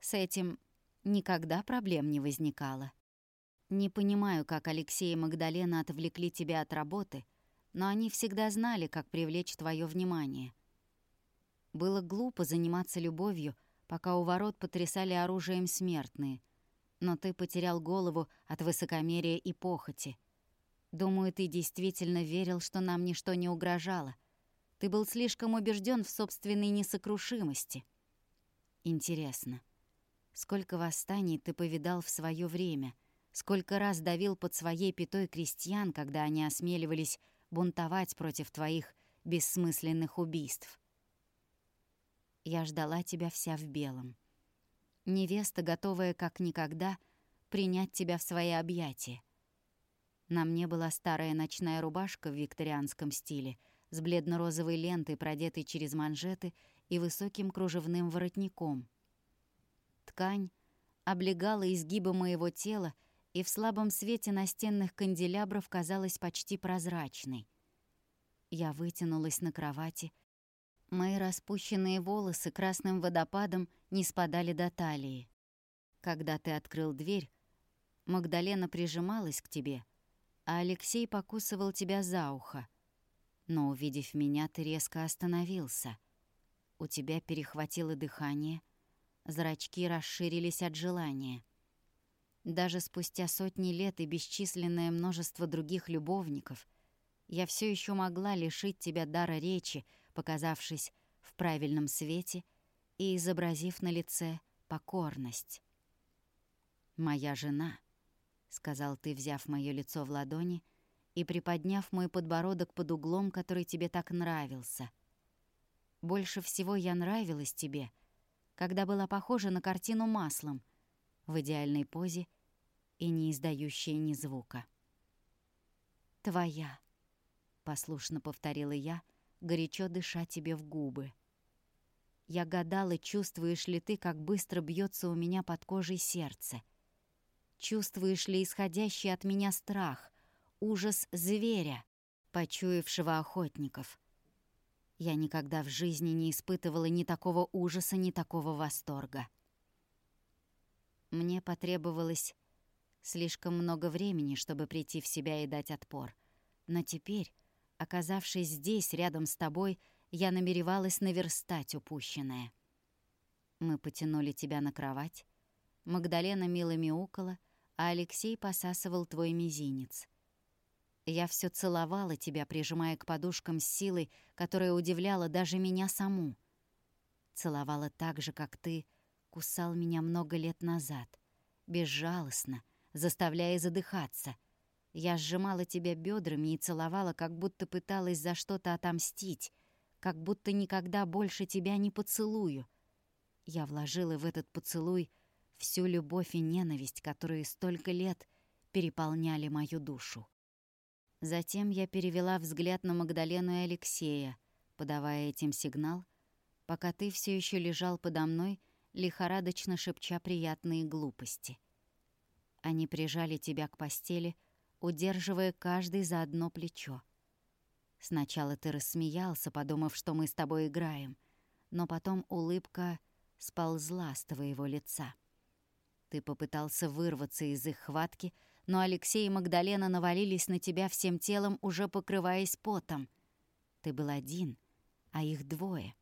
С этим никогда проблем не возникало. Не понимаю, как Алексей и Магдалена отвлекли тебя от работы, но они всегда знали, как привлечь твое внимание. Было глупо заниматься любовью, пока у ворот потрясали оружием смертные, но ты потерял голову от высокомерия и похоти. Думаю, ты действительно верил, что нам ничто не угрожало. Ты был слишком убежден в собственной несокрушимости. Интересно, сколько восстаний ты повидал в свое время — Сколько раз давил под своей пятой крестьян, когда они осмеливались бунтовать против твоих бессмысленных убийств. Я ждала тебя вся в белом. Невеста, готовая как никогда принять тебя в свои объятия. На мне была старая ночная рубашка в викторианском стиле с бледно-розовой лентой, продетой через манжеты и высоким кружевным воротником. Ткань облегала изгибы моего тела и в слабом свете настенных канделябров казалась почти прозрачной. Я вытянулась на кровати. Мои распущенные волосы красным водопадом не спадали до талии. Когда ты открыл дверь, Магдалена прижималась к тебе, а Алексей покусывал тебя за ухо. Но, увидев меня, ты резко остановился. У тебя перехватило дыхание, зрачки расширились от желания. Даже спустя сотни лет и бесчисленное множество других любовников, я все еще могла лишить тебя дара речи, показавшись в правильном свете и изобразив на лице покорность. «Моя жена», — сказал ты, взяв моё лицо в ладони и приподняв мой подбородок под углом, который тебе так нравился. Больше всего я нравилась тебе, когда была похожа на картину маслом, в идеальной позе и не издающая ни звука. «Твоя», — послушно повторила я, горячо дыша тебе в губы. Я гадала, чувствуешь ли ты, как быстро бьется у меня под кожей сердце. Чувствуешь ли исходящий от меня страх, ужас зверя, почуявшего охотников. Я никогда в жизни не испытывала ни такого ужаса, ни такого восторга. Мне потребовалось слишком много времени, чтобы прийти в себя и дать отпор. Но теперь, оказавшись здесь, рядом с тобой, я намеревалась наверстать упущенное. Мы потянули тебя на кровать. Магдалена мило мяукала, а Алексей посасывал твой мизинец. Я все целовала тебя, прижимая к подушкам с силой, которая удивляла даже меня саму. Целовала так же, как ты кусал меня много лет назад, безжалостно, заставляя задыхаться. Я сжимала тебя бедрами и целовала, как будто пыталась за что-то отомстить, как будто никогда больше тебя не поцелую. Я вложила в этот поцелуй всю любовь и ненависть, которые столько лет переполняли мою душу. Затем я перевела взгляд на Магдалену и Алексея, подавая этим сигнал, пока ты все еще лежал подо мной, лихорадочно шепча приятные глупости. Они прижали тебя к постели, удерживая каждый за одно плечо. Сначала ты рассмеялся, подумав, что мы с тобой играем, но потом улыбка сползла с твоего лица. Ты попытался вырваться из их хватки, но Алексей и Магдалена навалились на тебя всем телом, уже покрываясь потом. Ты был один, а их двое.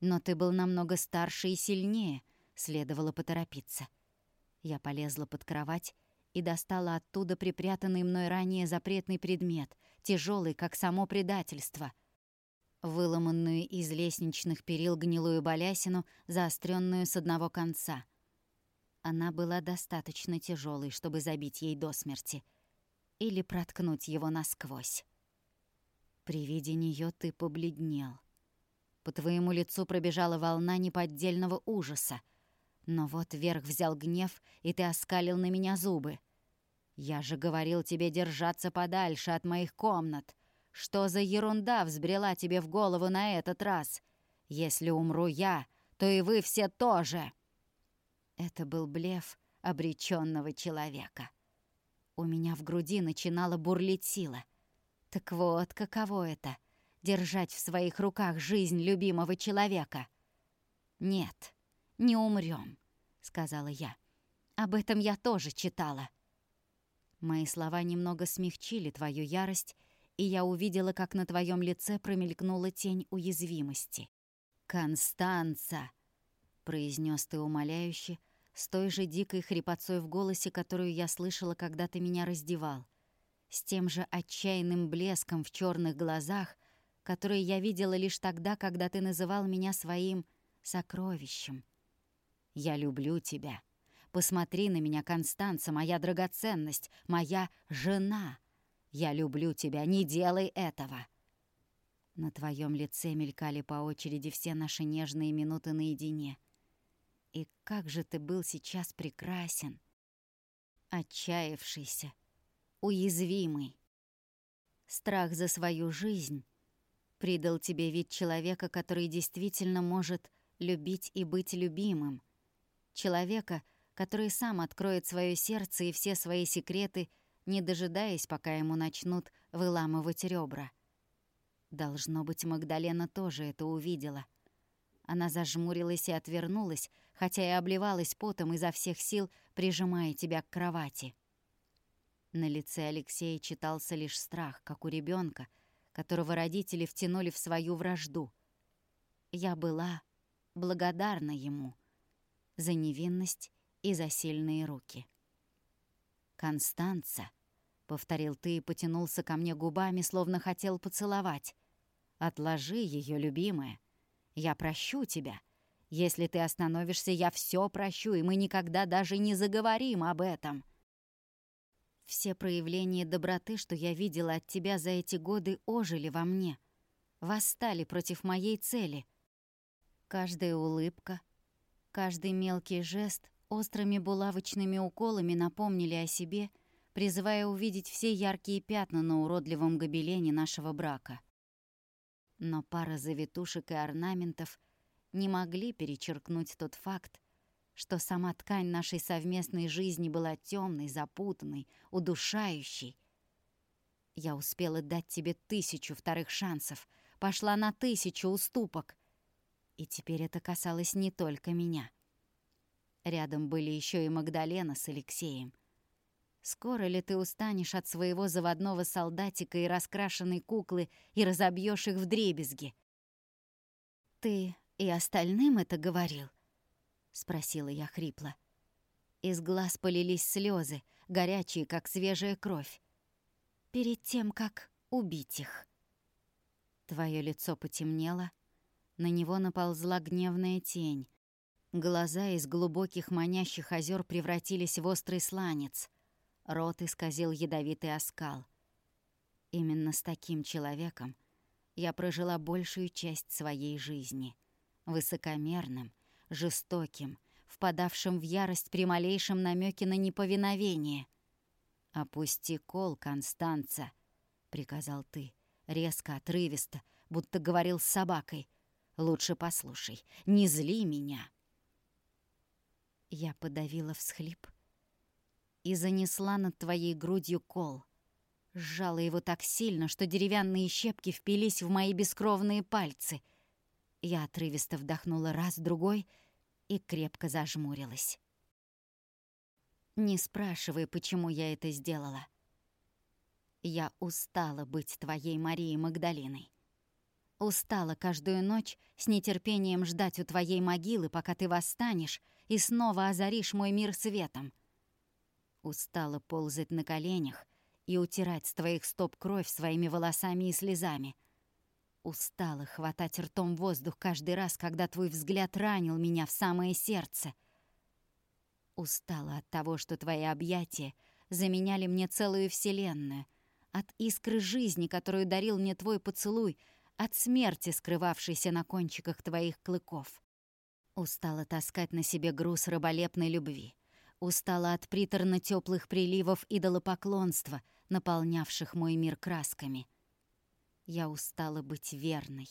Но ты был намного старше и сильнее, следовало поторопиться. Я полезла под кровать и достала оттуда припрятанный мной ранее запретный предмет, тяжелый, как само предательство. Выломанную из лестничных перил гнилую балясину, заостренную с одного конца. Она была достаточно тяжелой, чтобы забить ей до смерти. Или проткнуть его насквозь. При виде нее ты побледнел. По твоему лицу пробежала волна неподдельного ужаса. Но вот вверх взял гнев, и ты оскалил на меня зубы. Я же говорил тебе держаться подальше от моих комнат. Что за ерунда взбрела тебе в голову на этот раз? Если умру я, то и вы все тоже. Это был блеф обреченного человека. У меня в груди начинала бурлить сила. Так вот, каково это — держать в своих руках жизнь любимого человека. «Нет, не умрем, сказала я. «Об этом я тоже читала». Мои слова немного смягчили твою ярость, и я увидела, как на твоем лице промелькнула тень уязвимости. «Констанца!» — произнес ты умоляюще, с той же дикой хрипотцой в голосе, которую я слышала, когда ты меня раздевал, с тем же отчаянным блеском в черных глазах, которые я видела лишь тогда, когда ты называл меня своим сокровищем. «Я люблю тебя», Посмотри на меня, Констанца, моя драгоценность, моя жена. Я люблю тебя, не делай этого. На твоем лице мелькали по очереди все наши нежные минуты наедине. И как же ты был сейчас прекрасен. Отчаявшийся, уязвимый. Страх за свою жизнь придал тебе вид человека, который действительно может любить и быть любимым. Человека, который сам откроет свое сердце и все свои секреты, не дожидаясь, пока ему начнут выламывать ребра. Должно быть, Магдалена тоже это увидела. Она зажмурилась и отвернулась, хотя и обливалась потом изо всех сил, прижимая тебя к кровати. На лице Алексея читался лишь страх, как у ребенка, которого родители втянули в свою вражду. Я была благодарна ему за невинность и за сильные руки. «Констанца», — повторил ты и потянулся ко мне губами, словно хотел поцеловать. «Отложи ее, любимая. Я прощу тебя. Если ты остановишься, я все прощу, и мы никогда даже не заговорим об этом». Все проявления доброты, что я видела от тебя за эти годы, ожили во мне, восстали против моей цели. Каждая улыбка, каждый мелкий жест острыми булавочными уколами напомнили о себе, призывая увидеть все яркие пятна на уродливом гобелене нашего брака. Но пара завитушек и орнаментов не могли перечеркнуть тот факт, что сама ткань нашей совместной жизни была темной, запутанной, удушающей. Я успела дать тебе тысячу вторых шансов, пошла на тысячу уступок. И теперь это касалось не только меня. Рядом были еще и Магдалена с Алексеем. Скоро ли ты устанешь от своего заводного солдатика и раскрашенной куклы и разобьешь их в дребезги? Ты и остальным это говорил? — спросила я хрипло. Из глаз полились слезы, горячие, как свежая кровь. Перед тем, как убить их. Твое лицо потемнело, на него наползла гневная тень. Глаза из глубоких манящих озер превратились в острый сланец. Рот исказил ядовитый оскал. Именно с таким человеком я прожила большую часть своей жизни. Высокомерным, жестоким, впадавшим в ярость при малейшем намеке на неповиновение. «Опусти кол, Констанца», — приказал ты, резко, отрывисто, будто говорил с собакой. «Лучше послушай, не зли меня». Я подавила всхлип и занесла над твоей грудью кол. Сжала его так сильно, что деревянные щепки впились в мои бескровные пальцы. Я отрывисто вдохнула раз, другой — и крепко зажмурилась. Не спрашивай, почему я это сделала. Я устала быть твоей Марией Магдалиной. Устала каждую ночь с нетерпением ждать у твоей могилы, пока ты восстанешь и снова озаришь мой мир светом. Устала ползать на коленях и утирать с твоих стоп кровь своими волосами и слезами — Устала хватать ртом воздух каждый раз, когда твой взгляд ранил меня в самое сердце. Устала от того, что твои объятия заменяли мне целую вселенную, от искры жизни, которую дарил мне твой поцелуй, от смерти, скрывавшейся на кончиках твоих клыков. Устала таскать на себе груз раболепной любви. Устала от приторно теплых приливов идолопоклонства, наполнявших мой мир красками — я устала быть верной.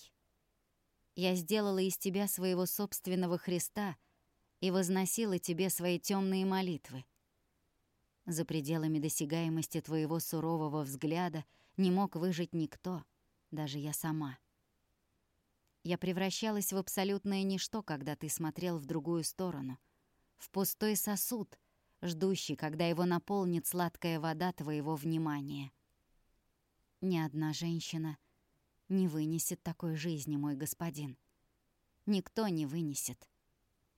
Я сделала из тебя своего собственного Христа и возносила тебе свои темные молитвы. За пределами досягаемости твоего сурового взгляда не мог выжить никто, даже я сама. Я превращалась в абсолютное ничто, когда ты смотрел в другую сторону, в пустой сосуд, ждущий, когда его наполнит сладкая вода твоего внимания. Ни одна женщина не вынесет такой жизни, мой господин. Никто не вынесет.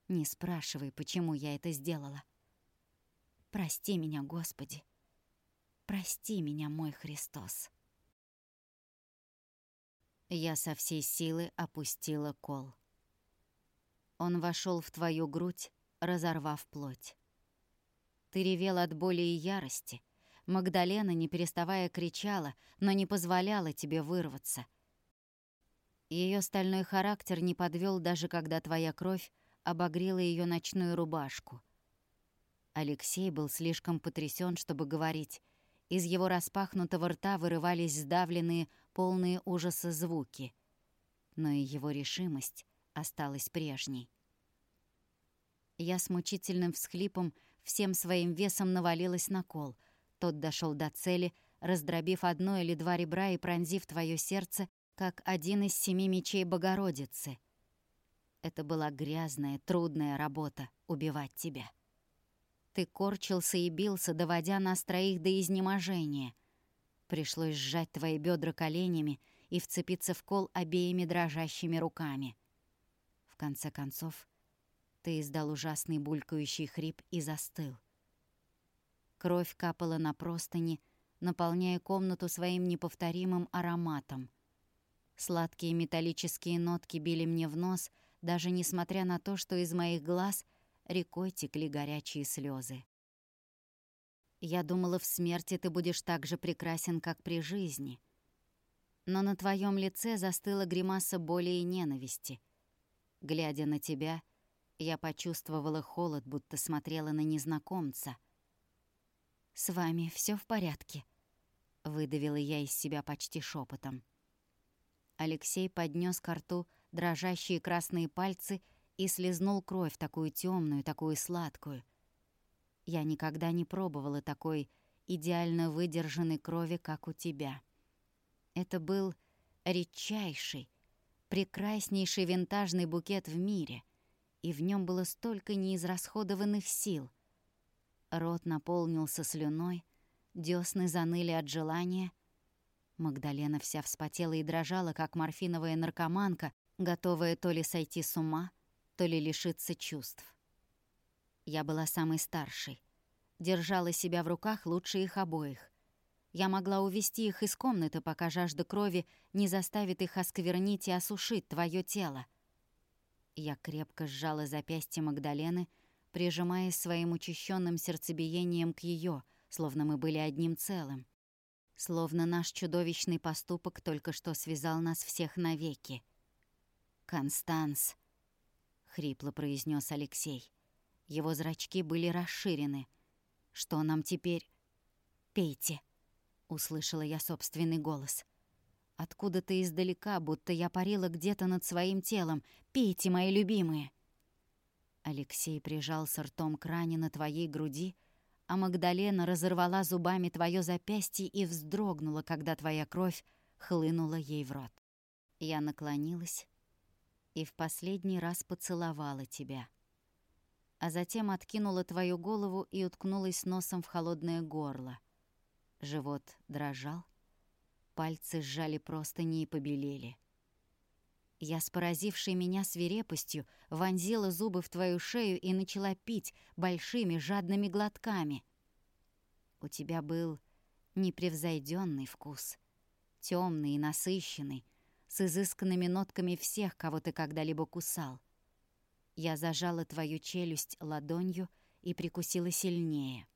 Не спрашивай, почему я это сделала. Прости меня, Господи. Прости меня, мой Христос. Я со всей силы опустила кол. Он вошел в твою грудь, разорвав плоть. Ты ревел от боли и ярости — Магдалена, не переставая, кричала, но не позволяла тебе вырваться. Ее стальной характер не подвел даже когда твоя кровь обогрела ее ночную рубашку. Алексей был слишком потрясен, чтобы говорить. Из его распахнутого рта вырывались сдавленные, полные ужаса звуки. Но и его решимость осталась прежней. Я с мучительным всхлипом всем своим весом навалилась на кол — тот дошел до цели, раздробив одно или два ребра и пронзив твое сердце, как один из семи мечей Богородицы. Это была грязная, трудная работа — убивать тебя. Ты корчился и бился, доводя нас троих до изнеможения. Пришлось сжать твои бедра коленями и вцепиться в кол обеими дрожащими руками. В конце концов, ты издал ужасный булькающий хрип и застыл. Кровь капала на простыни, наполняя комнату своим неповторимым ароматом. Сладкие металлические нотки били мне в нос, даже несмотря на то, что из моих глаз рекой текли горячие слезы. Я думала, в смерти ты будешь так же прекрасен, как при жизни. Но на твоем лице застыла гримаса боли и ненависти. Глядя на тебя, я почувствовала холод, будто смотрела на незнакомца. «С вами все в порядке?» — выдавила я из себя почти шепотом. Алексей поднес к рту дрожащие красные пальцы и слезнул кровь, такую темную, такую сладкую. Я никогда не пробовала такой идеально выдержанной крови, как у тебя. Это был редчайший, прекраснейший винтажный букет в мире, и в нем было столько неизрасходованных сил. Рот наполнился слюной, десны заныли от желания — Магдалена вся вспотела и дрожала, как морфиновая наркоманка, готовая то ли сойти с ума, то ли лишиться чувств. Я была самой старшей. Держала себя в руках лучше их обоих. Я могла увести их из комнаты, пока жажда крови не заставит их осквернить и осушить твое тело. Я крепко сжала запястье Магдалены, прижимаясь своим учащенным сердцебиением к ее, словно мы были одним целым. Словно наш чудовищный поступок только что связал нас всех навеки. «Констанс», — хрипло произнес Алексей. Его зрачки были расширены. «Что нам теперь?» «Пейте», — услышала я собственный голос. Откуда-то издалека, будто я парила где-то над своим телом. «Пейте, мои любимые!» Алексей прижался ртом к ране на твоей груди, а Магдалена разорвала зубами твое запястье и вздрогнула, когда твоя кровь хлынула ей в рот. Я наклонилась и в последний раз поцеловала тебя, а затем откинула твою голову и уткнулась носом в холодное горло. Живот дрожал, пальцы сжали простыни и побелели. Я с поразившей меня свирепостью вонзила зубы в твою шею и начала пить большими жадными глотками. У тебя был непревзойденный вкус, темный и насыщенный, с изысканными нотками всех, кого ты когда-либо кусал. Я зажала твою челюсть ладонью и прикусила сильнее.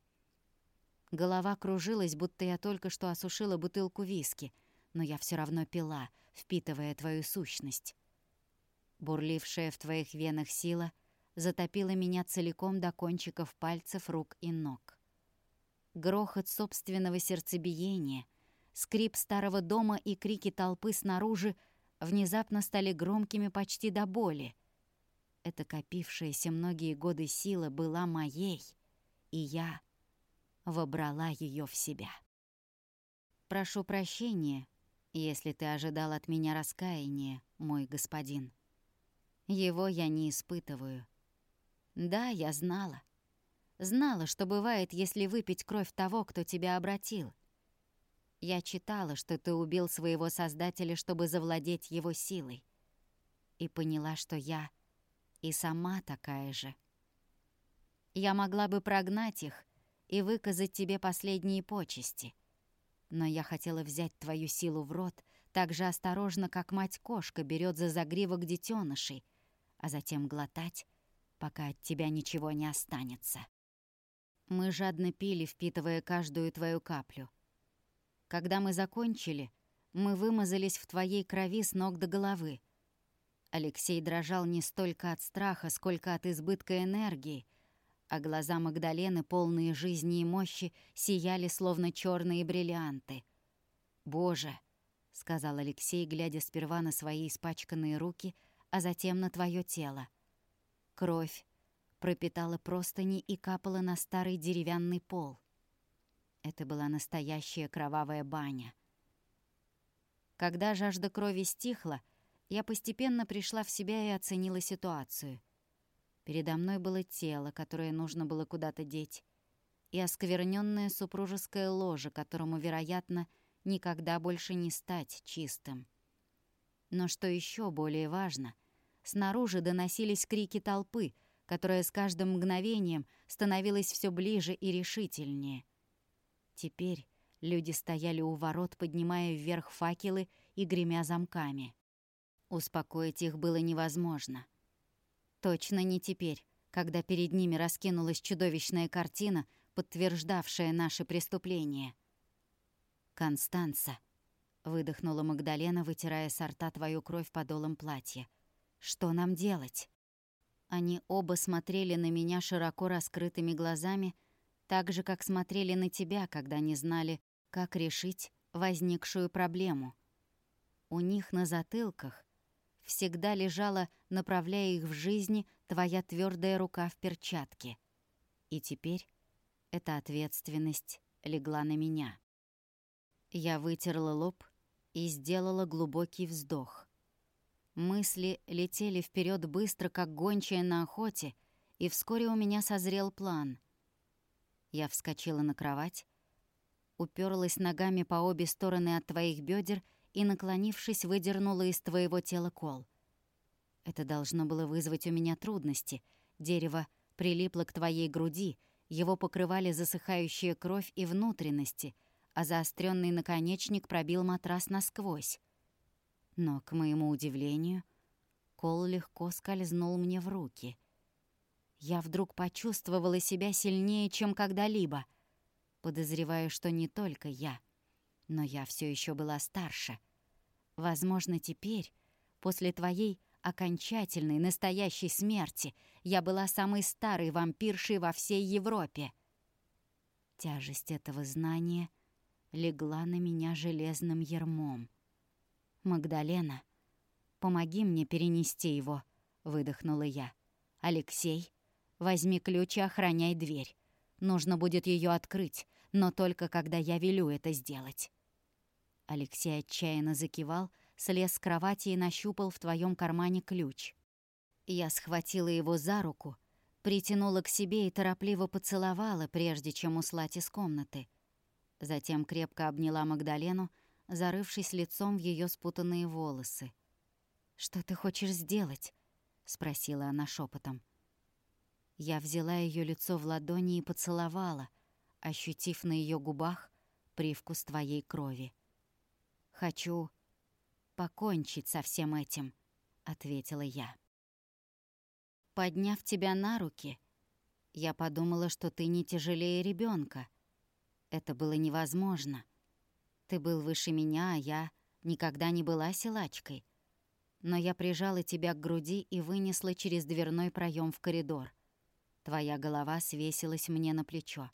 Голова кружилась, будто я только что осушила бутылку виски — но я все равно пила, впитывая твою сущность. Бурлившая в твоих венах сила затопила меня целиком до кончиков пальцев, рук и ног. Грохот собственного сердцебиения, скрип старого дома и крики толпы снаружи внезапно стали громкими почти до боли. Эта копившаяся многие годы сила была моей, и я вобрала ее в себя. Прошу прощения, если ты ожидал от меня раскаяния, мой господин. Его я не испытываю. Да, я знала. Знала, что бывает, если выпить кровь того, кто тебя обратил. Я читала, что ты убил своего Создателя, чтобы завладеть его силой. И поняла, что я и сама такая же. Я могла бы прогнать их и выказать тебе последние почести — но я хотела взять твою силу в рот так же осторожно, как мать-кошка берет за загривок детенышей, а затем глотать, пока от тебя ничего не останется. Мы жадно пили, впитывая каждую твою каплю. Когда мы закончили, мы вымазались в твоей крови с ног до головы. Алексей дрожал не столько от страха, сколько от избытка энергии — а глаза Магдалены, полные жизни и мощи, сияли, словно черные бриллианты. «Боже!» — сказал Алексей, глядя сперва на свои испачканные руки, а затем на твое тело. Кровь пропитала простыни и капала на старый деревянный пол. Это была настоящая кровавая баня. Когда жажда крови стихла, я постепенно пришла в себя и оценила ситуацию. Передо мной было тело, которое нужно было куда-то деть, и оскверненное супружеское ложе, которому, вероятно, никогда больше не стать чистым. Но что еще более важно, снаружи доносились крики толпы, которая с каждым мгновением становилась все ближе и решительнее. Теперь люди стояли у ворот, поднимая вверх факелы и гремя замками. Успокоить их было невозможно. Точно не теперь, когда перед ними раскинулась чудовищная картина, подтверждавшая наши преступления. «Констанца», — выдохнула Магдалена, вытирая с рта твою кровь подолом платья. «Что нам делать?» Они оба смотрели на меня широко раскрытыми глазами, так же, как смотрели на тебя, когда не знали, как решить возникшую проблему. У них на затылках всегда лежала, направляя их в жизни, твоя твердая рука в перчатке. И теперь эта ответственность легла на меня. Я вытерла лоб и сделала глубокий вздох. Мысли летели вперед быстро, как гончая на охоте, и вскоре у меня созрел план. Я вскочила на кровать, уперлась ногами по обе стороны от твоих бедер и, наклонившись, выдернула из твоего тела кол. Это должно было вызвать у меня трудности. Дерево прилипло к твоей груди, его покрывали засыхающая кровь и внутренности, а заостренный наконечник пробил матрас насквозь. Но, к моему удивлению, кол легко скользнул мне в руки. Я вдруг почувствовала себя сильнее, чем когда-либо, подозревая, что не только я, но я все еще была старше — Возможно, теперь, после твоей окончательной, настоящей смерти, я была самой старой вампиршей во всей Европе. Тяжесть этого знания легла на меня железным ермом. «Магдалена, помоги мне перенести его», — выдохнула я. «Алексей, возьми ключ и охраняй дверь. Нужно будет ее открыть, но только когда я велю это сделать». Алексей отчаянно закивал, слез с кровати и нащупал в твоем кармане ключ. Я схватила его за руку, притянула к себе и торопливо поцеловала, прежде чем услать из комнаты. Затем крепко обняла Магдалену, зарывшись лицом в ее спутанные волосы. «Что ты хочешь сделать?» — спросила она шепотом. Я взяла ее лицо в ладони и поцеловала, ощутив на ее губах привкус твоей крови. «Хочу покончить со всем этим», — ответила я. Подняв тебя на руки, я подумала, что ты не тяжелее ребенка. Это было невозможно. Ты был выше меня, а я никогда не была силачкой. Но я прижала тебя к груди и вынесла через дверной проем в коридор. Твоя голова свесилась мне на плечо.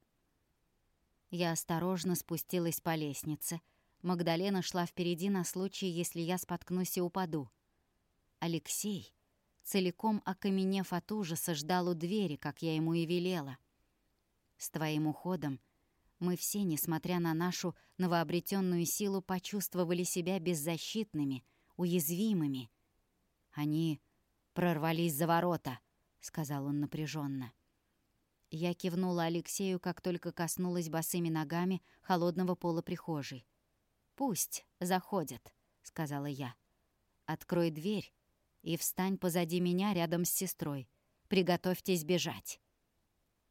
Я осторожно спустилась по лестнице — Магдалена шла впереди на случай, если я споткнусь и упаду. Алексей, целиком окаменев от ужаса, ждал у двери, как я ему и велела. С твоим уходом мы все, несмотря на нашу новообретенную силу, почувствовали себя беззащитными, уязвимыми. Они прорвались за ворота, сказал он напряженно. Я кивнула Алексею, как только коснулась босыми ногами холодного пола прихожей. «Пусть заходят», — сказала я. «Открой дверь и встань позади меня рядом с сестрой. Приготовьтесь бежать».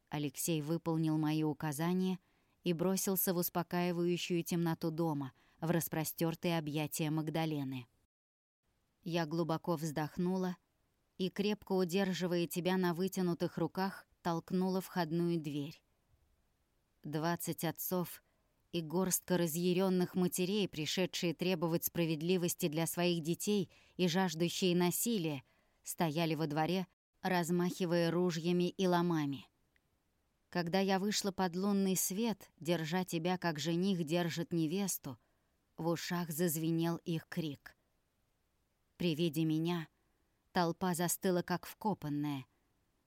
Алексей выполнил мои указания и бросился в успокаивающую темноту дома, в распростёртые объятия Магдалены. Я глубоко вздохнула и, крепко удерживая тебя на вытянутых руках, толкнула входную дверь. Двадцать отцов и горстка разъяренных матерей, пришедшие требовать справедливости для своих детей и жаждущие насилия, стояли во дворе, размахивая ружьями и ломами. Когда я вышла под лунный свет, держа тебя, как жених держит невесту, в ушах зазвенел их крик. При виде меня толпа застыла, как вкопанная.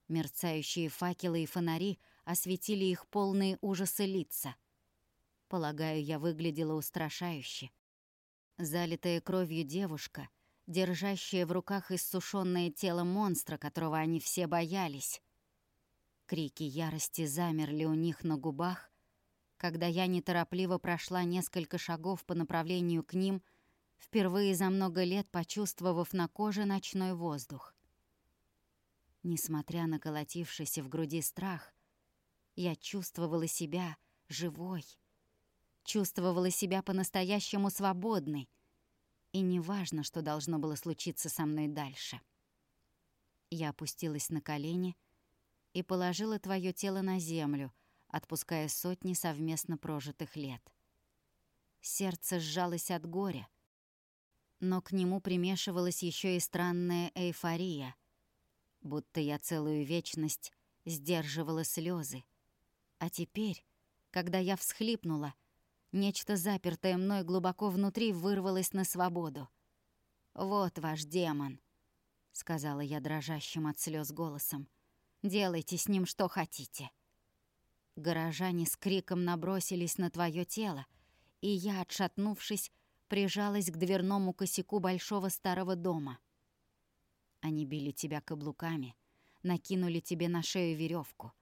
Мерцающие факелы и фонари осветили их полные ужасы лица — Полагаю, я выглядела устрашающе. Залитая кровью девушка, держащая в руках иссушенное тело монстра, которого они все боялись. Крики ярости замерли у них на губах, когда я неторопливо прошла несколько шагов по направлению к ним впервые за много лет почувствовав на коже ночной воздух. Несмотря на колотившийся в груди страх, я чувствовала себя живой, чувствовала себя по-настоящему свободной, и неважно, что должно было случиться со мной дальше. Я опустилась на колени и положила твое тело на землю, отпуская сотни совместно прожитых лет. Сердце сжалось от горя, но к нему примешивалась еще и странная эйфория, будто я целую вечность сдерживала слезы. А теперь, когда я всхлипнула, нечто запертое мной глубоко внутри вырвалось на свободу. «Вот ваш демон», — сказала я дрожащим от слез голосом. «Делайте с ним что хотите». Горожане с криком набросились на твое тело, и я, отшатнувшись, прижалась к дверному косяку большого старого дома. Они били тебя каблуками, накинули тебе на шею веревку.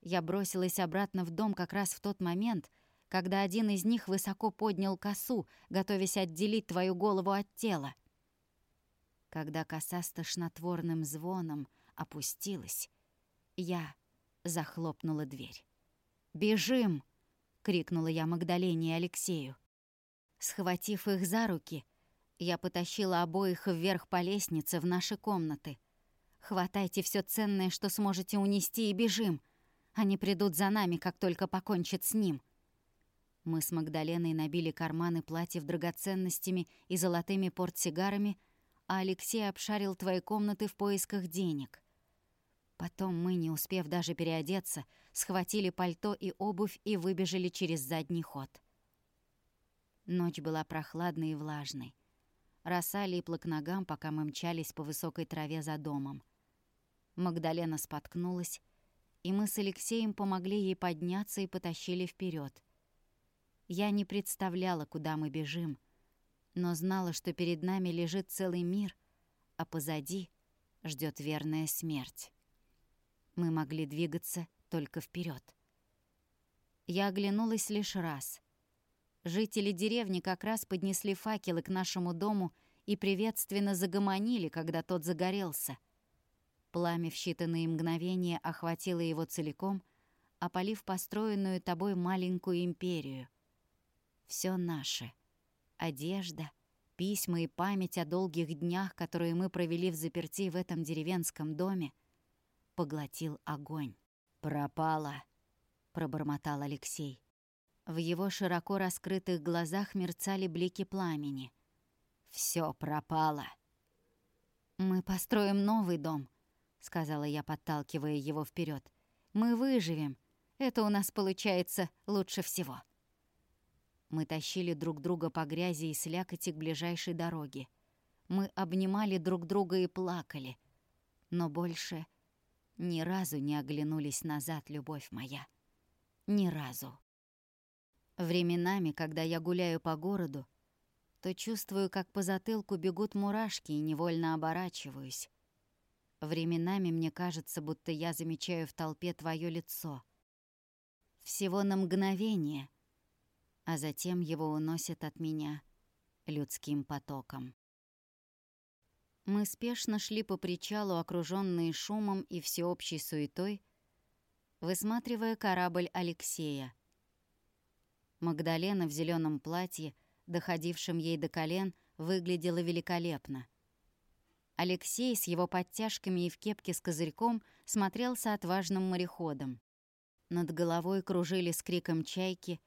Я бросилась обратно в дом как раз в тот момент, когда один из них высоко поднял косу, готовясь отделить твою голову от тела. Когда коса с тошнотворным звоном опустилась, я захлопнула дверь. «Бежим!» — крикнула я Магдалене и Алексею. Схватив их за руки, я потащила обоих вверх по лестнице в наши комнаты. «Хватайте все ценное, что сможете унести, и бежим. Они придут за нами, как только покончат с ним». Мы с Магдаленой набили карманы платьев драгоценностями и золотыми портсигарами, а Алексей обшарил твои комнаты в поисках денег. Потом мы, не успев даже переодеться, схватили пальто и обувь и выбежали через задний ход. Ночь была прохладной и влажной. Роса липла к ногам, пока мы мчались по высокой траве за домом. Магдалена споткнулась, и мы с Алексеем помогли ей подняться и потащили вперед. Я не представляла, куда мы бежим, но знала, что перед нами лежит целый мир, а позади ждет верная смерть. Мы могли двигаться только вперед. Я оглянулась лишь раз — Жители деревни как раз поднесли факелы к нашему дому и приветственно загомонили, когда тот загорелся. Пламя в считанные мгновения охватило его целиком, опалив построенную тобой маленькую империю. Все наше. Одежда, письма и память о долгих днях, которые мы провели в заперти в этом деревенском доме, поглотил огонь. «Пропала», — пробормотал Алексей. В его широко раскрытых глазах мерцали блики пламени. Все пропало. «Мы построим новый дом», — сказала я, подталкивая его вперед. «Мы выживем. Это у нас получается лучше всего». Мы тащили друг друга по грязи и слякоти к ближайшей дороге. Мы обнимали друг друга и плакали. Но больше ни разу не оглянулись назад, любовь моя. Ни разу. Временами, когда я гуляю по городу, то чувствую, как по затылку бегут мурашки и невольно оборачиваюсь. Временами мне кажется, будто я замечаю в толпе твое лицо. Всего на мгновение, а затем его уносят от меня людским потоком. Мы спешно шли по причалу, окружённые шумом и всеобщей суетой, высматривая корабль Алексея. Магдалена в зеленом платье, доходившем ей до колен, выглядела великолепно. Алексей с его подтяжками и в кепке с козырьком смотрелся отважным мореходом. Над головой кружили с криком чайки,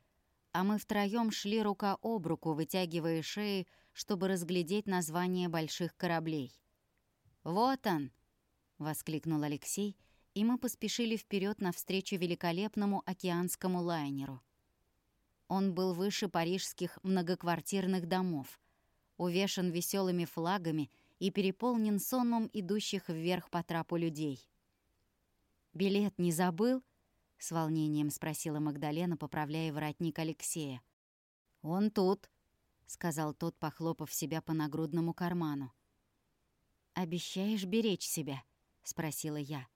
а мы втроём шли рука об руку, вытягивая шеи, чтобы разглядеть название больших кораблей. «Вот он!» — воскликнул Алексей, и мы поспешили вперед навстречу великолепному океанскому лайнеру — он был выше парижских многоквартирных домов, увешан веселыми флагами и переполнен сонмом идущих вверх по трапу людей. «Билет не забыл?» — с волнением спросила Магдалена, поправляя воротник Алексея. «Он тут», — сказал тот, похлопав себя по нагрудному карману. «Обещаешь беречь себя?» — спросила я.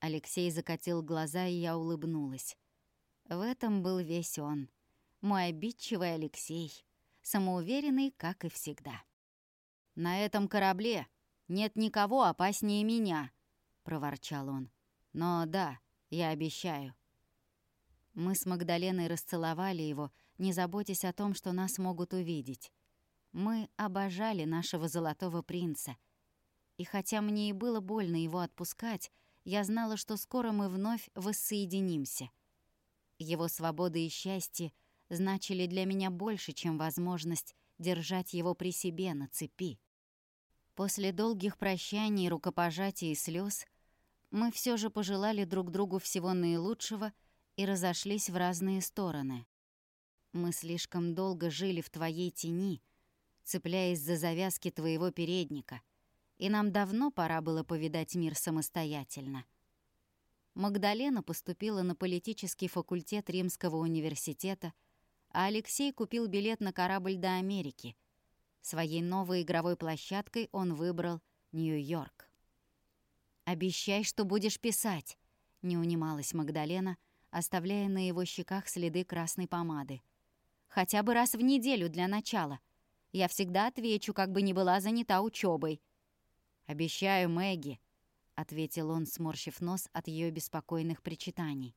Алексей закатил глаза, и я улыбнулась. В этом был весь он — мой обидчивый Алексей, самоуверенный, как и всегда. «На этом корабле нет никого опаснее меня», — проворчал он. «Но да, я обещаю». Мы с Магдаленой расцеловали его, не заботясь о том, что нас могут увидеть. Мы обожали нашего золотого принца. И хотя мне и было больно его отпускать, я знала, что скоро мы вновь воссоединимся. Его свобода и счастье значили для меня больше, чем возможность держать его при себе на цепи. После долгих прощаний, рукопожатий и слез мы все же пожелали друг другу всего наилучшего и разошлись в разные стороны. Мы слишком долго жили в твоей тени, цепляясь за завязки твоего передника, и нам давно пора было повидать мир самостоятельно. Магдалена поступила на политический факультет Римского университета, а Алексей купил билет на корабль до Америки. Своей новой игровой площадкой он выбрал Нью-Йорк. «Обещай, что будешь писать», — не унималась Магдалена, оставляя на его щеках следы красной помады. «Хотя бы раз в неделю для начала. Я всегда отвечу, как бы ни была занята учебой. «Обещаю, Мэгги», — ответил он, сморщив нос от ее беспокойных причитаний.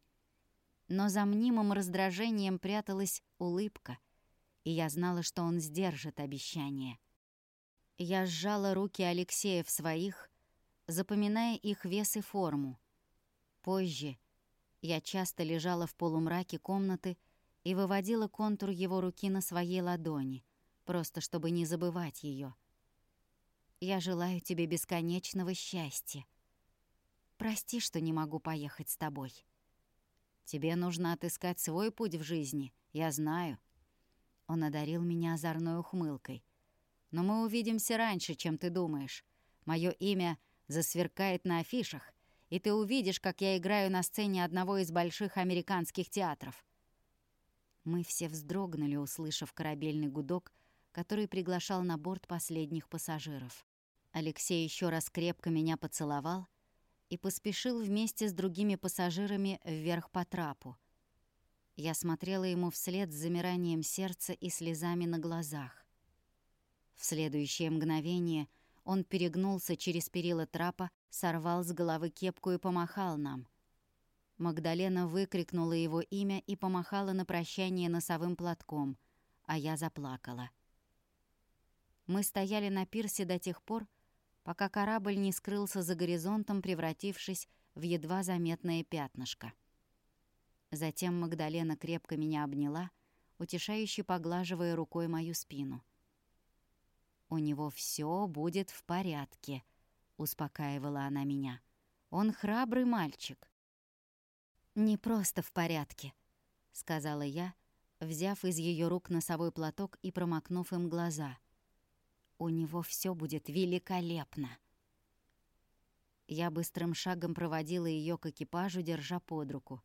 Но за мнимым раздражением пряталась улыбка, и я знала, что он сдержит обещание. Я сжала руки Алексея в своих, запоминая их вес и форму. Позже я часто лежала в полумраке комнаты и выводила контур его руки на своей ладони, просто чтобы не забывать ее. Я желаю тебе бесконечного счастья. Прости, что не могу поехать с тобой. Тебе нужно отыскать свой путь в жизни, я знаю. Он одарил меня озорной ухмылкой. Но мы увидимся раньше, чем ты думаешь. Мое имя засверкает на афишах, и ты увидишь, как я играю на сцене одного из больших американских театров. Мы все вздрогнули, услышав корабельный гудок, который приглашал на борт последних пассажиров. Алексей еще раз крепко меня поцеловал и поспешил вместе с другими пассажирами вверх по трапу. Я смотрела ему вслед с замиранием сердца и слезами на глазах. В следующее мгновение — он перегнулся через перила трапа, сорвал с головы кепку и помахал нам. Магдалена выкрикнула его имя и помахала на прощание носовым платком, а я заплакала. Мы стояли на пирсе до тех пор, пока корабль не скрылся за горизонтом, превратившись в едва заметное пятнышко. Затем Магдалена крепко меня обняла, утешающе поглаживая рукой мою спину — «У него все будет в порядке», — успокаивала она меня. «Он храбрый мальчик». «Не просто в порядке», — сказала я, взяв из ее рук носовой платок и промокнув им глаза. «У него все будет великолепно». Я быстрым шагом проводила ее к экипажу, держа под руку.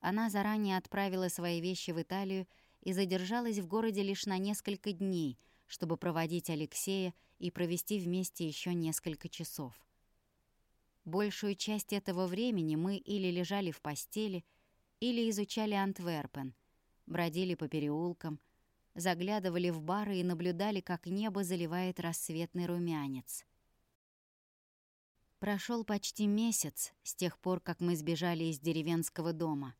Она заранее отправила свои вещи в Италию и задержалась в городе лишь на несколько дней — чтобы проводить Алексея и провести вместе еще несколько часов. Большую часть этого времени мы или лежали в постели, или изучали Антверпен, бродили по переулкам, заглядывали в бары и наблюдали, как небо заливает рассветный румянец. Прошел почти месяц с тех пор, как мы сбежали из деревенского дома,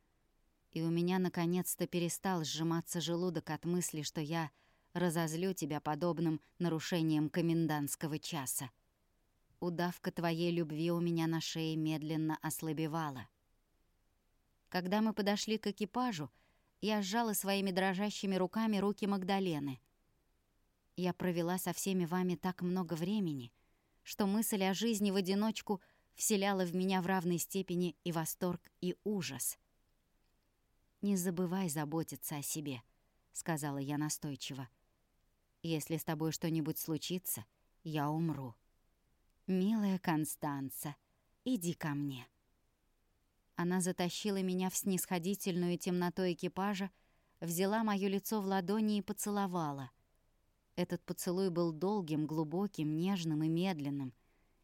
и у меня наконец-то перестал сжиматься желудок от мысли, что я разозлю тебя подобным нарушением комендантского часа. Удавка твоей любви у меня на шее медленно ослабевала. Когда мы подошли к экипажу, я сжала своими дрожащими руками руки Магдалены. Я провела со всеми вами так много времени, что мысль о жизни в одиночку вселяла в меня в равной степени и восторг, и ужас. «Не забывай заботиться о себе», — сказала я настойчиво. Если с тобой что-нибудь случится, я умру. Милая Констанца, иди ко мне. Она затащила меня в снисходительную темноту экипажа, взяла моё лицо в ладони и поцеловала. Этот поцелуй был долгим, глубоким, нежным и медленным,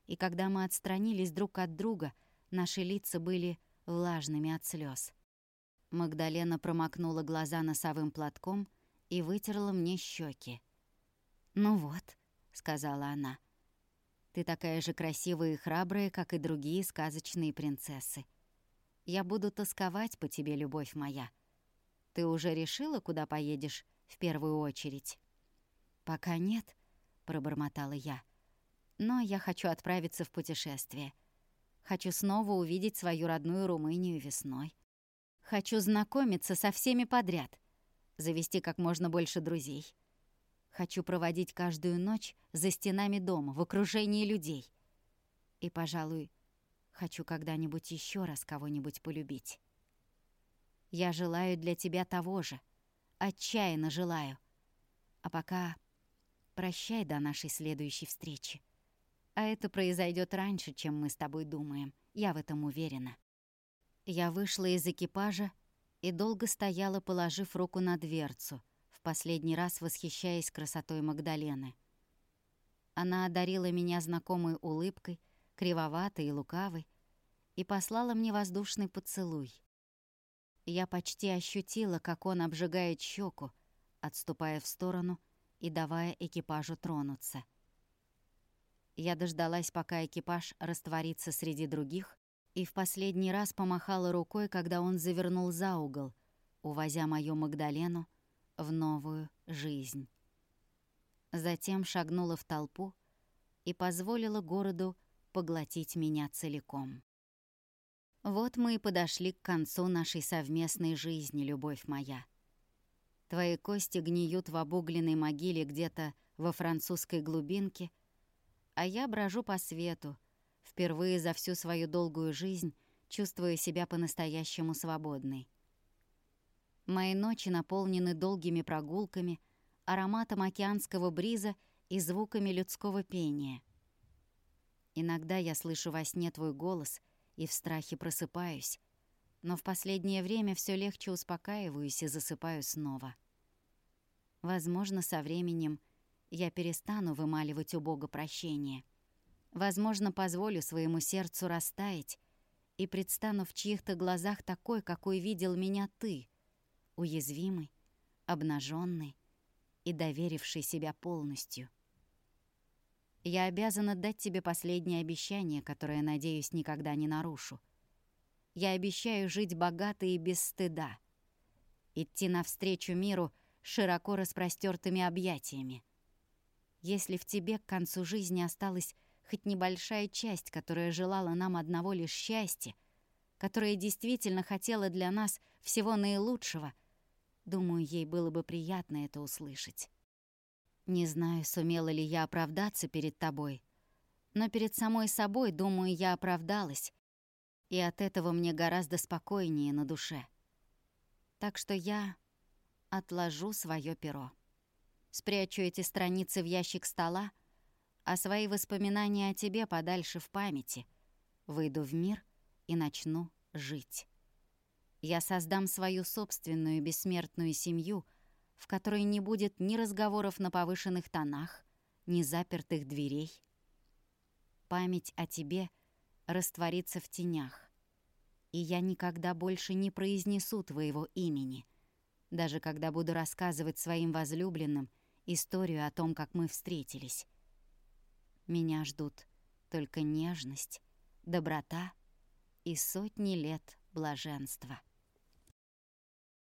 и когда мы отстранились друг от друга, наши лица были влажными от слез. Магдалена промокнула глаза носовым платком и вытерла мне щеки. «Ну вот», — сказала она, — «ты такая же красивая и храбрая, как и другие сказочные принцессы. Я буду тосковать по тебе, любовь моя. Ты уже решила, куда поедешь в первую очередь?» «Пока нет», — пробормотала я. «Но я хочу отправиться в путешествие. Хочу снова увидеть свою родную Румынию весной. Хочу знакомиться со всеми подряд, завести как можно больше друзей. Хочу проводить каждую ночь за стенами дома, в окружении людей. И, пожалуй, хочу когда-нибудь еще раз кого-нибудь полюбить. Я желаю для тебя того же, отчаянно желаю. А пока прощай до нашей следующей встречи. А это произойдет раньше, чем мы с тобой думаем. Я в этом уверена. Я вышла из экипажа и долго стояла, положив руку на дверцу, в последний раз восхищаясь красотой Магдалены. Она одарила меня знакомой улыбкой, кривоватой и лукавой, и послала мне воздушный поцелуй. Я почти ощутила, как он обжигает щеку, отступая в сторону и давая экипажу тронуться. Я дождалась, пока экипаж растворится среди других, и в последний раз помахала рукой, когда он завернул за угол, увозя мою Магдалену в новую жизнь. Затем шагнула в толпу и позволила городу поглотить меня целиком. Вот мы и подошли к концу нашей совместной жизни, любовь моя. Твои кости гниют в обугленной могиле где-то во французской глубинке, а я брожу по свету, впервые за всю свою долгую жизнь чувствуя себя по-настоящему свободной. Мои ночи наполнены долгими прогулками, ароматом океанского бриза и звуками людского пения. Иногда я слышу во сне твой голос и в страхе просыпаюсь, но в последнее время все легче успокаиваюсь и засыпаю снова. Возможно, со временем я перестану вымаливать у Бога прощения — Возможно, позволю своему сердцу растаять и предстану в чьих-то глазах такой, какой видел меня ты, уязвимый, обнаженный и доверивший себя полностью. Я обязана дать тебе последнее обещание, которое, надеюсь, никогда не нарушу. Я обещаю жить богато и без стыда, идти навстречу миру широко распростертыми объятиями. Если в тебе к концу жизни осталось хоть небольшая часть, которая желала нам одного лишь счастья, которая действительно хотела для нас всего наилучшего, думаю, ей было бы приятно это услышать. Не знаю, сумела ли я оправдаться перед тобой, но перед самой собой, думаю, я оправдалась, и от этого мне гораздо спокойнее на душе. Так что я отложу свое перо. Спрячу эти страницы в ящик стола, а свои воспоминания о тебе подальше в памяти. Выйду в мир и начну жить. Я создам свою собственную бессмертную семью, в которой не будет ни разговоров на повышенных тонах, ни запертых дверей. Память о тебе растворится в тенях, и я никогда больше не произнесу твоего имени, даже когда буду рассказывать своим возлюбленным историю о том, как мы встретились. Меня ждут только нежность, доброта и сотни лет блаженства.